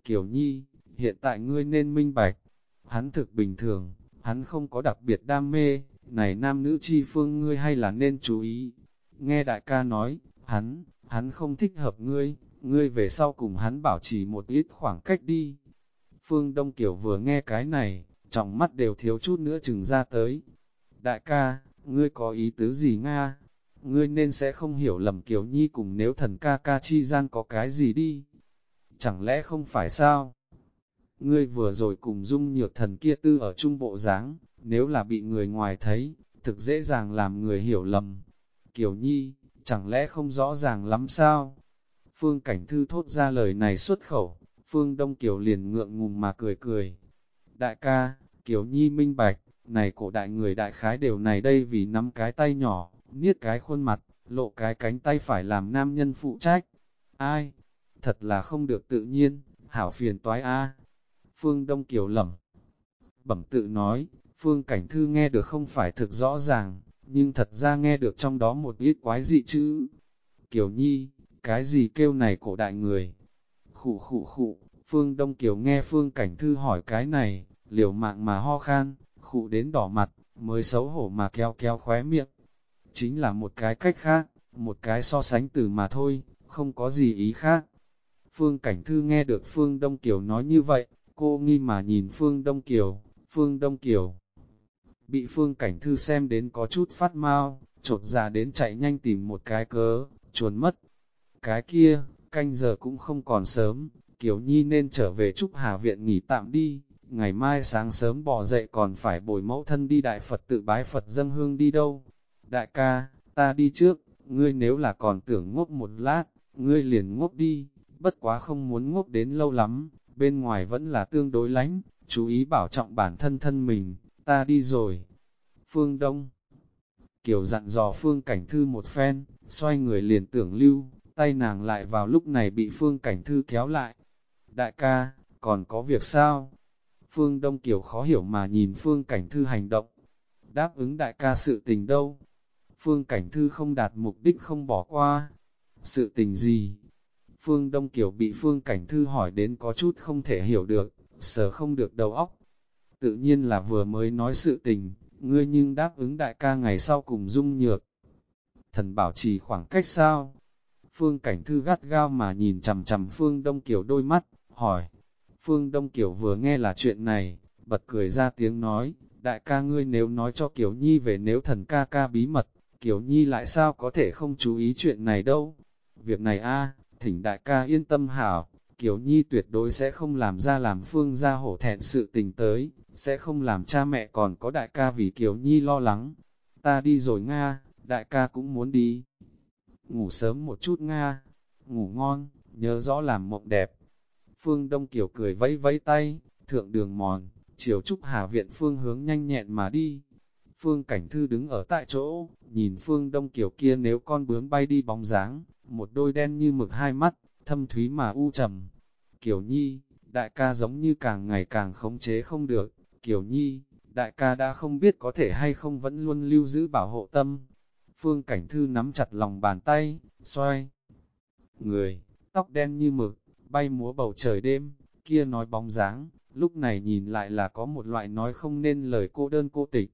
Kiều Nhi, hiện tại ngươi nên minh bạch, hắn thực bình thường, hắn không có đặc biệt đam mê, này nam nữ chi phương ngươi hay là nên chú ý. Nghe đại ca nói, hắn, hắn không thích hợp ngươi, ngươi về sau cùng hắn bảo trì một ít khoảng cách đi. Phương Đông Kiều vừa nghe cái này, trong mắt đều thiếu chút nữa chừng ra tới. Đại ca, ngươi có ý tứ gì Nga? Ngươi nên sẽ không hiểu lầm Kiều Nhi cùng nếu thần ca ca chi gian có cái gì đi. Chẳng lẽ không phải sao? Ngươi vừa rồi cùng dung nhược thần kia tư ở trung bộ dáng nếu là bị người ngoài thấy, thực dễ dàng làm người hiểu lầm. Kiều Nhi, chẳng lẽ không rõ ràng lắm sao? Phương Cảnh Thư thốt ra lời này xuất khẩu, Phương Đông Kiều liền ngượng ngùng mà cười cười. Đại ca, Kiều Nhi minh bạch, này cổ đại người đại khái đều này đây vì nắm cái tay nhỏ, niết cái khuôn mặt, lộ cái cánh tay phải làm nam nhân phụ trách. Ai? Thật là không được tự nhiên, hảo phiền toái a. Phương Đông Kiều lẩm bẩm tự nói, Phương Cảnh Thư nghe được không phải thực rõ ràng, nhưng thật ra nghe được trong đó một ít quái dị chữ. Kiều Nhi, cái gì kêu này cổ đại người? Khụ khụ khụ, Phương Đông Kiều nghe Phương Cảnh Thư hỏi cái này, liều mạng mà ho khan, khụ đến đỏ mặt, mới xấu hổ mà kéo kéo khóe miệng. Chính là một cái cách khác, một cái so sánh từ mà thôi, không có gì ý khác. Phương Cảnh Thư nghe được Phương Đông Kiều nói như vậy, cô nghi mà nhìn Phương Đông Kiều, Phương Đông Kiều. Bị Phương Cảnh Thư xem đến có chút phát mau, trột ra dạ đến chạy nhanh tìm một cái cớ, chuồn mất. Cái kia, canh giờ cũng không còn sớm, Kiều Nhi nên trở về Trúc Hà Viện nghỉ tạm đi, ngày mai sáng sớm bỏ dậy còn phải bồi mẫu thân đi Đại Phật tự bái Phật dâng hương đi đâu. Đại ca, ta đi trước, ngươi nếu là còn tưởng ngốc một lát, ngươi liền ngốc đi, bất quá không muốn ngốc đến lâu lắm, bên ngoài vẫn là tương đối lánh, chú ý bảo trọng bản thân thân mình, ta đi rồi. Phương Đông Kiều dặn dò Phương Cảnh Thư một phen, xoay người liền tưởng lưu, tay nàng lại vào lúc này bị Phương Cảnh Thư kéo lại. Đại ca, còn có việc sao? Phương Đông Kiều khó hiểu mà nhìn Phương Cảnh Thư hành động. Đáp ứng đại ca sự tình đâu? Phương Cảnh Thư không đạt mục đích không bỏ qua. Sự tình gì? Phương Đông Kiều bị Phương Cảnh Thư hỏi đến có chút không thể hiểu được, sợ không được đầu óc. Tự nhiên là vừa mới nói sự tình, ngươi nhưng đáp ứng đại ca ngày sau cùng dung nhược. Thần bảo trì khoảng cách sao? Phương Cảnh Thư gắt gao mà nhìn chầm chầm Phương Đông Kiều đôi mắt, hỏi. Phương Đông Kiều vừa nghe là chuyện này, bật cười ra tiếng nói, đại ca ngươi nếu nói cho Kiều Nhi về nếu thần ca ca bí mật, Kiều Nhi lại sao có thể không chú ý chuyện này đâu. Việc này a thỉnh đại ca yên tâm hảo, Kiều Nhi tuyệt đối sẽ không làm ra làm phương ra hổ thẹn sự tình tới, sẽ không làm cha mẹ còn có đại ca vì Kiều Nhi lo lắng. Ta đi rồi Nga, đại ca cũng muốn đi. Ngủ sớm một chút Nga, ngủ ngon, nhớ rõ làm mộng đẹp. Phương Đông Kiều cười vẫy vẫy tay, thượng đường mòn, chiều trúc hà viện phương hướng nhanh nhẹn mà đi. Phương Cảnh Thư đứng ở tại chỗ, nhìn Phương Đông Kiều kia nếu con bướm bay đi bóng dáng, một đôi đen như mực hai mắt, thâm thúy mà u trầm. Kiều Nhi, đại ca giống như càng ngày càng khống chế không được. Kiều Nhi, đại ca đã không biết có thể hay không vẫn luôn lưu giữ bảo hộ tâm. Phương Cảnh Thư nắm chặt lòng bàn tay, xoay. Người, tóc đen như mực, bay múa bầu trời đêm, kia nói bóng dáng, lúc này nhìn lại là có một loại nói không nên lời cô đơn cô tịch.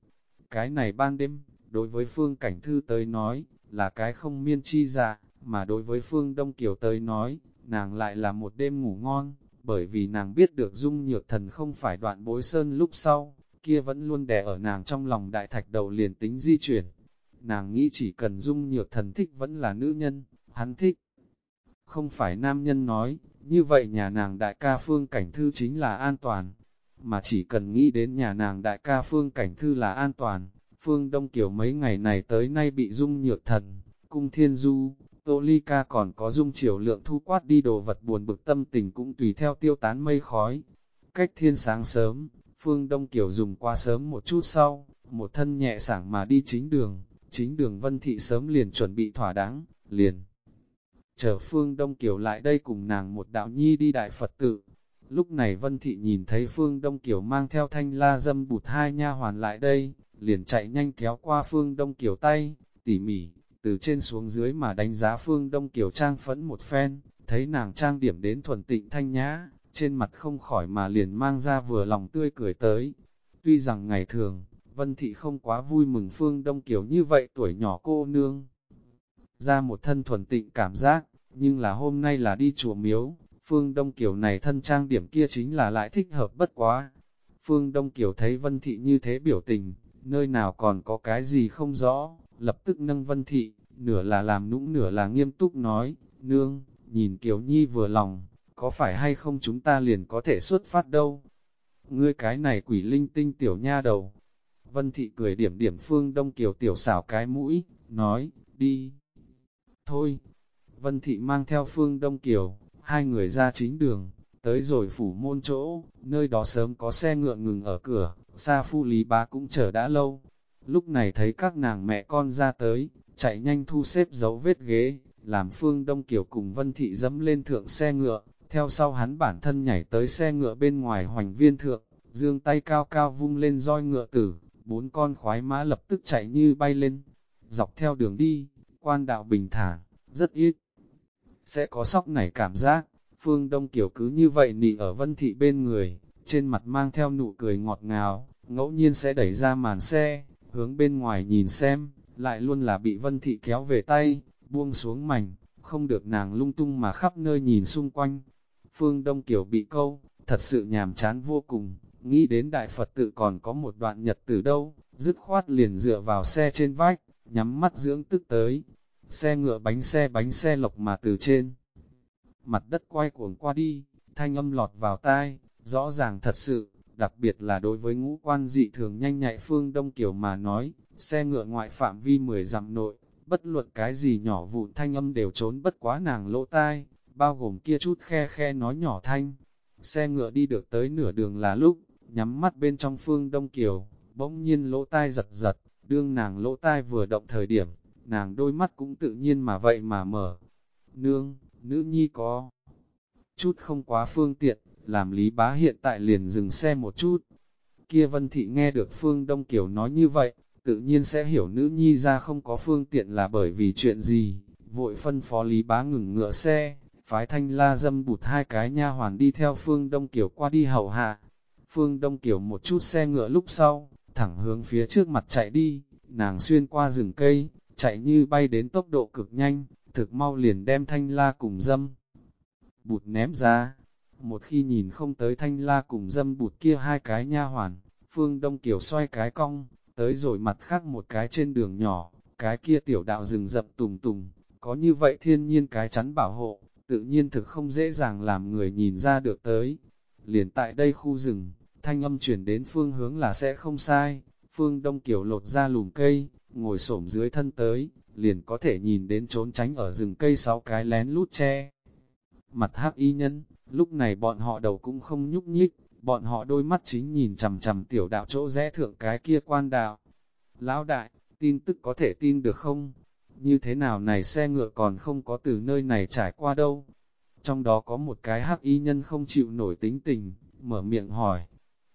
Cái này ban đêm, đối với Phương Cảnh Thư tới nói, là cái không miên chi dạ, mà đối với Phương Đông Kiều tới nói, nàng lại là một đêm ngủ ngon, bởi vì nàng biết được dung nhược thần không phải đoạn bối sơn lúc sau, kia vẫn luôn đè ở nàng trong lòng đại thạch đầu liền tính di chuyển. Nàng nghĩ chỉ cần dung nhược thần thích vẫn là nữ nhân, hắn thích. Không phải nam nhân nói, như vậy nhà nàng đại ca phương cảnh thư chính là an toàn, mà chỉ cần nghĩ đến nhà nàng đại ca phương cảnh thư là an toàn. Phương Đông Kiều mấy ngày này tới nay bị dung nhược thần, cung thiên du, Tô Ly Ca còn có dung chiều lượng thu quát đi đồ vật buồn bực tâm tình cũng tùy theo tiêu tán mây khói. Cách thiên sáng sớm, Phương Đông Kiều dùng qua sớm một chút sau, một thân nhẹ sảng mà đi chính đường, chính đường Vân Thị sớm liền chuẩn bị thỏa đáng, liền. Chờ Phương Đông Kiều lại đây cùng nàng một đạo nhi đi đại Phật tự. Lúc này Vân Thị nhìn thấy Phương Đông Kiều mang theo thanh la dâm bụt hai nha hoàn lại đây, liền chạy nhanh kéo qua Phương Đông Kiều tay, tỉ mỉ, từ trên xuống dưới mà đánh giá Phương Đông Kiều Trang phẫn một phen, thấy nàng trang điểm đến thuần tịnh thanh nhã, trên mặt không khỏi mà liền mang ra vừa lòng tươi cười tới. Tuy rằng ngày thường, Vân Thị không quá vui mừng Phương Đông Kiều như vậy tuổi nhỏ cô nương. Ra một thân thuần tịnh cảm giác, nhưng là hôm nay là đi chùa miếu, Phương Đông Kiều này thân trang điểm kia chính là lại thích hợp bất quá. Phương Đông Kiều thấy Vân Thị như thế biểu tình, nơi nào còn có cái gì không rõ, lập tức nâng Vân Thị, nửa là làm nũng nửa là nghiêm túc nói, nương, nhìn Kiều Nhi vừa lòng, có phải hay không chúng ta liền có thể xuất phát đâu. Ngươi cái này quỷ linh tinh tiểu nha đầu. Vân Thị cười điểm điểm phương đông kiều tiểu xảo cái mũi, nói, đi. Thôi, Vân Thị mang theo phương đông kiều, hai người ra chính đường, tới rồi phủ môn chỗ, nơi đó sớm có xe ngựa ngừng ở cửa, xa phu lý bá cũng chờ đã lâu. Lúc này thấy các nàng mẹ con ra tới, chạy nhanh thu xếp dấu vết ghế, làm phương đông kiều cùng Vân Thị dẫm lên thượng xe ngựa, theo sau hắn bản thân nhảy tới xe ngựa bên ngoài hoành viên thượng, dương tay cao cao vung lên roi ngựa tử, bốn con khoái mã lập tức chạy như bay lên, dọc theo đường đi, quan đạo bình thản, rất ít. Sẽ có sóc nảy cảm giác, phương đông Kiều cứ như vậy nị ở vân thị bên người, trên mặt mang theo nụ cười ngọt ngào, ngẫu nhiên sẽ đẩy ra màn xe, hướng bên ngoài nhìn xem, lại luôn là bị vân thị kéo về tay, buông xuống mảnh, không được nàng lung tung mà khắp nơi nhìn xung quanh, Phương Đông Kiều bị câu, thật sự nhàm chán vô cùng, nghĩ đến Đại Phật tự còn có một đoạn nhật từ đâu, dứt khoát liền dựa vào xe trên vách, nhắm mắt dưỡng tức tới. Xe ngựa bánh xe bánh xe lộc mà từ trên. Mặt đất quay cuồng qua đi, thanh âm lọt vào tai, rõ ràng thật sự, đặc biệt là đối với ngũ quan dị thường nhanh nhạy Phương Đông Kiều mà nói, xe ngựa ngoại phạm vi 10 dặm nội, bất luận cái gì nhỏ vụn thanh âm đều trốn bất quá nàng lỗ tai, bao gồm kia chút khe khe nói nhỏ thanh. Xe ngựa đi được tới nửa đường là lúc, nhắm mắt bên trong phương Đông Kiều, bỗng nhiên lỗ tai giật giật, đương nàng lỗ tai vừa động thời điểm, nàng đôi mắt cũng tự nhiên mà vậy mà mở. Nương, nữ nhi có chút không quá phương tiện, làm Lý Bá hiện tại liền dừng xe một chút. Kia Vân Thị nghe được Phương Đông Kiều nói như vậy, tự nhiên sẽ hiểu nữ nhi ra không có phương tiện là bởi vì chuyện gì, vội phân phó Lý Bá ngừng ngựa xe, phái thanh la dâm bụt hai cái nha hoàn đi theo phương Đông Kiều qua đi hậu hạ. Phương Đông Kiều một chút xe ngựa lúc sau, thẳng hướng phía trước mặt chạy đi, nàng xuyên qua rừng cây, chạy như bay đến tốc độ cực nhanh, thực mau liền đem thanh la cùng dâm. Bụt ném ra, một khi nhìn không tới thanh la cùng dâm bụt kia hai cái nha hoàn, Phương Đông Kiều xoay cái cong, tới rồi mặt khác một cái trên đường nhỏ, cái kia tiểu đạo rừng rậm tùng tùng, có như vậy thiên nhiên cái chắn bảo hộ, tự nhiên thực không dễ dàng làm người nhìn ra được tới. Liền tại đây khu rừng, thanh âm chuyển đến phương hướng là sẽ không sai, phương đông kiều lột ra lùm cây, ngồi xổm dưới thân tới, liền có thể nhìn đến trốn tránh ở rừng cây sáu cái lén lút che. Mặt hắc y nhân, lúc này bọn họ đầu cũng không nhúc nhích, bọn họ đôi mắt chính nhìn chằm chằm tiểu đạo chỗ rẽ thượng cái kia quan đạo. Lão đại, tin tức có thể tin được không? Như thế nào này xe ngựa còn không có từ nơi này trải qua đâu? Trong đó có một cái hắc y nhân không chịu nổi tính tình, mở miệng hỏi.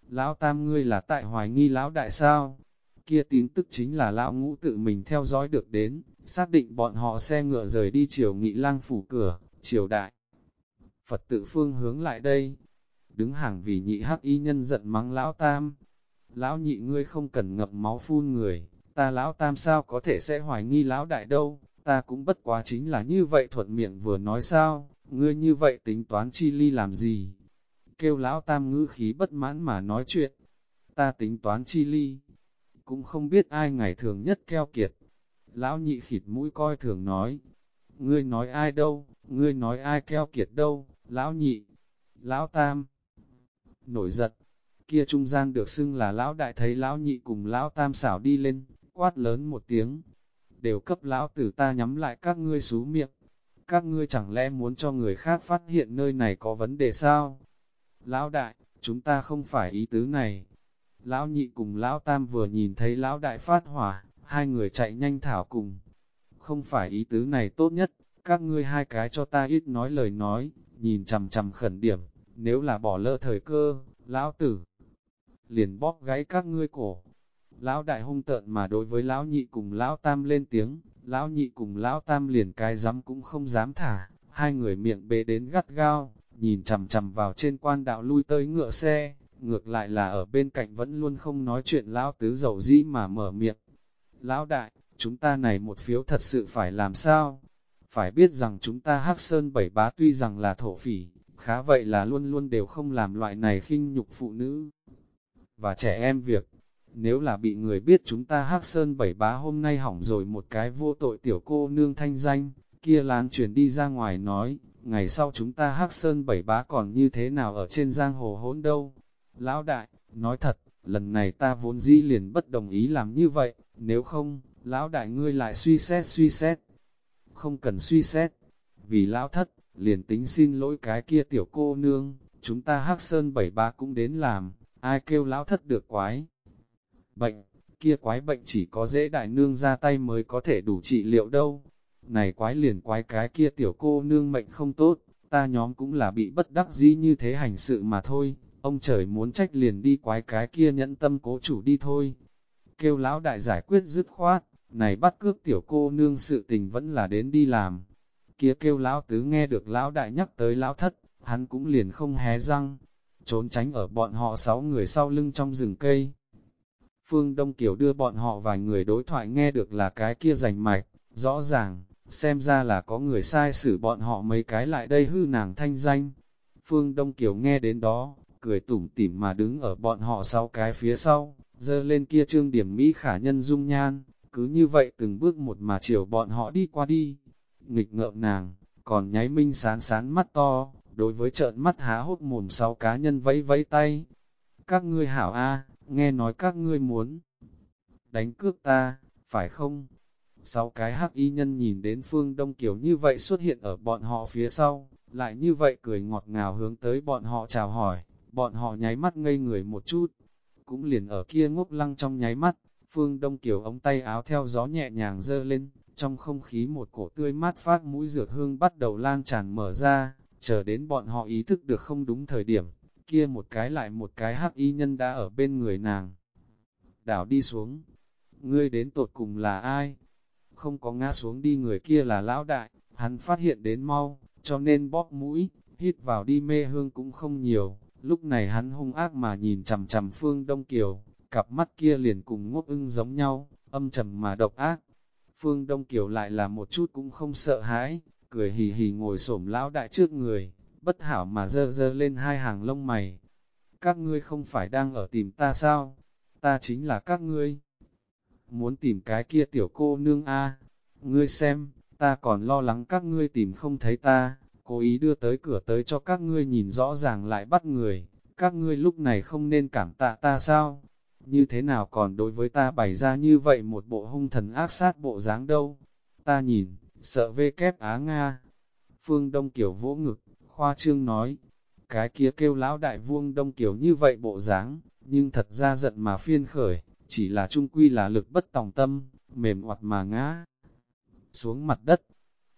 Lão tam ngươi là tại hoài nghi lão đại sao? Kia tin tức chính là lão ngũ tự mình theo dõi được đến, xác định bọn họ xe ngựa rời đi chiều nghị lang phủ cửa, chiều đại. Phật tự phương hướng lại đây, đứng hàng vì nhị hắc y nhân giận mắng lão tam. Lão nhị ngươi không cần ngập máu phun người, ta lão tam sao có thể sẽ hoài nghi lão đại đâu, ta cũng bất quá chính là như vậy thuận miệng vừa nói sao, ngươi như vậy tính toán chi ly làm gì? Kêu lão tam ngữ khí bất mãn mà nói chuyện, ta tính toán chi ly, cũng không biết ai ngày thường nhất keo kiệt. Lão nhị khịt mũi coi thường nói, ngươi nói ai đâu, ngươi nói ai keo kiệt đâu, lão nhị, lão tam. Nổi giận, kia trung gian được xưng là lão đại thấy lão nhị cùng lão tam xảo đi lên, quát lớn một tiếng, đều cấp lão tử ta nhắm lại các ngươi xú miệng. Các ngươi chẳng lẽ muốn cho người khác phát hiện nơi này có vấn đề sao? Lão đại, chúng ta không phải ý tứ này. Lão nhị cùng lão tam vừa nhìn thấy lão đại phát hỏa, hai người chạy nhanh thảo cùng. Không phải ý tứ này tốt nhất, các ngươi hai cái cho ta ít nói lời nói, nhìn chằm chằm khẩn điểm, nếu là bỏ lỡ thời cơ, lão tử liền bóp gáy các ngươi cổ. Lão đại hung tợn mà đối với lão nhị cùng lão tam lên tiếng, lão nhị cùng lão tam liền cái dám cũng không dám thả, hai người miệng bế đến gắt gao, nhìn chằm chằm vào trên quan đạo lui tới ngựa xe, ngược lại là ở bên cạnh vẫn luôn không nói chuyện lão tứ dầu dĩ mà mở miệng. Lão đại, chúng ta này một phiếu thật sự phải làm sao? Phải biết rằng chúng ta hắc sơn bảy bá tuy rằng là thổ phỉ, khá vậy là luôn luôn đều không làm loại này khinh nhục phụ nữ và trẻ em việc. Nếu là bị người biết chúng ta hắc sơn bảy bá hôm nay hỏng rồi một cái vô tội tiểu cô nương thanh danh, kia lan truyền đi ra ngoài nói, ngày sau chúng ta hắc sơn bảy bá còn như thế nào ở trên giang hồ hỗn đâu. Lão đại, nói thật, lần này ta vốn dĩ liền bất đồng ý làm như vậy, nếu không, lão đại ngươi lại suy xét suy xét. Không cần suy xét, vì lão thất, liền tính xin lỗi cái kia tiểu cô nương, chúng ta hắc sơn bảy ba cũng đến làm, ai kêu lão thất được quái. Bệnh, kia quái bệnh chỉ có dễ đại nương ra tay mới có thể đủ trị liệu đâu. Này quái liền quái cái kia tiểu cô nương mệnh không tốt, ta nhóm cũng là bị bất đắc dĩ như thế hành sự mà thôi, ông trời muốn trách liền đi quái cái kia nhẫn tâm cố chủ đi thôi. Kêu lão đại giải quyết dứt khoát, này bắt cướp tiểu cô nương sự tình vẫn là đến đi làm. Kia kêu lão tứ nghe được lão đại nhắc tới lão thất, hắn cũng liền không hé răng, trốn tránh ở bọn họ sáu người sau lưng trong rừng cây. Phương Đông Kiều đưa bọn họ vài người đối thoại nghe được là cái kia rành mạch, rõ ràng, xem ra là có người sai xử bọn họ mấy cái lại đây hư nàng thanh danh. Phương Đông Kiều nghe đến đó, cười tủm tỉm mà đứng ở bọn họ sau cái phía sau, dơ lên kia trương điểm Mỹ khả nhân dung nhan, cứ như vậy từng bước một mà chiều bọn họ đi qua đi. Nghịch ngợm nàng, còn nháy minh sán sán mắt to, đối với trợn mắt há hốt mồm sáu cá nhân vẫy vẫy tay. Các ngươi hảo A, nghe nói các ngươi muốn đánh cướp ta, phải không? Sáu cái hắc y nhân nhìn đến phương Đông kiểu như vậy xuất hiện ở bọn họ phía sau, lại như vậy cười ngọt ngào hướng tới bọn họ chào hỏi, bọn họ nháy mắt ngây người một chút, cũng liền ở kia ngốc lăng trong nháy mắt, phương Đông Kiều ống tay áo theo gió nhẹ nhàng dơ lên, trong không khí một cổ tươi mát phát mũi dược hương bắt đầu lan tràn mở ra, chờ đến bọn họ ý thức được không đúng thời điểm, kia một cái lại một cái hắc y nhân đã ở bên người nàng. Đảo đi xuống, ngươi đến tột cùng là ai? Không có ngã xuống đi người kia là lão đại, hắn phát hiện đến mau, cho nên bóp mũi, hít vào đi mê hương cũng không nhiều. Lúc này hắn hung ác mà nhìn chằm chằm phương Đông Kiều, cặp mắt kia liền cùng ngốc ưng giống nhau, âm trầm mà độc ác. Phương Đông Kiều lại là một chút cũng không sợ hãi, cười hì hì ngồi xổm lão đại trước người, bất hảo mà dơ dơ lên hai hàng lông mày. Các ngươi không phải đang ở tìm ta sao? Ta chính là các ngươi. Muốn tìm cái kia tiểu cô nương A. Ngươi xem, ta còn lo lắng các ngươi tìm không thấy ta, cố ý đưa tới cửa tới cho các ngươi nhìn rõ ràng lại bắt người. các ngươi lúc này không nên cảm tạ ta sao? Như thế nào còn đối với ta bày ra như vậy một bộ hung thần ác sát bộ dáng đâu? Ta nhìn, sợ vê kép Á Nga. Phương Đông Kiều vỗ ngực, khoa trương nói, cái kia kêu lão đại vuông Đông Kiều như vậy bộ dáng, nhưng thật ra giận mà phiên khởi, chỉ là trung quy là lực bất tòng tâm, mềm hoặc mà ngã xuống mặt đất.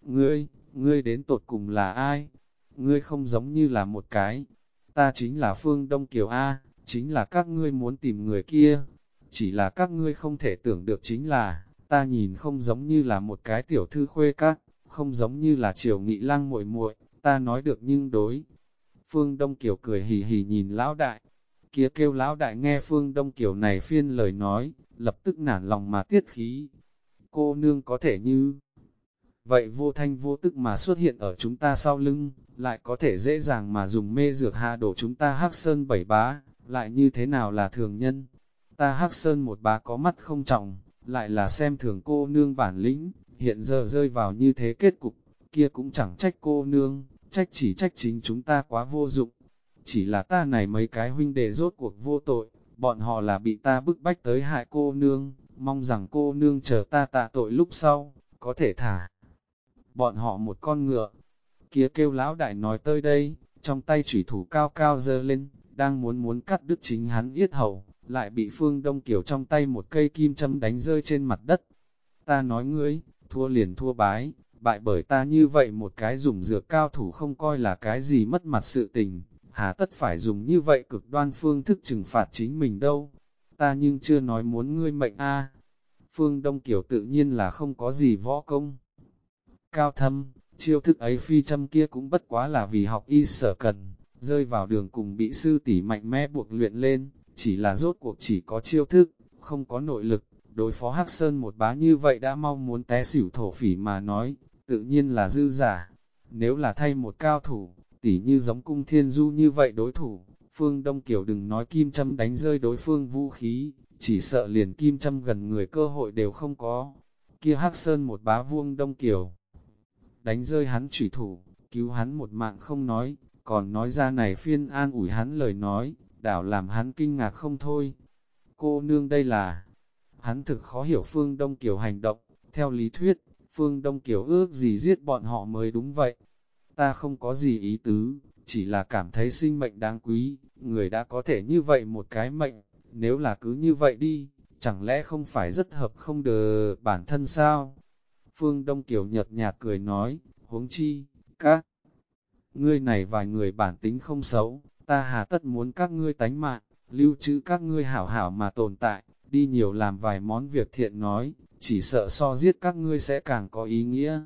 Ngươi, ngươi đến tột cùng là ai? Ngươi không giống như là một cái. Ta chính là Phương Đông Kiều A, chính là các ngươi muốn tìm người kia. Chỉ là các ngươi không thể tưởng được chính là, ta nhìn không giống như là một cái tiểu thư khuê các, không giống như là triều nghị lang muội muội, ta nói được nhưng đối. Phương Đông Kiều cười hì hì nhìn lão đại, kia kêu lão đại nghe Phương Đông Kiều này phiên lời nói, lập tức nản lòng mà tiết khí. Cô nương có thể như vậy vô thanh vô tức mà xuất hiện ở chúng ta sau lưng, lại có thể dễ dàng mà dùng mê dược hạ đổ chúng ta hắc sơn bảy bá, lại như thế nào là thường nhân. Ta hắc sơn một bá có mắt không trọng, lại là xem thường cô nương bản lĩnh, hiện giờ rơi vào như thế kết cục, kia cũng chẳng trách cô nương, trách chỉ trách chính chúng ta quá vô dụng. Chỉ là ta này mấy cái huynh đệ rốt cuộc vô tội, bọn họ là bị ta bức bách tới hại cô nương, mong rằng cô nương chờ ta tạ tội lúc sau, có thể thả. Bọn họ một con ngựa, kia kêu lão đại nói tới đây, trong tay chủy thủ cao cao dơ lên, đang muốn muốn cắt đứt chính hắn yết hầu, lại bị phương đông kiểu trong tay một cây kim châm đánh rơi trên mặt đất. Ta nói ngươi, thua liền thua bái, bại bởi ta như vậy một cái dùng dược cao thủ không coi là cái gì mất mặt sự tình, hà tất phải dùng như vậy cực đoan phương thức trừng phạt chính mình đâu. Ta nhưng chưa nói muốn ngươi mệnh a. Phương Đông Kiều tự nhiên là không có gì võ công. Cao thâm, chiêu thức ấy phi châm kia cũng bất quá là vì học y sở cần, rơi vào đường cùng bị sư tỷ mạnh mẽ buộc luyện lên, chỉ là rốt cuộc chỉ có chiêu thức, không có nội lực, đối phó Hắc Sơn một bá như vậy đã mong muốn té xỉu thổ phỉ mà nói, tự nhiên là dư giả. Nếu là thay một cao thủ, tỷ như giống cung thiên du như vậy đối thủ, phương Đông Kiều đừng nói kim châm đánh rơi đối phương vũ khí, chỉ sợ liền kim châm gần người cơ hội đều không có. Kia Hắc Sơn một bá vuông Đông Kiều, đánh rơi hắn chủy thủ, cứu hắn một mạng không nói, còn nói ra này phiên an ủi hắn lời nói, đảo làm hắn kinh ngạc không thôi. Cô nương đây là, hắn thực khó hiểu Phương Đông Kiều hành động, theo lý thuyết, Phương Đông Kiều ước gì giết bọn họ mới đúng vậy. Ta không có gì ý tứ, chỉ là cảm thấy sinh mệnh đáng quý, người đã có thể như vậy một cái mệnh, nếu là cứ như vậy đi, chẳng lẽ không phải rất hợp không đờ bản thân sao? Phương Đông Kiều nhợt nhạt cười nói, huống chi, các ngươi này vài người bản tính không xấu, ta hà tất muốn các ngươi tánh mạng, lưu trữ các ngươi hảo hảo mà tồn tại, đi nhiều làm vài món việc thiện nói, chỉ sợ so giết các ngươi sẽ càng có ý nghĩa.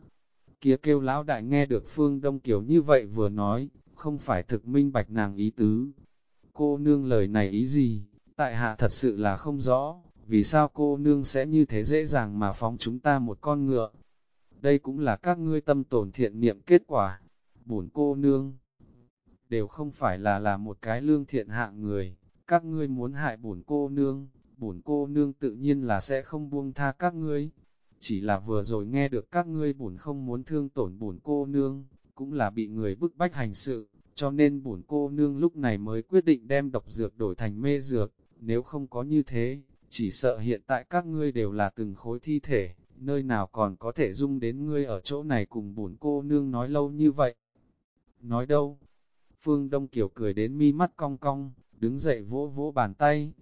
Kia kêu lão đại nghe được Phương Đông Kiều như vậy vừa nói, không phải thực minh bạch nàng ý tứ. Cô nương lời này ý gì, tại hạ thật sự là không rõ, vì sao cô nương sẽ như thế dễ dàng mà phóng chúng ta một con ngựa. Đây cũng là các ngươi tâm tổn thiện niệm kết quả. Bổn cô nương đều không phải là là một cái lương thiện hạng người, các ngươi muốn hại bổn cô nương, bổn cô nương tự nhiên là sẽ không buông tha các ngươi. Chỉ là vừa rồi nghe được các ngươi bổn không muốn thương tổn bổn cô nương, cũng là bị người bức bách hành sự, cho nên bổn cô nương lúc này mới quyết định đem độc dược đổi thành mê dược, nếu không có như thế, chỉ sợ hiện tại các ngươi đều là từng khối thi thể, nơi nào còn có thể dung đến ngươi ở chỗ này cùng bổn cô nương nói lâu như vậy. Nói đâu? Phương Đông Kiều cười đến mi mắt cong cong, đứng dậy vỗ vỗ bàn tay.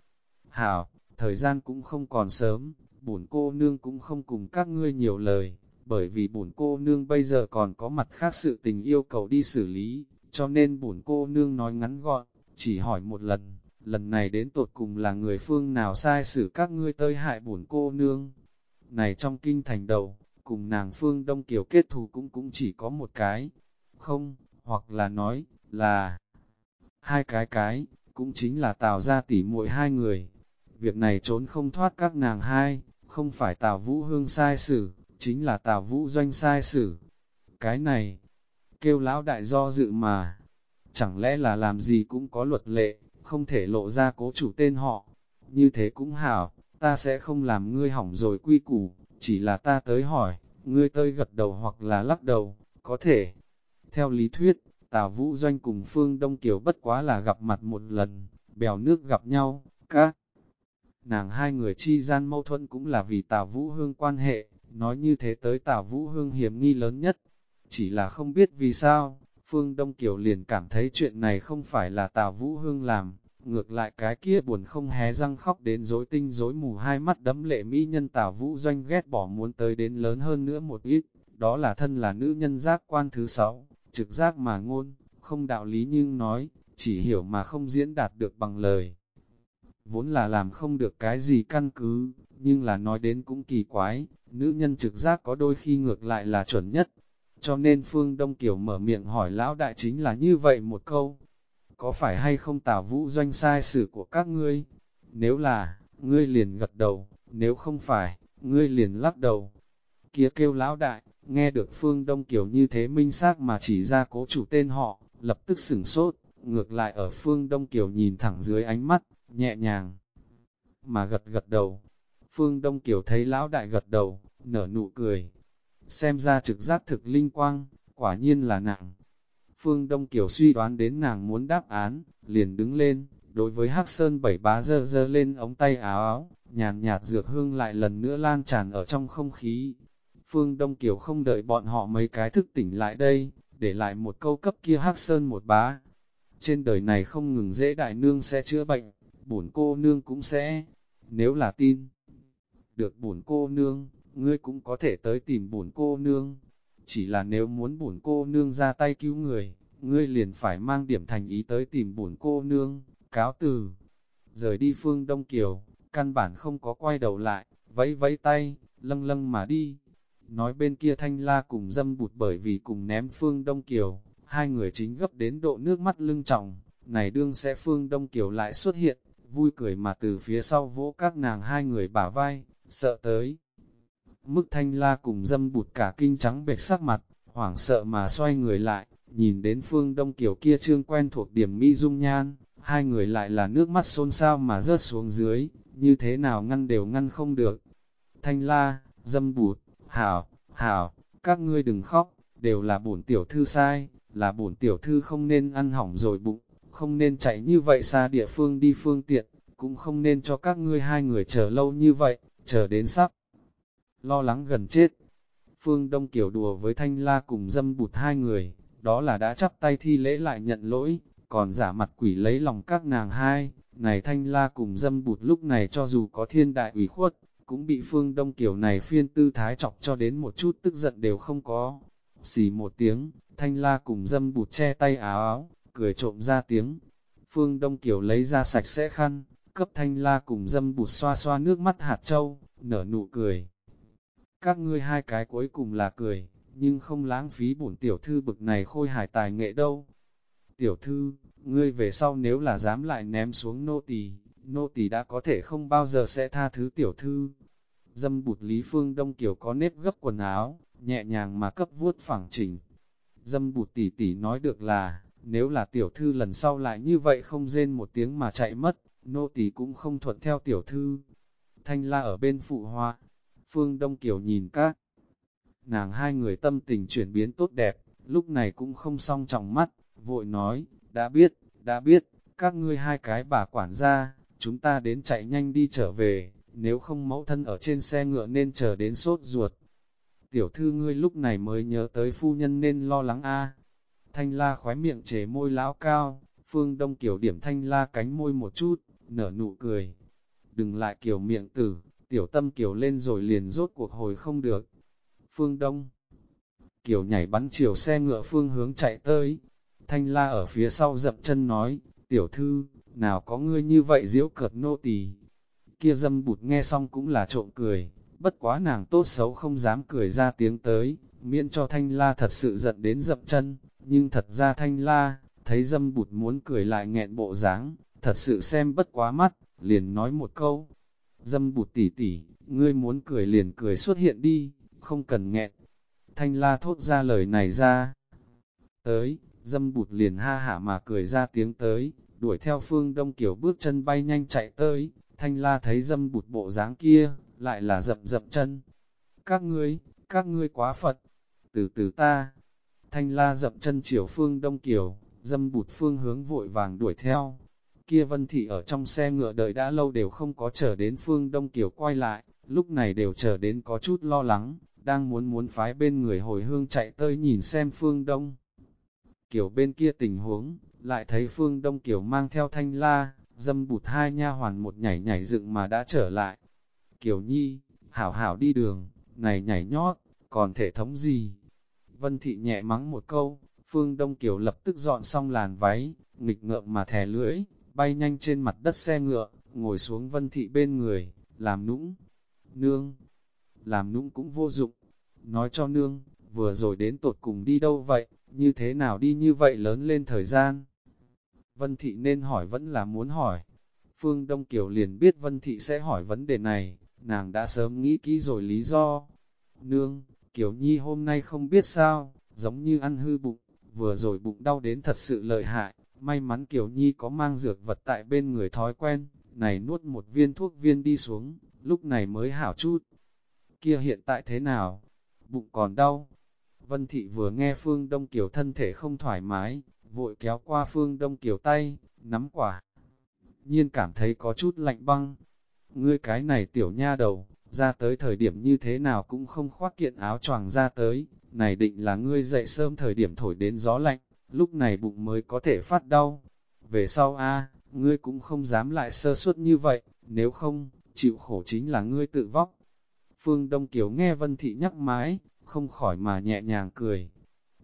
Hảo, thời gian cũng không còn sớm, bổn cô nương cũng không cùng các ngươi nhiều lời, bởi vì bổn cô nương bây giờ còn có mặt khác sự tình yêu cầu đi xử lý, cho nên bổn cô nương nói ngắn gọn, chỉ hỏi một lần, lần này đến tột cùng là người phương nào sai xử các ngươi tơi hại bổn cô nương. Này trong kinh thành đầu, cùng nàng phương Đông Kiều kết thù cũng cũng chỉ có một cái, không, hoặc là nói, là hai cái cái, cũng chính là tào ra tỉ muội hai người. Việc này trốn không thoát các nàng hai, không phải tào vũ hương sai xử, chính là tào vũ doanh sai xử. Cái này, kêu lão đại do dự mà, chẳng lẽ là làm gì cũng có luật lệ, không thể lộ ra cố chủ tên họ. Như thế cũng hảo, ta sẽ không làm ngươi hỏng rồi quy củ, chỉ là ta tới hỏi, ngươi tơi gật đầu hoặc là lắc đầu, có thể. Theo lý thuyết, Tào Vũ Doanh cùng Phương Đông Kiều bất quá là gặp mặt một lần, bèo nước gặp nhau, các nàng hai người chi gian mâu thuẫn cũng là vì Tào Vũ Hương quan hệ, nói như thế tới Tào Vũ Hương hiểm nghi lớn nhất. Chỉ là không biết vì sao, Phương Đông Kiều liền cảm thấy chuyện này không phải là Tào Vũ Hương làm, ngược lại cái kia buồn không hé răng khóc đến rối tinh rối mù hai mắt đấm lệ mỹ nhân Tào Vũ Doanh ghét bỏ muốn tới đến lớn hơn nữa một ít, đó là thân là nữ nhân giác quan thứ sáu, trực giác mà ngôn, không đạo lý nhưng nói, chỉ hiểu mà không diễn đạt được bằng lời. Vốn là làm không được cái gì căn cứ, nhưng là nói đến cũng kỳ quái, nữ nhân trực giác có đôi khi ngược lại là chuẩn nhất. Cho nên Phương Đông Kiều mở miệng hỏi lão đại chính là như vậy một câu. Có phải hay không tả vũ doanh sai sự của các ngươi? Nếu là, ngươi liền gật đầu, nếu không phải, ngươi liền lắc đầu. Kia kêu lão đại, nghe được Phương Đông Kiều như thế minh xác mà chỉ ra cố chủ tên họ, lập tức sửng sốt, ngược lại ở Phương Đông Kiều nhìn thẳng dưới ánh mắt, nhẹ nhàng, mà gật gật đầu. Phương Đông Kiều thấy lão đại gật đầu, nở nụ cười. Xem ra trực giác thực linh quang, quả nhiên là nàng Phương Đông Kiều suy đoán đến nàng muốn đáp án, liền đứng lên, đối với Hắc Sơn bảy bá dơ dơ lên ống tay áo áo, nhàn nhạt dược hương lại lần nữa lan tràn ở trong không khí. Phương Đông Kiều không đợi bọn họ mấy cái thức tỉnh lại đây, để lại một câu cấp kia Hắc Sơn một bá. Trên đời này không ngừng dễ đại nương sẽ chữa bệnh, bổn cô nương cũng sẽ, nếu là tin. Được bổn cô nương, ngươi cũng có thể tới tìm bổn cô nương. Chỉ là nếu muốn bổn cô nương ra tay cứu người, ngươi liền phải mang điểm thành ý tới tìm bổn cô nương, cáo từ. Rời đi phương Đông Kiều, căn bản không có quay đầu lại, vẫy vẫy tay, lâng lâng mà đi. Nói bên kia thanh la cùng dâm bụt bởi vì cùng ném phương Đông Kiều, hai người chính gấp đến độ nước mắt lưng trọng, này đương sẽ phương Đông Kiều lại xuất hiện, vui cười mà từ phía sau vỗ các nàng hai người bả vai, sợ tới. Mức thanh la cùng dâm bụt cả kinh trắng bệch sắc mặt, hoảng sợ mà xoay người lại, nhìn đến phương đông kiều kia trương quen thuộc điểm mỹ dung nhan, hai người lại là nước mắt xôn xao mà rớt xuống dưới, như thế nào ngăn đều ngăn không được. Thanh la, dâm bụt, hảo, hảo, các ngươi đừng khóc, đều là bổn tiểu thư sai, là bổn tiểu thư không nên ăn hỏng rồi bụng, không nên chạy như vậy xa địa phương đi phương tiện, cũng không nên cho các ngươi hai người chờ lâu như vậy, chờ đến sắp. Lo lắng gần chết. Phương Đông Kiều đùa với Thanh La cùng dâm bụt hai người, đó là đã chắp tay thi lễ lại nhận lỗi, còn giả mặt quỷ lấy lòng các nàng hai. Này Thanh La cùng dâm bụt lúc này cho dù có thiên đại ủy khuất, cũng bị Phương Đông Kiều này phiên tư thái chọc cho đến một chút tức giận đều không có. Xì một tiếng, Thanh La cùng dâm bụt che tay áo áo, cười trộm ra tiếng. Phương Đông Kiều lấy ra sạch sẽ khăn, cấp thanh la cùng dâm bụt xoa xoa nước mắt hạt châu, nở nụ cười. Các ngươi hai cái cuối cùng là cười, nhưng không lãng phí bổn tiểu thư bực này khôi hài tài nghệ đâu. Tiểu thư, ngươi về sau nếu là dám lại ném xuống nô tỳ, nô tỳ đã có thể không bao giờ sẽ tha thứ tiểu thư. Dâm bụt Lý Phương Đông Kiều có nếp gấp quần áo, nhẹ nhàng mà cấp vuốt phẳng chỉnh. Dâm bụt tỷ tỷ nói được là, nếu là tiểu thư lần sau lại như vậy không rên một tiếng mà chạy mất, nô tỳ cũng không thuận theo tiểu thư. Thanh la ở bên phụ hoa, Phương Đông Kiều nhìn các. Nàng hai người tâm tình chuyển biến tốt đẹp, lúc này cũng không song trọng mắt, vội nói, đã biết, đã biết, các ngươi hai cái bà quản gia, chúng ta đến chạy nhanh đi trở về, nếu không mẫu thân ở trên xe ngựa nên chờ đến sốt ruột. Tiểu thư ngươi lúc này mới nhớ tới phu nhân nên lo lắng a Thanh la khóe miệng chế môi lão cao, phương đông kiểu điểm thanh la cánh môi một chút, nở nụ cười. Đừng lại kiểu miệng tử, tiểu tâm kiểu lên rồi liền rốt cuộc hồi không được. Phương đông, kiểu nhảy bắn chiều xe ngựa phương hướng chạy tới. Thanh la ở phía sau dậm chân nói, tiểu thư, nào có ngươi như vậy diễu cợt nô tỳ Kia dâm bụt nghe xong cũng là trộm cười, bất quá nàng tốt xấu không dám cười ra tiếng tới, miễn cho thanh la thật sự giận đến dập chân, nhưng thật ra thanh la, thấy dâm bụt muốn cười lại nghẹn bộ dáng, thật sự xem bất quá mắt, liền nói một câu. Dâm bụt tỉ tỉ, ngươi muốn cười liền cười xuất hiện đi, không cần nghẹn. Thanh la thốt ra lời này ra. Tới, dâm bụt liền ha hả mà cười ra tiếng tới, đuổi theo phương đông kiểu bước chân bay nhanh chạy tới, thanh la thấy dâm bụt bộ dáng kia, lại là dập dập chân. Các ngươi, các ngươi quá Phật, từ từ ta, Thanh la dập chân chiều phương Đông Kiều, dâm bụt phương hướng vội vàng đuổi theo. Kia Vân Thị ở trong xe ngựa đợi đã lâu đều không có chờ đến phương Đông Kiều quay lại, lúc này đều chờ đến có chút lo lắng, đang muốn muốn phái bên người hồi hương chạy tới nhìn xem phương Đông. Kiều bên kia tình huống, lại thấy phương Đông Kiều mang theo thanh la, dâm bụt hai nha hoàn một nhảy nhảy dựng mà đã trở lại. Kiều Nhi, hảo hảo đi đường, này nhảy nhót, còn thể thống gì? Vân Thị nhẹ mắng một câu, Phương Đông Kiều lập tức dọn xong làn váy, nghịch ngợm mà thè lưỡi, bay nhanh trên mặt đất xe ngựa, ngồi xuống Vân Thị bên người, làm nũng. Nương, làm nũng cũng vô dụng. Nói cho nương, vừa rồi đến tột cùng đi đâu vậy, như thế nào đi như vậy lớn lên thời gian. Vân Thị nên hỏi vẫn là muốn hỏi. Phương Đông Kiều liền biết Vân Thị sẽ hỏi vấn đề này, nàng đã sớm nghĩ kỹ rồi lý do. Nương, Kiều Nhi hôm nay không biết sao, giống như ăn hư bụng, vừa rồi bụng đau đến thật sự lợi hại, may mắn Kiều Nhi có mang dược vật tại bên người thói quen, này nuốt một viên thuốc viên đi xuống, lúc này mới hảo chút. Kia hiện tại thế nào? Bụng còn đau. Vân Thị vừa nghe Phương Đông Kiều thân thể không thoải mái, vội kéo qua Phương Đông Kiều tay, nắm quả. Nhiên cảm thấy có chút lạnh băng. Ngươi cái này tiểu nha đầu, ra tới thời điểm như thế nào cũng không khoác kiện áo choàng ra tới, này định là ngươi dậy sớm thời điểm thổi đến gió lạnh, lúc này bụng mới có thể phát đau. Về sau a ngươi cũng không dám lại sơ suất như vậy, nếu không, chịu khổ chính là ngươi tự vóc. Phương Đông Kiều nghe Vân Thị nhắc mái, không khỏi mà nhẹ nhàng cười.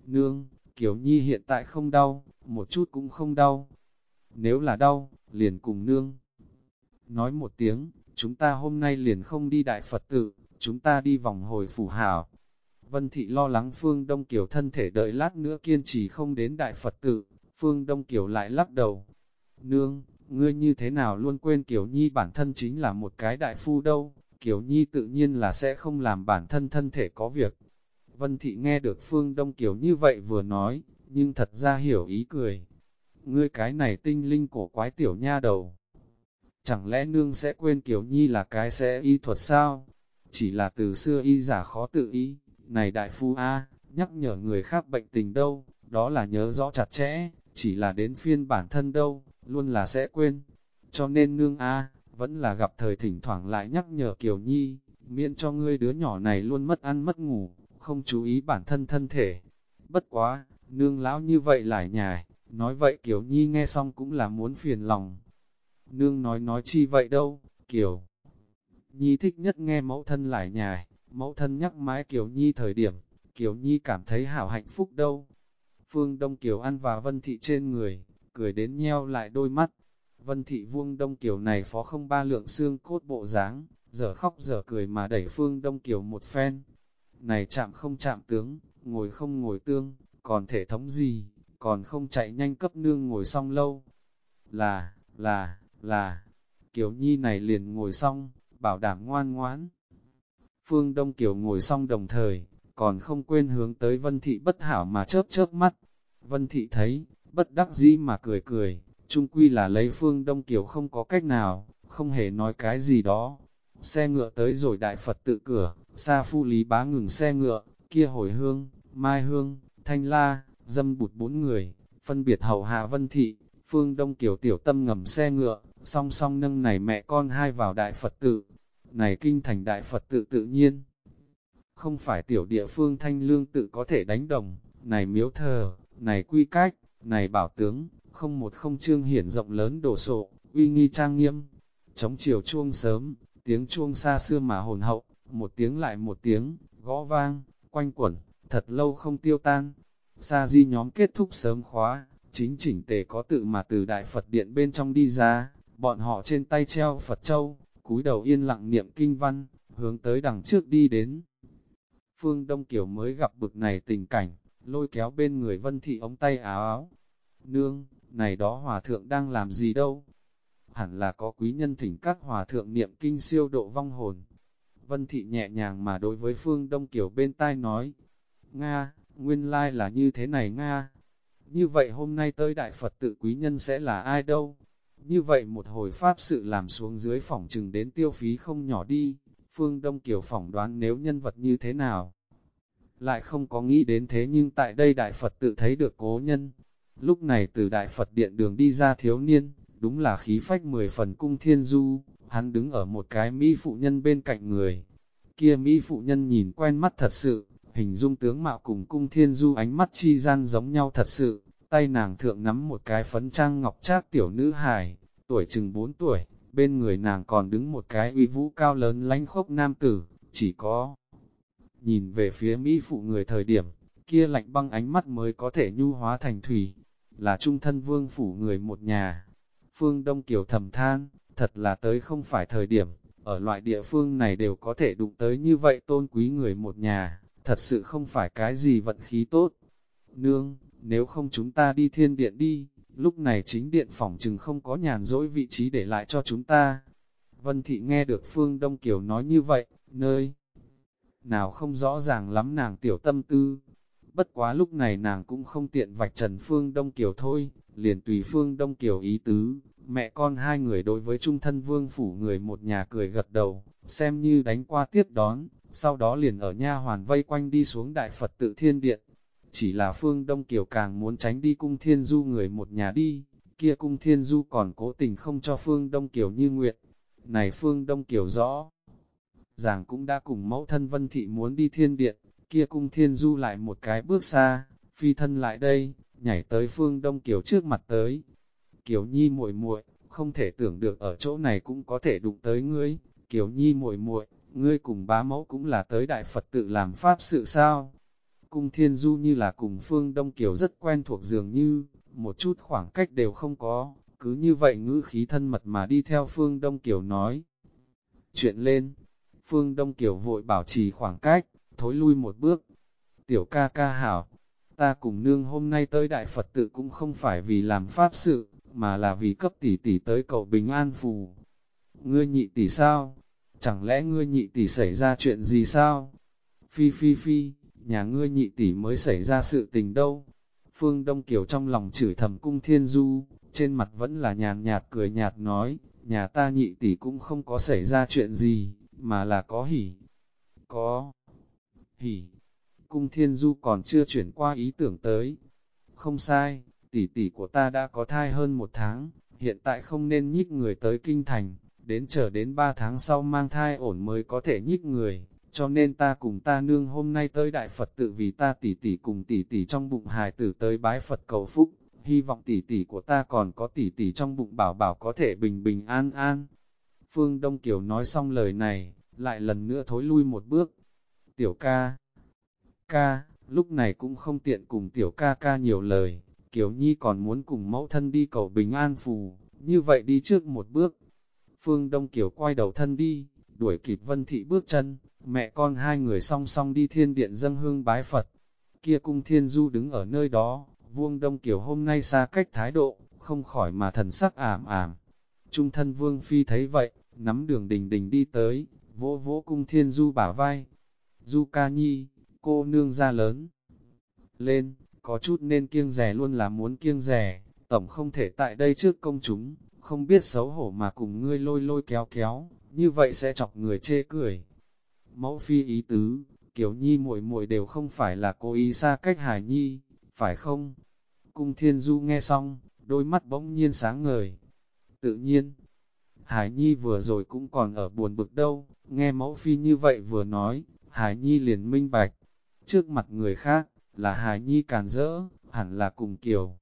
Nương, Kiều Nhi hiện tại không đau, một chút cũng không đau. Nếu là đau, liền cùng nương. Nói một tiếng, chúng ta hôm nay liền không đi đại Phật tự, chúng ta đi vòng hồi phủ hảo. Vân Thị lo lắng Phương Đông Kiều thân thể đợi lát nữa kiên trì không đến đại Phật tự, Phương Đông Kiều lại lắc đầu. Nương, ngươi như thế nào luôn quên Kiều Nhi bản thân chính là một cái đại phu đâu, Kiều Nhi tự nhiên là sẽ không làm bản thân thân thể có việc. Vân Thị nghe được Phương Đông Kiều như vậy vừa nói, nhưng thật ra hiểu ý cười. Ngươi cái này tinh linh cổ quái tiểu nha đầu. Chẳng lẽ nương sẽ quên Kiều Nhi là cái sẽ y thuật sao? Chỉ là từ xưa y giả khó tự ý, này đại phu A, nhắc nhở người khác bệnh tình đâu, đó là nhớ rõ chặt chẽ, chỉ là đến phiên bản thân đâu, luôn là sẽ quên. Cho nên nương A, vẫn là gặp thời thỉnh thoảng lại nhắc nhở Kiều Nhi, miễn cho ngươi đứa nhỏ này luôn mất ăn mất ngủ, không chú ý bản thân thân thể. Bất quá, nương lão như vậy lại nhài, nói vậy Kiều Nhi nghe xong cũng là muốn phiền lòng. Nương nói nói chi vậy đâu, Kiều. Nhi thích nhất nghe mẫu thân lại nhài, mẫu thân nhắc mãi Kiều Nhi thời điểm, Kiều Nhi cảm thấy hảo hạnh phúc đâu. Phương Đông Kiều ăn và Vân Thị trên người, cười đến nheo lại đôi mắt. Vân Thị vuông Đông Kiều này phó không ba lượng xương cốt bộ dáng, giờ khóc giờ cười mà đẩy Phương Đông Kiều một phen. Này chạm không chạm tướng, ngồi không ngồi tương, còn thể thống gì, còn không chạy nhanh cấp nương ngồi xong lâu. Là, là, là, Kiều Nhi này liền ngồi xong, bảo đảm ngoan ngoãn. Phương Đông Kiều ngồi xong đồng thời, còn không quên hướng tới Vân Thị bất hảo mà chớp chớp mắt. Vân Thị thấy, bất đắc dĩ mà cười cười, chung quy là lấy Phương Đông Kiều không có cách nào, không hề nói cái gì đó. Xe ngựa tới rồi đại Phật tự cửa, xa phu lý bá ngừng xe ngựa, kia hồi hương, mai hương, thanh la, dâm bụt bốn người, phân biệt hậu hạ Vân Thị, Phương Đông Kiều tiểu tâm ngầm xe ngựa, song song nâng này mẹ con hai vào đại Phật tự. Này kinh thành đại Phật tự tự nhiên. Không phải tiểu địa phương thanh lương tự có thể đánh đồng, này miếu thờ, này quy cách, này bảo tướng, không một không trương hiển rộng lớn đổ sộ, uy nghi trang nghiêm. Chống chiều chuông sớm, tiếng chuông xa xưa mà hồn hậu, một tiếng lại một tiếng, gõ vang, quanh quẩn, thật lâu không tiêu tan. Sa di nhóm kết thúc sớm khóa, chính chỉnh tề có tự mà từ Đại Phật Điện bên trong đi ra, bọn họ trên tay treo Phật Châu, cúi đầu yên lặng niệm kinh văn, hướng tới đằng trước đi đến. Phương Đông Kiều mới gặp bực này tình cảnh, lôi kéo bên người vân thị ống tay áo áo. Nương, này đó hòa thượng đang làm gì đâu? Hẳn là có quý nhân thỉnh các hòa thượng niệm kinh siêu độ vong hồn. Vân thị nhẹ nhàng mà đối với Phương Đông Kiều bên tai nói, Nga, nguyên lai là như thế này Nga. Như vậy hôm nay tới Đại Phật tự quý nhân sẽ là ai đâu? Như vậy một hồi pháp sự làm xuống dưới phỏng trừng đến tiêu phí không nhỏ đi, Phương Đông Kiều phỏng đoán nếu nhân vật như thế nào. lại không có nghĩ đến thế nhưng tại đây Đại Phật tự thấy được cố nhân. Lúc này từ Đại Phật điện đường đi ra thiếu niên, đúng là khí phách mười phần cung thiên du, hắn đứng ở một cái Mỹ phụ nhân bên cạnh người. Kia Mỹ phụ nhân nhìn quen mắt thật sự, hình dung tướng mạo cùng cung thiên du ánh mắt chi gian giống nhau thật sự, tay nàng thượng nắm một cái phấn trang ngọc trác tiểu nữ hài, tuổi chừng 4 tuổi, bên người nàng còn đứng một cái uy vũ cao lớn lánh khốc nam tử, chỉ có nhìn về phía Mỹ phụ người thời điểm, kia lạnh băng ánh mắt mới có thể nhu hóa thành thủy, là trung thân vương phủ người một nhà. Phương Đông Kiều thầm than, thật là tới không phải thời điểm, ở loại địa phương này đều có thể đụng tới như vậy tôn quý người một nhà, thật sự không phải cái gì vận khí tốt. Nương, nếu không chúng ta đi thiên điện đi, lúc này chính điện phòng chừng không có nhàn rỗi vị trí để lại cho chúng ta. Vân Thị nghe được Phương Đông Kiều nói như vậy, nơi nào không rõ ràng lắm nàng tiểu tâm tư. Bất quá lúc này nàng cũng không tiện vạch trần Phương Đông Kiều thôi, liền tùy Phương Đông Kiều ý tứ, mẹ con hai người đối với trung thân vương phủ người một nhà cười gật đầu, xem như đánh qua tiếp đón, sau đó liền ở nha hoàn vây quanh đi xuống đại Phật tự thiên điện. Chỉ là phương Đông Kiều càng muốn tránh đi cung thiên du người một nhà đi, kia cung thiên du còn cố tình không cho phương Đông Kiều như nguyện. Này phương Đông Kiều rõ, ràng cũng đã cùng mẫu thân vân thị muốn đi thiên điện, kia cung thiên du lại một cái bước xa, phi thân lại đây, nhảy tới phương Đông Kiều trước mặt tới. Kiều Nhi muội muội, không thể tưởng được ở chỗ này cũng có thể đụng tới ngươi, Kiều Nhi muội muội, ngươi cùng bá mẫu cũng là tới đại Phật tự làm pháp sự sao? Cung Thiên Du như là cùng Phương Đông Kiều rất quen thuộc dường như, một chút khoảng cách đều không có, cứ như vậy ngữ khí thân mật mà đi theo Phương Đông Kiều nói. Chuyện lên, Phương Đông Kiều vội bảo trì khoảng cách, thối lui một bước. Tiểu ca ca hảo, ta cùng nương hôm nay tới Đại Phật tự cũng không phải vì làm pháp sự, mà là vì cấp tỷ tỷ tới cầu bình an phù. Ngươi nhị tỷ sao? Chẳng lẽ ngươi nhị tỷ xảy ra chuyện gì sao? Phi phi phi, nhà ngươi nhị tỷ mới xảy ra sự tình đâu. Phương Đông Kiều trong lòng chửi thầm cung thiên du, trên mặt vẫn là nhàn nhạt cười nhạt nói, nhà ta nhị tỷ cũng không có xảy ra chuyện gì, mà là có hỉ. Có hỉ. Cung thiên du còn chưa chuyển qua ý tưởng tới. Không sai, tỷ tỷ của ta đã có thai hơn một tháng, hiện tại không nên nhích người tới kinh thành, đến chờ đến ba tháng sau mang thai ổn mới có thể nhích người, cho nên ta cùng ta nương hôm nay tới Đại Phật tự vì ta tỷ tỷ cùng tỷ tỷ trong bụng hài tử tới bái Phật cầu phúc, hy vọng tỷ tỷ của ta còn có tỷ tỷ trong bụng bảo bảo có thể bình bình an an. Phương Đông Kiều nói xong lời này, lại lần nữa thối lui một bước. Tiểu ca, ca, lúc này cũng không tiện cùng tiểu ca ca nhiều lời, Kiều Nhi còn muốn cùng mẫu thân đi cầu bình an phù, như vậy đi trước một bước. Phương Đông Kiều quay đầu thân đi, đuổi kịp Vân Thị bước chân, mẹ con hai người song song đi thiên điện dâng hương bái Phật. Kia cung thiên du đứng ở nơi đó, vuông Đông Kiều hôm nay xa cách thái độ, không khỏi mà thần sắc ảm ảm. Trung thân vương phi thấy vậy, nắm đường đình đình đi tới, vỗ vỗ cung thiên du bả vai. Du ca nhi, cô nương ra lớn. Lên, có chút nên kiêng rẻ luôn là muốn kiêng rẻ, tổng không thể tại đây trước công chúng, không biết xấu hổ mà cùng ngươi lôi lôi kéo kéo, như vậy sẽ chọc người chê cười. Mẫu phi ý tứ, kiểu nhi muội muội đều không phải là cố ý xa cách hải nhi, phải không? Cung thiên du nghe xong, đôi mắt bỗng nhiên sáng ngời. Tự nhiên, Hải Nhi vừa rồi cũng còn ở buồn bực đâu, nghe mẫu phi như vậy vừa nói, Hải Nhi liền minh bạch. Trước mặt người khác, là hài Nhi càn rỡ, hẳn là cùng Kiều.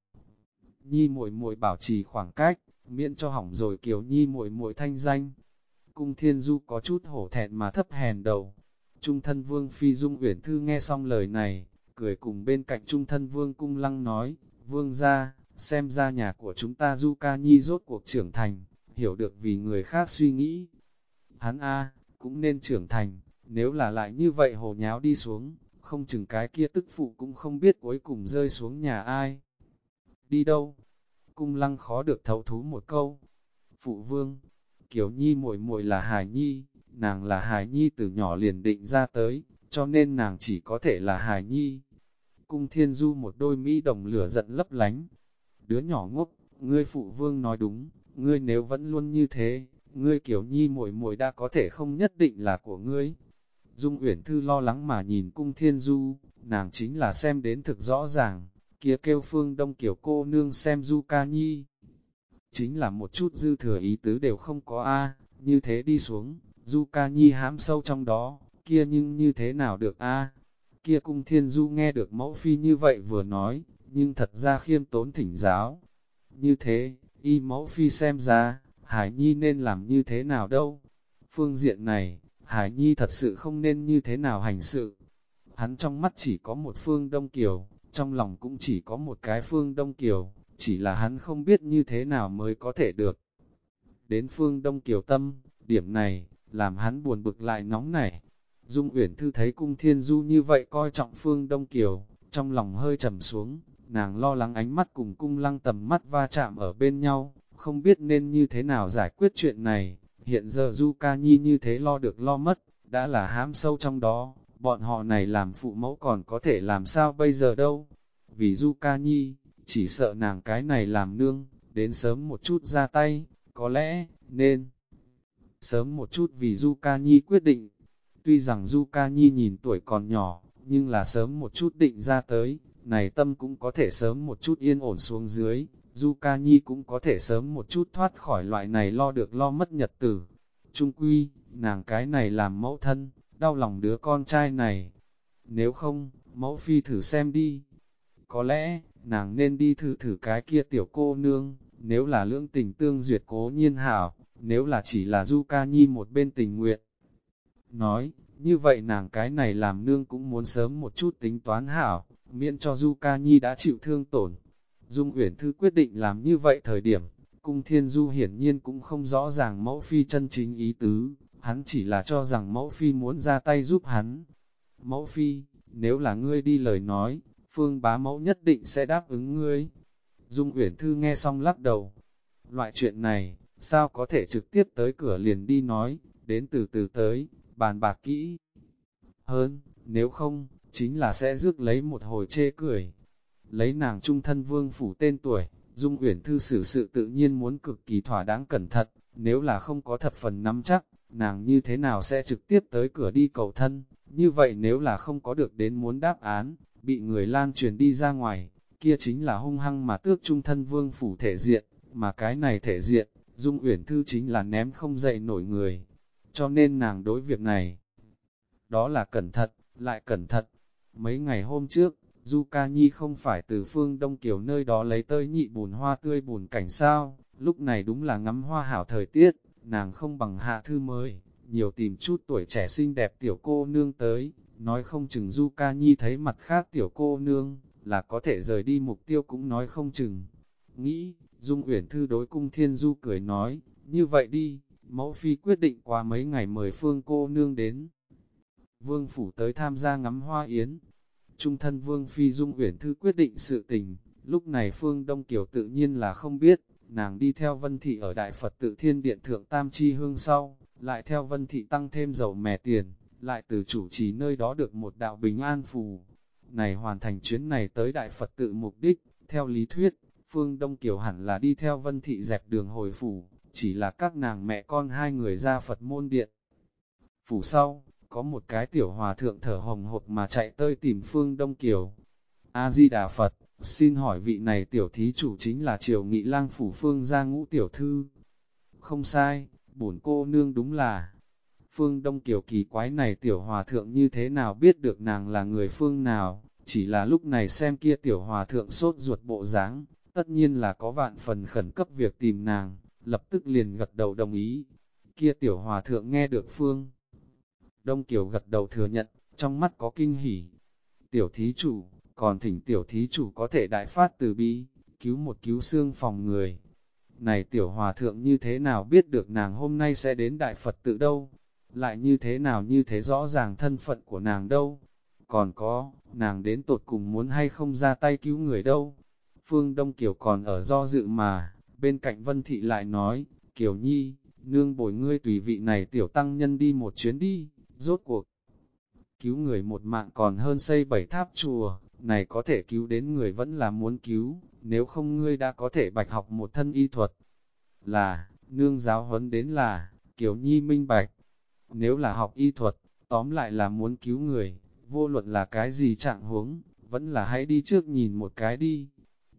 Nhi muội muội bảo trì khoảng cách, miễn cho hỏng rồi Kiều Nhi muội muội thanh danh. Cung Thiên Du có chút hổ thẹn mà thấp hèn đầu. Trung thân Vương Phi Dung Uyển Thư nghe xong lời này, cười cùng bên cạnh Trung thân Vương Cung Lăng nói, Vương ra, xem ra nhà của chúng ta Du Ca Nhi rốt cuộc trưởng thành, hiểu được vì người khác suy nghĩ. Hắn A, cũng nên trưởng thành, nếu là lại như vậy hồ nháo đi xuống, không chừng cái kia tức phụ cũng không biết cuối cùng rơi xuống nhà ai. Đi đâu? Cung lăng khó được thấu thú một câu. Phụ vương, Kiều Nhi muội muội là hài Nhi, nàng là hài Nhi từ nhỏ liền định ra tới, cho nên nàng chỉ có thể là hài Nhi. Cung Thiên Du một đôi mỹ đồng lửa giận lấp lánh. Đứa nhỏ ngốc, ngươi phụ vương nói đúng, ngươi nếu vẫn luôn như thế, ngươi Kiều Nhi muội muội đã có thể không nhất định là của ngươi. Dung Uyển Thư lo lắng mà nhìn cung thiên du, nàng chính là xem đến thực rõ ràng, kia kêu phương đông kiểu cô nương xem du ca nhi. Chính là một chút dư thừa ý tứ đều không có a như thế đi xuống, du ca nhi hãm sâu trong đó, kia nhưng như thế nào được a Kia cung thiên du nghe được mẫu phi như vậy vừa nói, nhưng thật ra khiêm tốn thỉnh giáo. Như thế, y mẫu phi xem ra, Hải Nhi nên làm như thế nào đâu. Phương diện này, Hải Nhi thật sự không nên như thế nào hành sự. Hắn trong mắt chỉ có một phương Đông Kiều, trong lòng cũng chỉ có một cái phương Đông Kiều, chỉ là hắn không biết như thế nào mới có thể được. Đến phương Đông Kiều tâm, điểm này, làm hắn buồn bực lại nóng nảy. Dung Uyển Thư thấy cung thiên du như vậy coi trọng phương Đông Kiều, trong lòng hơi trầm xuống, nàng lo lắng ánh mắt cùng cung lăng tầm mắt va chạm ở bên nhau, không biết nên như thế nào giải quyết chuyện này. Hiện giờ Du Nhi như thế lo được lo mất, đã là hãm sâu trong đó, bọn họ này làm phụ mẫu còn có thể làm sao bây giờ đâu. Vì Du Nhi, chỉ sợ nàng cái này làm nương, đến sớm một chút ra tay, có lẽ, nên sớm một chút vì Du Nhi quyết định. Tuy rằng Du Nhi nhìn tuổi còn nhỏ, nhưng là sớm một chút định ra tới, này tâm cũng có thể sớm một chút yên ổn xuống dưới, Du Ca Nhi cũng có thể sớm một chút thoát khỏi loại này lo được lo mất nhật tử. Trung quy, nàng cái này làm mẫu thân, đau lòng đứa con trai này. Nếu không, mẫu phi thử xem đi. Có lẽ, nàng nên đi thử thử cái kia tiểu cô nương, nếu là lưỡng tình tương duyệt cố nhiên hảo, nếu là chỉ là Du Ca Nhi một bên tình nguyện. Nói, như vậy nàng cái này làm nương cũng muốn sớm một chút tính toán hảo, miễn cho Du Ca Nhi đã chịu thương tổn. Dung Uyển Thư quyết định làm như vậy thời điểm, cung thiên du hiển nhiên cũng không rõ ràng mẫu phi chân chính ý tứ, hắn chỉ là cho rằng mẫu phi muốn ra tay giúp hắn. Mẫu phi, nếu là ngươi đi lời nói, phương bá mẫu nhất định sẽ đáp ứng ngươi. Dung Uyển Thư nghe xong lắc đầu. Loại chuyện này, sao có thể trực tiếp tới cửa liền đi nói, đến từ từ tới, bàn bạc kỹ. Hơn, nếu không, chính là sẽ rước lấy một hồi chê cười. Lấy nàng trung thân vương phủ tên tuổi, Dung Uyển Thư xử sự tự nhiên muốn cực kỳ thỏa đáng cẩn thận, nếu là không có thập phần nắm chắc, nàng như thế nào sẽ trực tiếp tới cửa đi cầu thân, như vậy nếu là không có được đến muốn đáp án, bị người lan truyền đi ra ngoài, kia chính là hung hăng mà tước trung thân vương phủ thể diện, mà cái này thể diện, Dung Uyển Thư chính là ném không dậy nổi người, cho nên nàng đối việc này, đó là cẩn thận, lại cẩn thận. Mấy ngày hôm trước, Du Ca Nhi không phải từ phương Đông Kiều nơi đó lấy tơi nhị bùn hoa tươi bùn cảnh sao, lúc này đúng là ngắm hoa hảo thời tiết, nàng không bằng hạ thư mới, nhiều tìm chút tuổi trẻ xinh đẹp tiểu cô nương tới, nói không chừng Du Ca Nhi thấy mặt khác tiểu cô nương, là có thể rời đi mục tiêu cũng nói không chừng. Nghĩ, Dung Uyển Thư đối cung Thiên Du cười nói, như vậy đi, mẫu phi quyết định qua mấy ngày mời phương cô nương đến. Vương phủ tới tham gia ngắm hoa yến, trung thân Vương Phi Dung Uyển Thư quyết định sự tình, lúc này Phương Đông Kiều tự nhiên là không biết, nàng đi theo Vân Thị ở Đại Phật tự Thiên Điện Thượng Tam Chi Hương sau, lại theo Vân Thị tăng thêm dầu mè tiền, lại từ chủ trì nơi đó được một đạo bình an phù. Này hoàn thành chuyến này tới Đại Phật tự mục đích, theo lý thuyết, Phương Đông Kiều hẳn là đi theo Vân Thị dẹp đường hồi phủ, chỉ là các nàng mẹ con hai người ra Phật môn điện. Phủ sau, có một cái tiểu hòa thượng thở hồng hộc mà chạy tới tìm Phương Đông Kiều. A-di-đà Phật, xin hỏi vị này tiểu thí chủ chính là triều nghị lang phủ Phương gia ngũ tiểu thư. Không sai, bổn cô nương đúng là. Phương Đông Kiều kỳ quái này tiểu hòa thượng như thế nào biết được nàng là người phương nào, chỉ là lúc này xem kia tiểu hòa thượng sốt ruột bộ dáng, tất nhiên là có vạn phần khẩn cấp việc tìm nàng, lập tức liền gật đầu đồng ý. Kia tiểu hòa thượng nghe được Phương Đông Kiều gật đầu thừa nhận, trong mắt có kinh hỉ. Tiểu thí chủ, còn thỉnh tiểu thí chủ có thể đại phát từ bi, cứu một cứu xương phòng người. Này tiểu hòa thượng như thế nào biết được nàng hôm nay sẽ đến đại Phật tự đâu? Lại như thế nào như thế rõ ràng thân phận của nàng đâu? Còn có, nàng đến tột cùng muốn hay không ra tay cứu người đâu? Phương Đông Kiều còn ở do dự mà, bên cạnh Vân Thị lại nói, Kiều Nhi, nương bồi ngươi tùy vị này tiểu tăng nhân đi một chuyến đi rốt cuộc. Cứu người một mạng còn hơn xây bảy tháp chùa, này có thể cứu đến người vẫn là muốn cứu, nếu không ngươi đã có thể bạch học một thân y thuật. Là, nương giáo huấn đến là, kiểu nhi minh bạch. Nếu là học y thuật, Tóm lại là muốn cứu người, vô luận là cái gì trạng huống, vẫn là hãy đi trước nhìn một cái đi.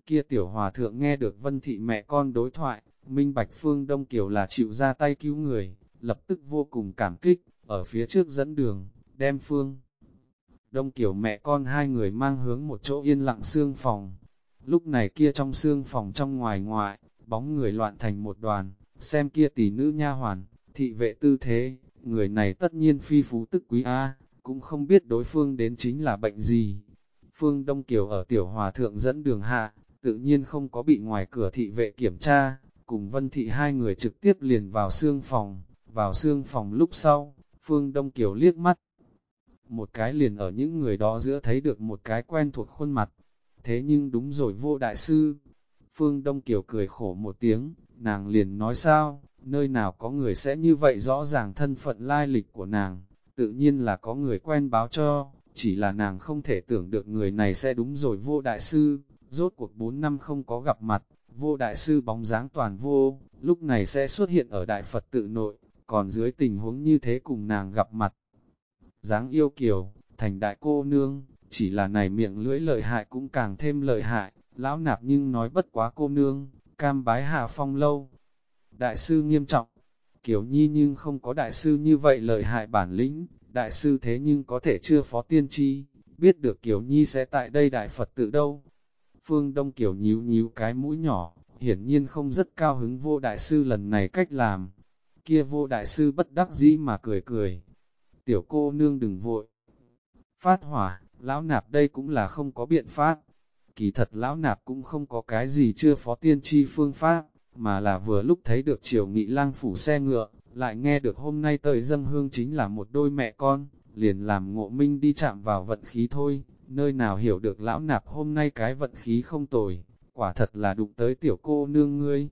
Kia tiểu hòa thượng nghe được vân thị mẹ con đối thoại, minh bạch phương Đông Kiều là chịu ra tay cứu người, lập tức vô cùng cảm kích, ở phía trước dẫn đường, đem phương. Đông Kiều mẹ con hai người mang hướng một chỗ yên lặng xương phòng. Lúc này kia trong xương phòng trong ngoài ngoại, bóng người loạn thành một đoàn, xem kia tỷ nữ nha hoàn, thị vệ tư thế, người này tất nhiên phi phú tức quý A, cũng không biết đối phương đến chính là bệnh gì. Phương Đông Kiều ở tiểu hòa thượng dẫn đường hạ, tự nhiên không có bị ngoài cửa thị vệ kiểm tra, cùng vân thị hai người trực tiếp liền vào xương phòng, vào xương phòng lúc sau, Phương Đông Kiều liếc mắt. Một cái liền ở những người đó giữa thấy được một cái quen thuộc khuôn mặt, thế nhưng đúng rồi vô đại sư. Phương Đông Kiều cười khổ một tiếng, nàng liền nói sao, nơi nào có người sẽ như vậy rõ ràng thân phận lai lịch của nàng, tự nhiên là có người quen báo cho, chỉ là nàng không thể tưởng được người này sẽ đúng rồi vô đại sư, rốt cuộc 4 năm không có gặp mặt, vô đại sư bóng dáng toàn vô, lúc này sẽ xuất hiện ở đại Phật tự nội, còn dưới tình huống như thế cùng nàng gặp mặt. dáng yêu kiều, thành đại cô nương, chỉ là này miệng lưỡi lợi hại cũng càng thêm lợi hại, lão nạp nhưng nói bất quá cô nương, cam bái hạ phong lâu. Đại sư nghiêm trọng, Kiều Nhi nhưng không có đại sư như vậy lợi hại bản lĩnh, đại sư thế nhưng có thể chưa phó tiên tri, biết được Kiều Nhi sẽ tại đây đại Phật tự đâu. Phương Đông Kiều nhíu nhíu cái mũi nhỏ, hiển nhiên không rất cao hứng vô đại sư lần này cách làm. Kia vô đại sư bất đắc dĩ mà cười cười. Tiểu cô nương đừng vội. Phát hỏa, lão nạp đây cũng là không có biện pháp. Kỳ thật lão nạp cũng không có cái gì chưa phó tiên tri phương pháp, mà là vừa lúc thấy được triều nghị lang phủ xe ngựa, lại nghe được hôm nay tới dâng hương chính là một đôi mẹ con, liền làm ngộ minh đi chạm vào vận khí thôi, nơi nào hiểu được lão nạp hôm nay cái vận khí không tồi, quả thật là đụng tới tiểu cô nương ngươi.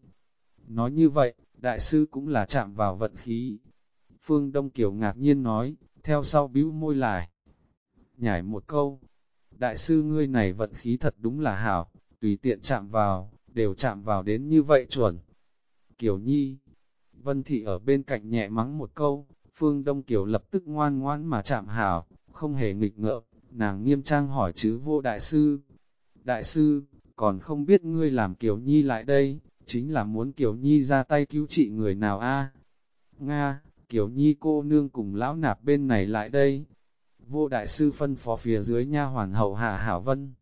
Nói như vậy, đại sư cũng là chạm vào vận khí. Phương Đông Kiều ngạc nhiên nói, theo sau bĩu môi lại. Nhảy một câu, đại sư ngươi này vận khí thật đúng là hảo, tùy tiện chạm vào, đều chạm vào đến như vậy chuẩn. Kiều Nhi, Vân Thị ở bên cạnh nhẹ mắng một câu, Phương Đông Kiều lập tức ngoan ngoan mà chạm hảo, không hề nghịch ngợm, nàng nghiêm trang hỏi chứ vô đại sư. Đại sư, còn không biết ngươi làm Kiều Nhi lại đây, chính là muốn Kiều Nhi ra tay cứu trị người nào a Nga, Kiều Nhi cô nương cùng lão nạp bên này lại đây. Vô đại sư phân phó phía dưới nha hoàn hậu hạ hảo vân.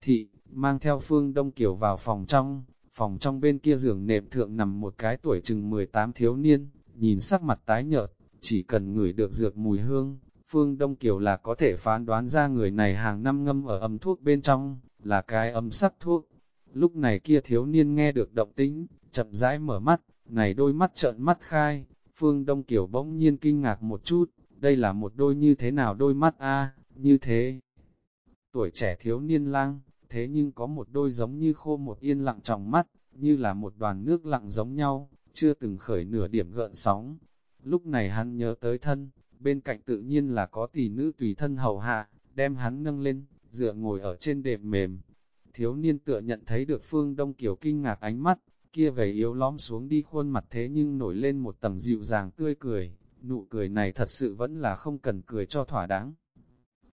Thị, mang theo phương đông kiều vào phòng trong, phòng trong bên kia giường nệm thượng nằm một cái tuổi chừng 18 thiếu niên, nhìn sắc mặt tái nhợt, chỉ cần ngửi được dược mùi hương, phương đông kiều là có thể phán đoán ra người này hàng năm ngâm ở âm thuốc bên trong, là cái âm sắc thuốc. Lúc này kia thiếu niên nghe được động tĩnh, chậm rãi mở mắt, này đôi mắt trợn mắt khai, phương đông kiều bỗng nhiên kinh ngạc một chút, đây là một đôi như thế nào đôi mắt a như thế. Tuổi trẻ thiếu niên lang, thế nhưng có một đôi giống như khô một yên lặng trong mắt, như là một đoàn nước lặng giống nhau, chưa từng khởi nửa điểm gợn sóng. Lúc này hắn nhớ tới thân, bên cạnh tự nhiên là có tỷ nữ tùy thân hầu hạ, đem hắn nâng lên, dựa ngồi ở trên đệm mềm. Thiếu niên tựa nhận thấy được phương đông kiểu kinh ngạc ánh mắt, kia gầy yếu lõm xuống đi khuôn mặt thế nhưng nổi lên một tầng dịu dàng tươi cười, nụ cười này thật sự vẫn là không cần cười cho thỏa đáng.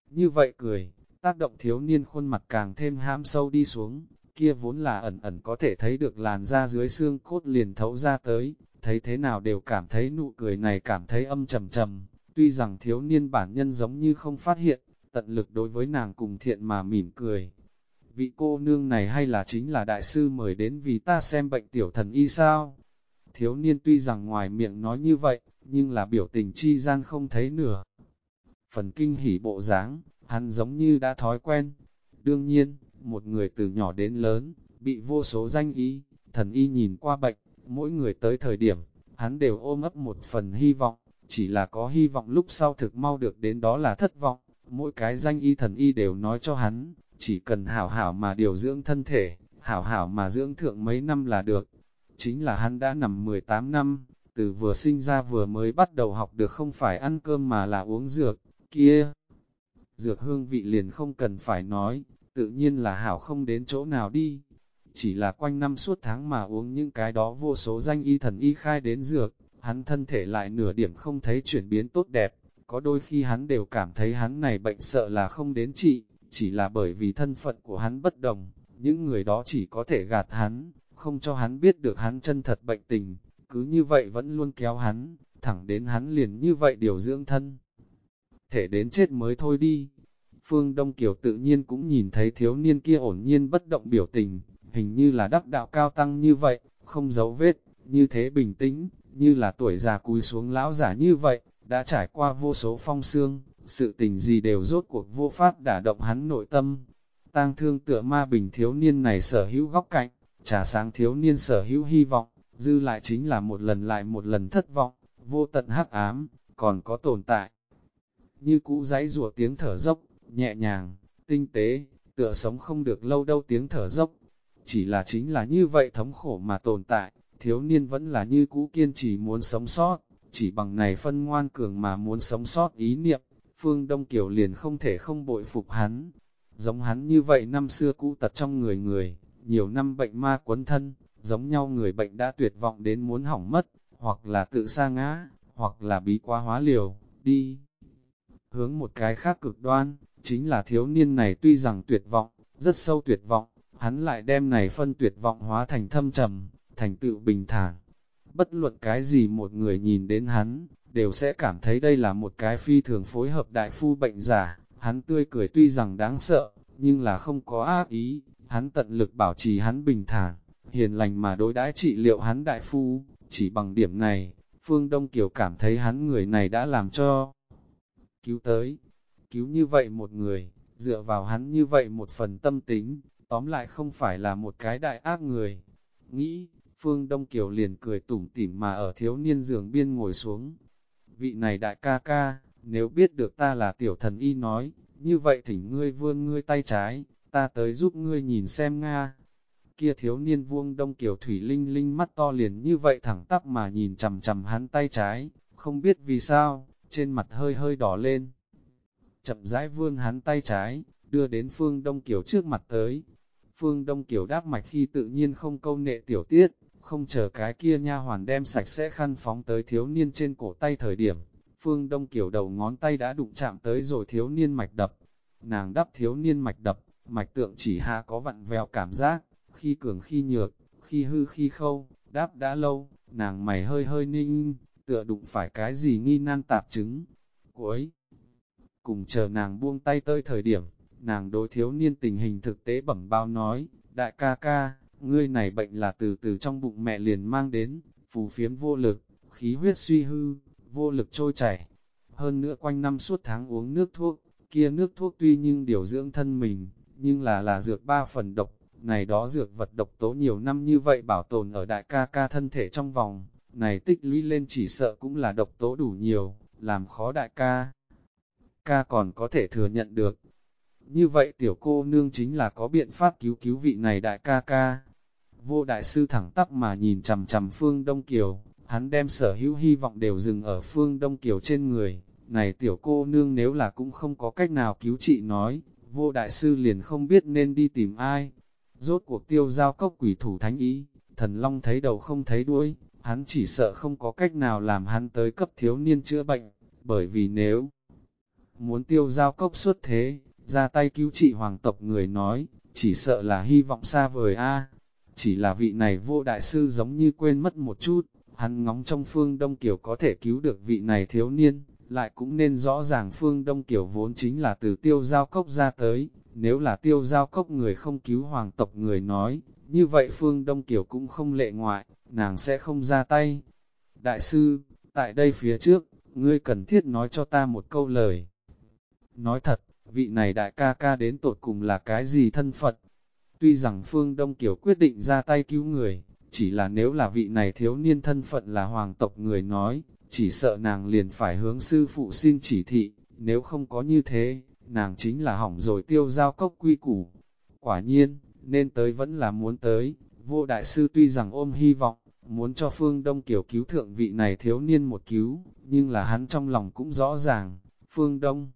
Như vậy cười, tác động thiếu niên khuôn mặt càng thêm ham sâu đi xuống, kia vốn là ẩn ẩn có thể thấy được làn da dưới xương cốt liền thấu ra tới, thấy thế nào đều cảm thấy nụ cười này cảm thấy âm trầm trầm, tuy rằng thiếu niên bản nhân giống như không phát hiện, tận lực đối với nàng cùng thiện mà mỉm cười. Vị cô nương này hay là chính là đại sư mời đến vì ta xem bệnh tiểu thần y sao? Thiếu niên tuy rằng ngoài miệng nói như vậy, nhưng là biểu tình chi gian không thấy nửa. Phần kinh hỉ bộ dáng, hắn giống như đã thói quen. Đương nhiên, một người từ nhỏ đến lớn, bị vô số danh y, thần y nhìn qua bệnh, mỗi người tới thời điểm, hắn đều ôm ấp một phần hy vọng, chỉ là có hy vọng lúc sau thực mau được đến đó là thất vọng. Mỗi cái danh y thần y đều nói cho hắn, chỉ cần hảo hảo mà điều dưỡng thân thể, hảo hảo mà dưỡng thượng mấy năm là được. Chính là hắn đã nằm 18 năm, từ vừa sinh ra vừa mới bắt đầu học được không phải ăn cơm mà là uống dược, kia dược hương vị liền không cần phải nói, tự nhiên là hảo không đến chỗ nào đi. Chỉ là quanh năm suốt tháng mà uống những cái đó vô số danh y thần y khai đến dược, hắn thân thể lại nửa điểm không thấy chuyển biến tốt đẹp, có đôi khi hắn đều cảm thấy hắn này bệnh sợ là không đến trị, chỉ là bởi vì thân phận của hắn bất đồng, những người đó chỉ có thể gạt hắn, không cho hắn biết được hắn chân thật bệnh tình, cứ như vậy vẫn luôn kéo hắn, thẳng đến hắn liền như vậy điều dưỡng thân. Thể đến chết mới thôi đi. Phương Đông Kiều tự nhiên cũng nhìn thấy thiếu niên kia ổn nhiên bất động biểu tình, hình như là đắc đạo cao tăng như vậy, không giấu vết, như thế bình tĩnh, như là tuổi già cúi xuống lão giả như vậy, đã trải qua vô số phong xương, sự tình gì đều rốt cuộc vô pháp đả động hắn nội tâm. Tang thương tựa ma bình thiếu niên này sở hữu góc cạnh, trà sáng thiếu niên sở hữu hy vọng, dư lại chính là một lần lại một lần thất vọng, vô tận hắc ám, còn có tồn tại. Như cũ giấy rùa tiếng thở dốc, nhẹ nhàng, tinh tế, tựa sống không được lâu đâu tiếng thở dốc. Chỉ là chính là như vậy thống khổ mà tồn tại, thiếu niên vẫn là như cũ kiên trì muốn sống sót, chỉ bằng này phân ngoan cường mà muốn sống sót ý niệm, Phương Đông Kiều liền không thể không bội phục hắn. Giống hắn như vậy năm xưa cũ tật trong người người, nhiều năm bệnh ma quấn thân, giống nhau người bệnh đã tuyệt vọng đến muốn hỏng mất, hoặc là tự sa ngã, hoặc là bí quá hóa liều, đi. Hướng một cái khác cực đoan, chính là thiếu niên này tuy rằng tuyệt vọng, rất sâu tuyệt vọng, hắn lại đem này phân tuyệt vọng hóa thành thâm trầm, thành tựu bình thản. Bất luận cái gì một người nhìn đến hắn, đều sẽ cảm thấy đây là một cái phi thường phối hợp đại phu bệnh giả, hắn tươi cười tuy rằng đáng sợ, nhưng là không có ác ý, hắn tận lực bảo trì hắn bình thản, hiền lành mà đối đãi trị liệu hắn đại phu, chỉ bằng điểm này, Phương Đông Kiều cảm thấy hắn người này đã làm cho cứu tới, cứu như vậy một người, dựa vào hắn như vậy một phần tâm tính, tóm lại không phải là một cái đại ác người. Nghĩ, Phương Đông Kiều liền cười tủm tỉm mà ở thiếu niên giường biên ngồi xuống. Vị này đại ca ca, nếu biết được ta là tiểu thần y nói, như vậy thỉnh ngươi vươn ngươi tay trái, ta tới giúp ngươi nhìn xem Nga. Kia thiếu niên vuông Đông Kiều Thủy Linh Linh mắt to liền như vậy thẳng tắp mà nhìn chầm chầm hắn tay trái, không biết vì sao, trên mặt hơi hơi đỏ lên. Chậm rãi vươn hắn tay trái, đưa đến Phương Đông Kiều trước mặt tới. Phương Đông Kiều đáp mạch khi tự nhiên không câu nệ tiểu tiết, không chờ cái kia nha hoàn đem sạch sẽ khăn phóng tới thiếu niên trên cổ tay thời điểm. Phương Đông kiểu đầu ngón tay đã đụng chạm tới rồi thiếu niên mạch đập. Nàng đắp thiếu niên mạch đập, mạch tượng chỉ hạ có vặn vẹo cảm giác, khi cường khi nhược, khi hư khi khâu, đáp đã lâu, nàng mày hơi hơi ninh, tựa đụng phải cái gì nghi nan tạp chứng. Cuối cùng chờ nàng buông tay tới thời điểm, nàng đối thiếu niên tình hình thực tế bẩm bao nói, đại ca ca, ngươi này bệnh là từ từ trong bụng mẹ liền mang đến, phù phiếm vô lực, khí huyết suy hư, vô lực trôi chảy. Hơn nữa quanh năm suốt tháng uống nước thuốc, kia nước thuốc tuy nhưng điều dưỡng thân mình, nhưng là là dược ba phần độc, này đó dược vật độc tố nhiều năm như vậy bảo tồn ở đại ca ca thân thể trong vòng, này tích lũy lên chỉ sợ cũng là độc tố đủ nhiều, làm khó đại ca. Ca còn có thể thừa nhận được. Như vậy tiểu cô nương chính là có biện pháp cứu cứu vị này đại ca ca. Vô đại sư thẳng tắp mà nhìn chầm chầm phương Đông Kiều, hắn đem sở hữu hy vọng đều dừng ở phương Đông Kiều trên người. Này tiểu cô nương nếu là cũng không có cách nào cứu trị nói, vô đại sư liền không biết nên đi tìm ai. Rốt cuộc tiêu giao cốc quỷ thủ thánh ý, thần long thấy đầu không thấy đuôi, hắn chỉ sợ không có cách nào làm hắn tới cấp thiếu niên chữa bệnh, bởi vì nếu muốn tiêu giao cốc xuất thế, ra tay cứu trị hoàng tộc người nói, chỉ sợ là hy vọng xa vời a. Chỉ là vị này vô đại sư giống như quên mất một chút, hắn ngóng trong phương Đông Kiều có thể cứu được vị này thiếu niên, lại cũng nên rõ ràng phương Đông Kiều vốn chính là từ tiêu giao cốc ra tới, nếu là tiêu giao cốc người không cứu hoàng tộc người nói, như vậy phương Đông Kiều cũng không lệ ngoại, nàng sẽ không ra tay. Đại sư, tại đây phía trước, ngươi cần thiết nói cho ta một câu lời. Nói thật, vị này đại ca ca đến tột cùng là cái gì thân phận Tuy rằng Phương Đông Kiều quyết định ra tay cứu người, chỉ là nếu là vị này thiếu niên thân phận là hoàng tộc người nói, chỉ sợ nàng liền phải hướng sư phụ xin chỉ thị, nếu không có như thế, nàng chính là hỏng rồi tiêu giao cốc quy củ. Quả nhiên, nên tới vẫn là muốn tới, vô đại sư tuy rằng ôm hy vọng, muốn cho Phương Đông Kiều cứu thượng vị này thiếu niên một cứu, nhưng là hắn trong lòng cũng rõ ràng, Phương Đông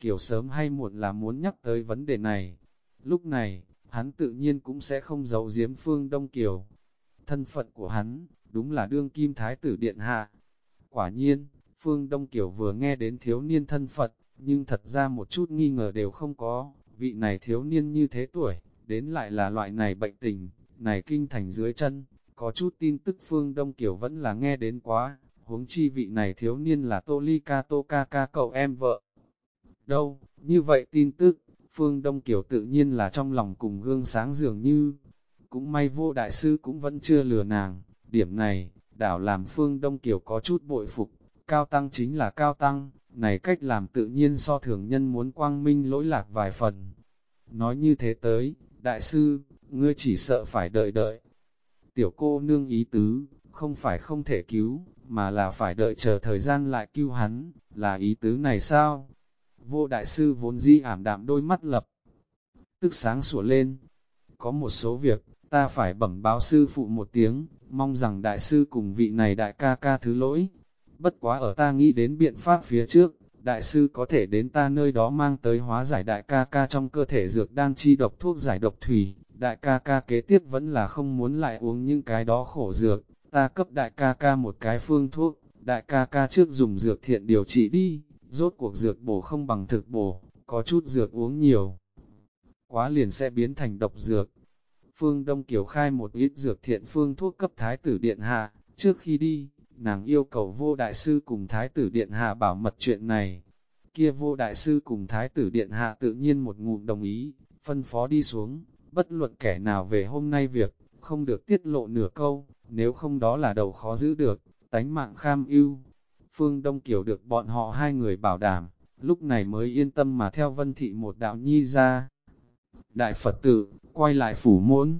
Kiều sớm hay muộn là muốn nhắc tới vấn đề này. Lúc này, hắn tự nhiên cũng sẽ không giấu giếm Phương Đông Kiều. Thân phận của hắn, đúng là đương kim thái tử điện hạ. Quả nhiên, Phương Đông Kiều vừa nghe đến thiếu niên thân phận nhưng thật ra một chút nghi ngờ đều không có, vị này thiếu niên như thế tuổi, đến lại là loại này bệnh tình, này kinh thành dưới chân, có chút tin tức Phương Đông Kiều vẫn là nghe đến quá, huống chi vị này thiếu niên là Tô Ly Ca Tô Ca Ca cậu em vợ. Đâu, như vậy tin tức, Phương Đông Kiều tự nhiên là trong lòng cùng gương sáng dường như, cũng may vô đại sư cũng vẫn chưa lừa nàng, điểm này, đảo làm Phương Đông Kiều có chút bội phục, cao tăng chính là cao tăng, này cách làm tự nhiên so thường nhân muốn quang minh lỗi lạc vài phần. Nói như thế tới, đại sư, ngươi chỉ sợ phải đợi đợi. Tiểu cô nương ý tứ, không phải không thể cứu, mà là phải đợi chờ thời gian lại cứu hắn, là ý tứ này sao? Vô đại sư vốn di ảm đạm đôi mắt lập, tức sáng sủa lên. Có một số việc, ta phải bẩm báo sư phụ một tiếng, mong rằng đại sư cùng vị này đại ca ca thứ lỗi. Bất quá ở ta nghĩ đến biện pháp phía trước, đại sư có thể đến ta nơi đó mang tới hóa giải đại ca ca trong cơ thể dược đan chi độc thuốc giải độc thủy. Đại ca ca kế tiếp vẫn là không muốn lại uống những cái đó khổ dược, ta cấp đại ca ca một cái phương thuốc, đại ca ca trước dùng dược thiện điều trị đi, rốt cuộc dược bổ không bằng thực bổ, có chút dược uống nhiều. Quá liền sẽ biến thành độc dược. Phương Đông Kiều khai một ít dược thiện phương thuốc cấp Thái tử Điện Hạ, trước khi đi, nàng yêu cầu vô đại sư cùng Thái tử Điện Hạ bảo mật chuyện này. Kia vô đại sư cùng Thái tử Điện Hạ tự nhiên một ngụm đồng ý, phân phó đi xuống, bất luận kẻ nào về hôm nay việc, không được tiết lộ nửa câu, nếu không đó là đầu khó giữ được, tánh mạng kham ưu. Phương Đông Kiều được bọn họ hai người bảo đảm, lúc này mới yên tâm mà theo vân thị một đạo nhi ra. Đại Phật tử, quay lại phủ môn.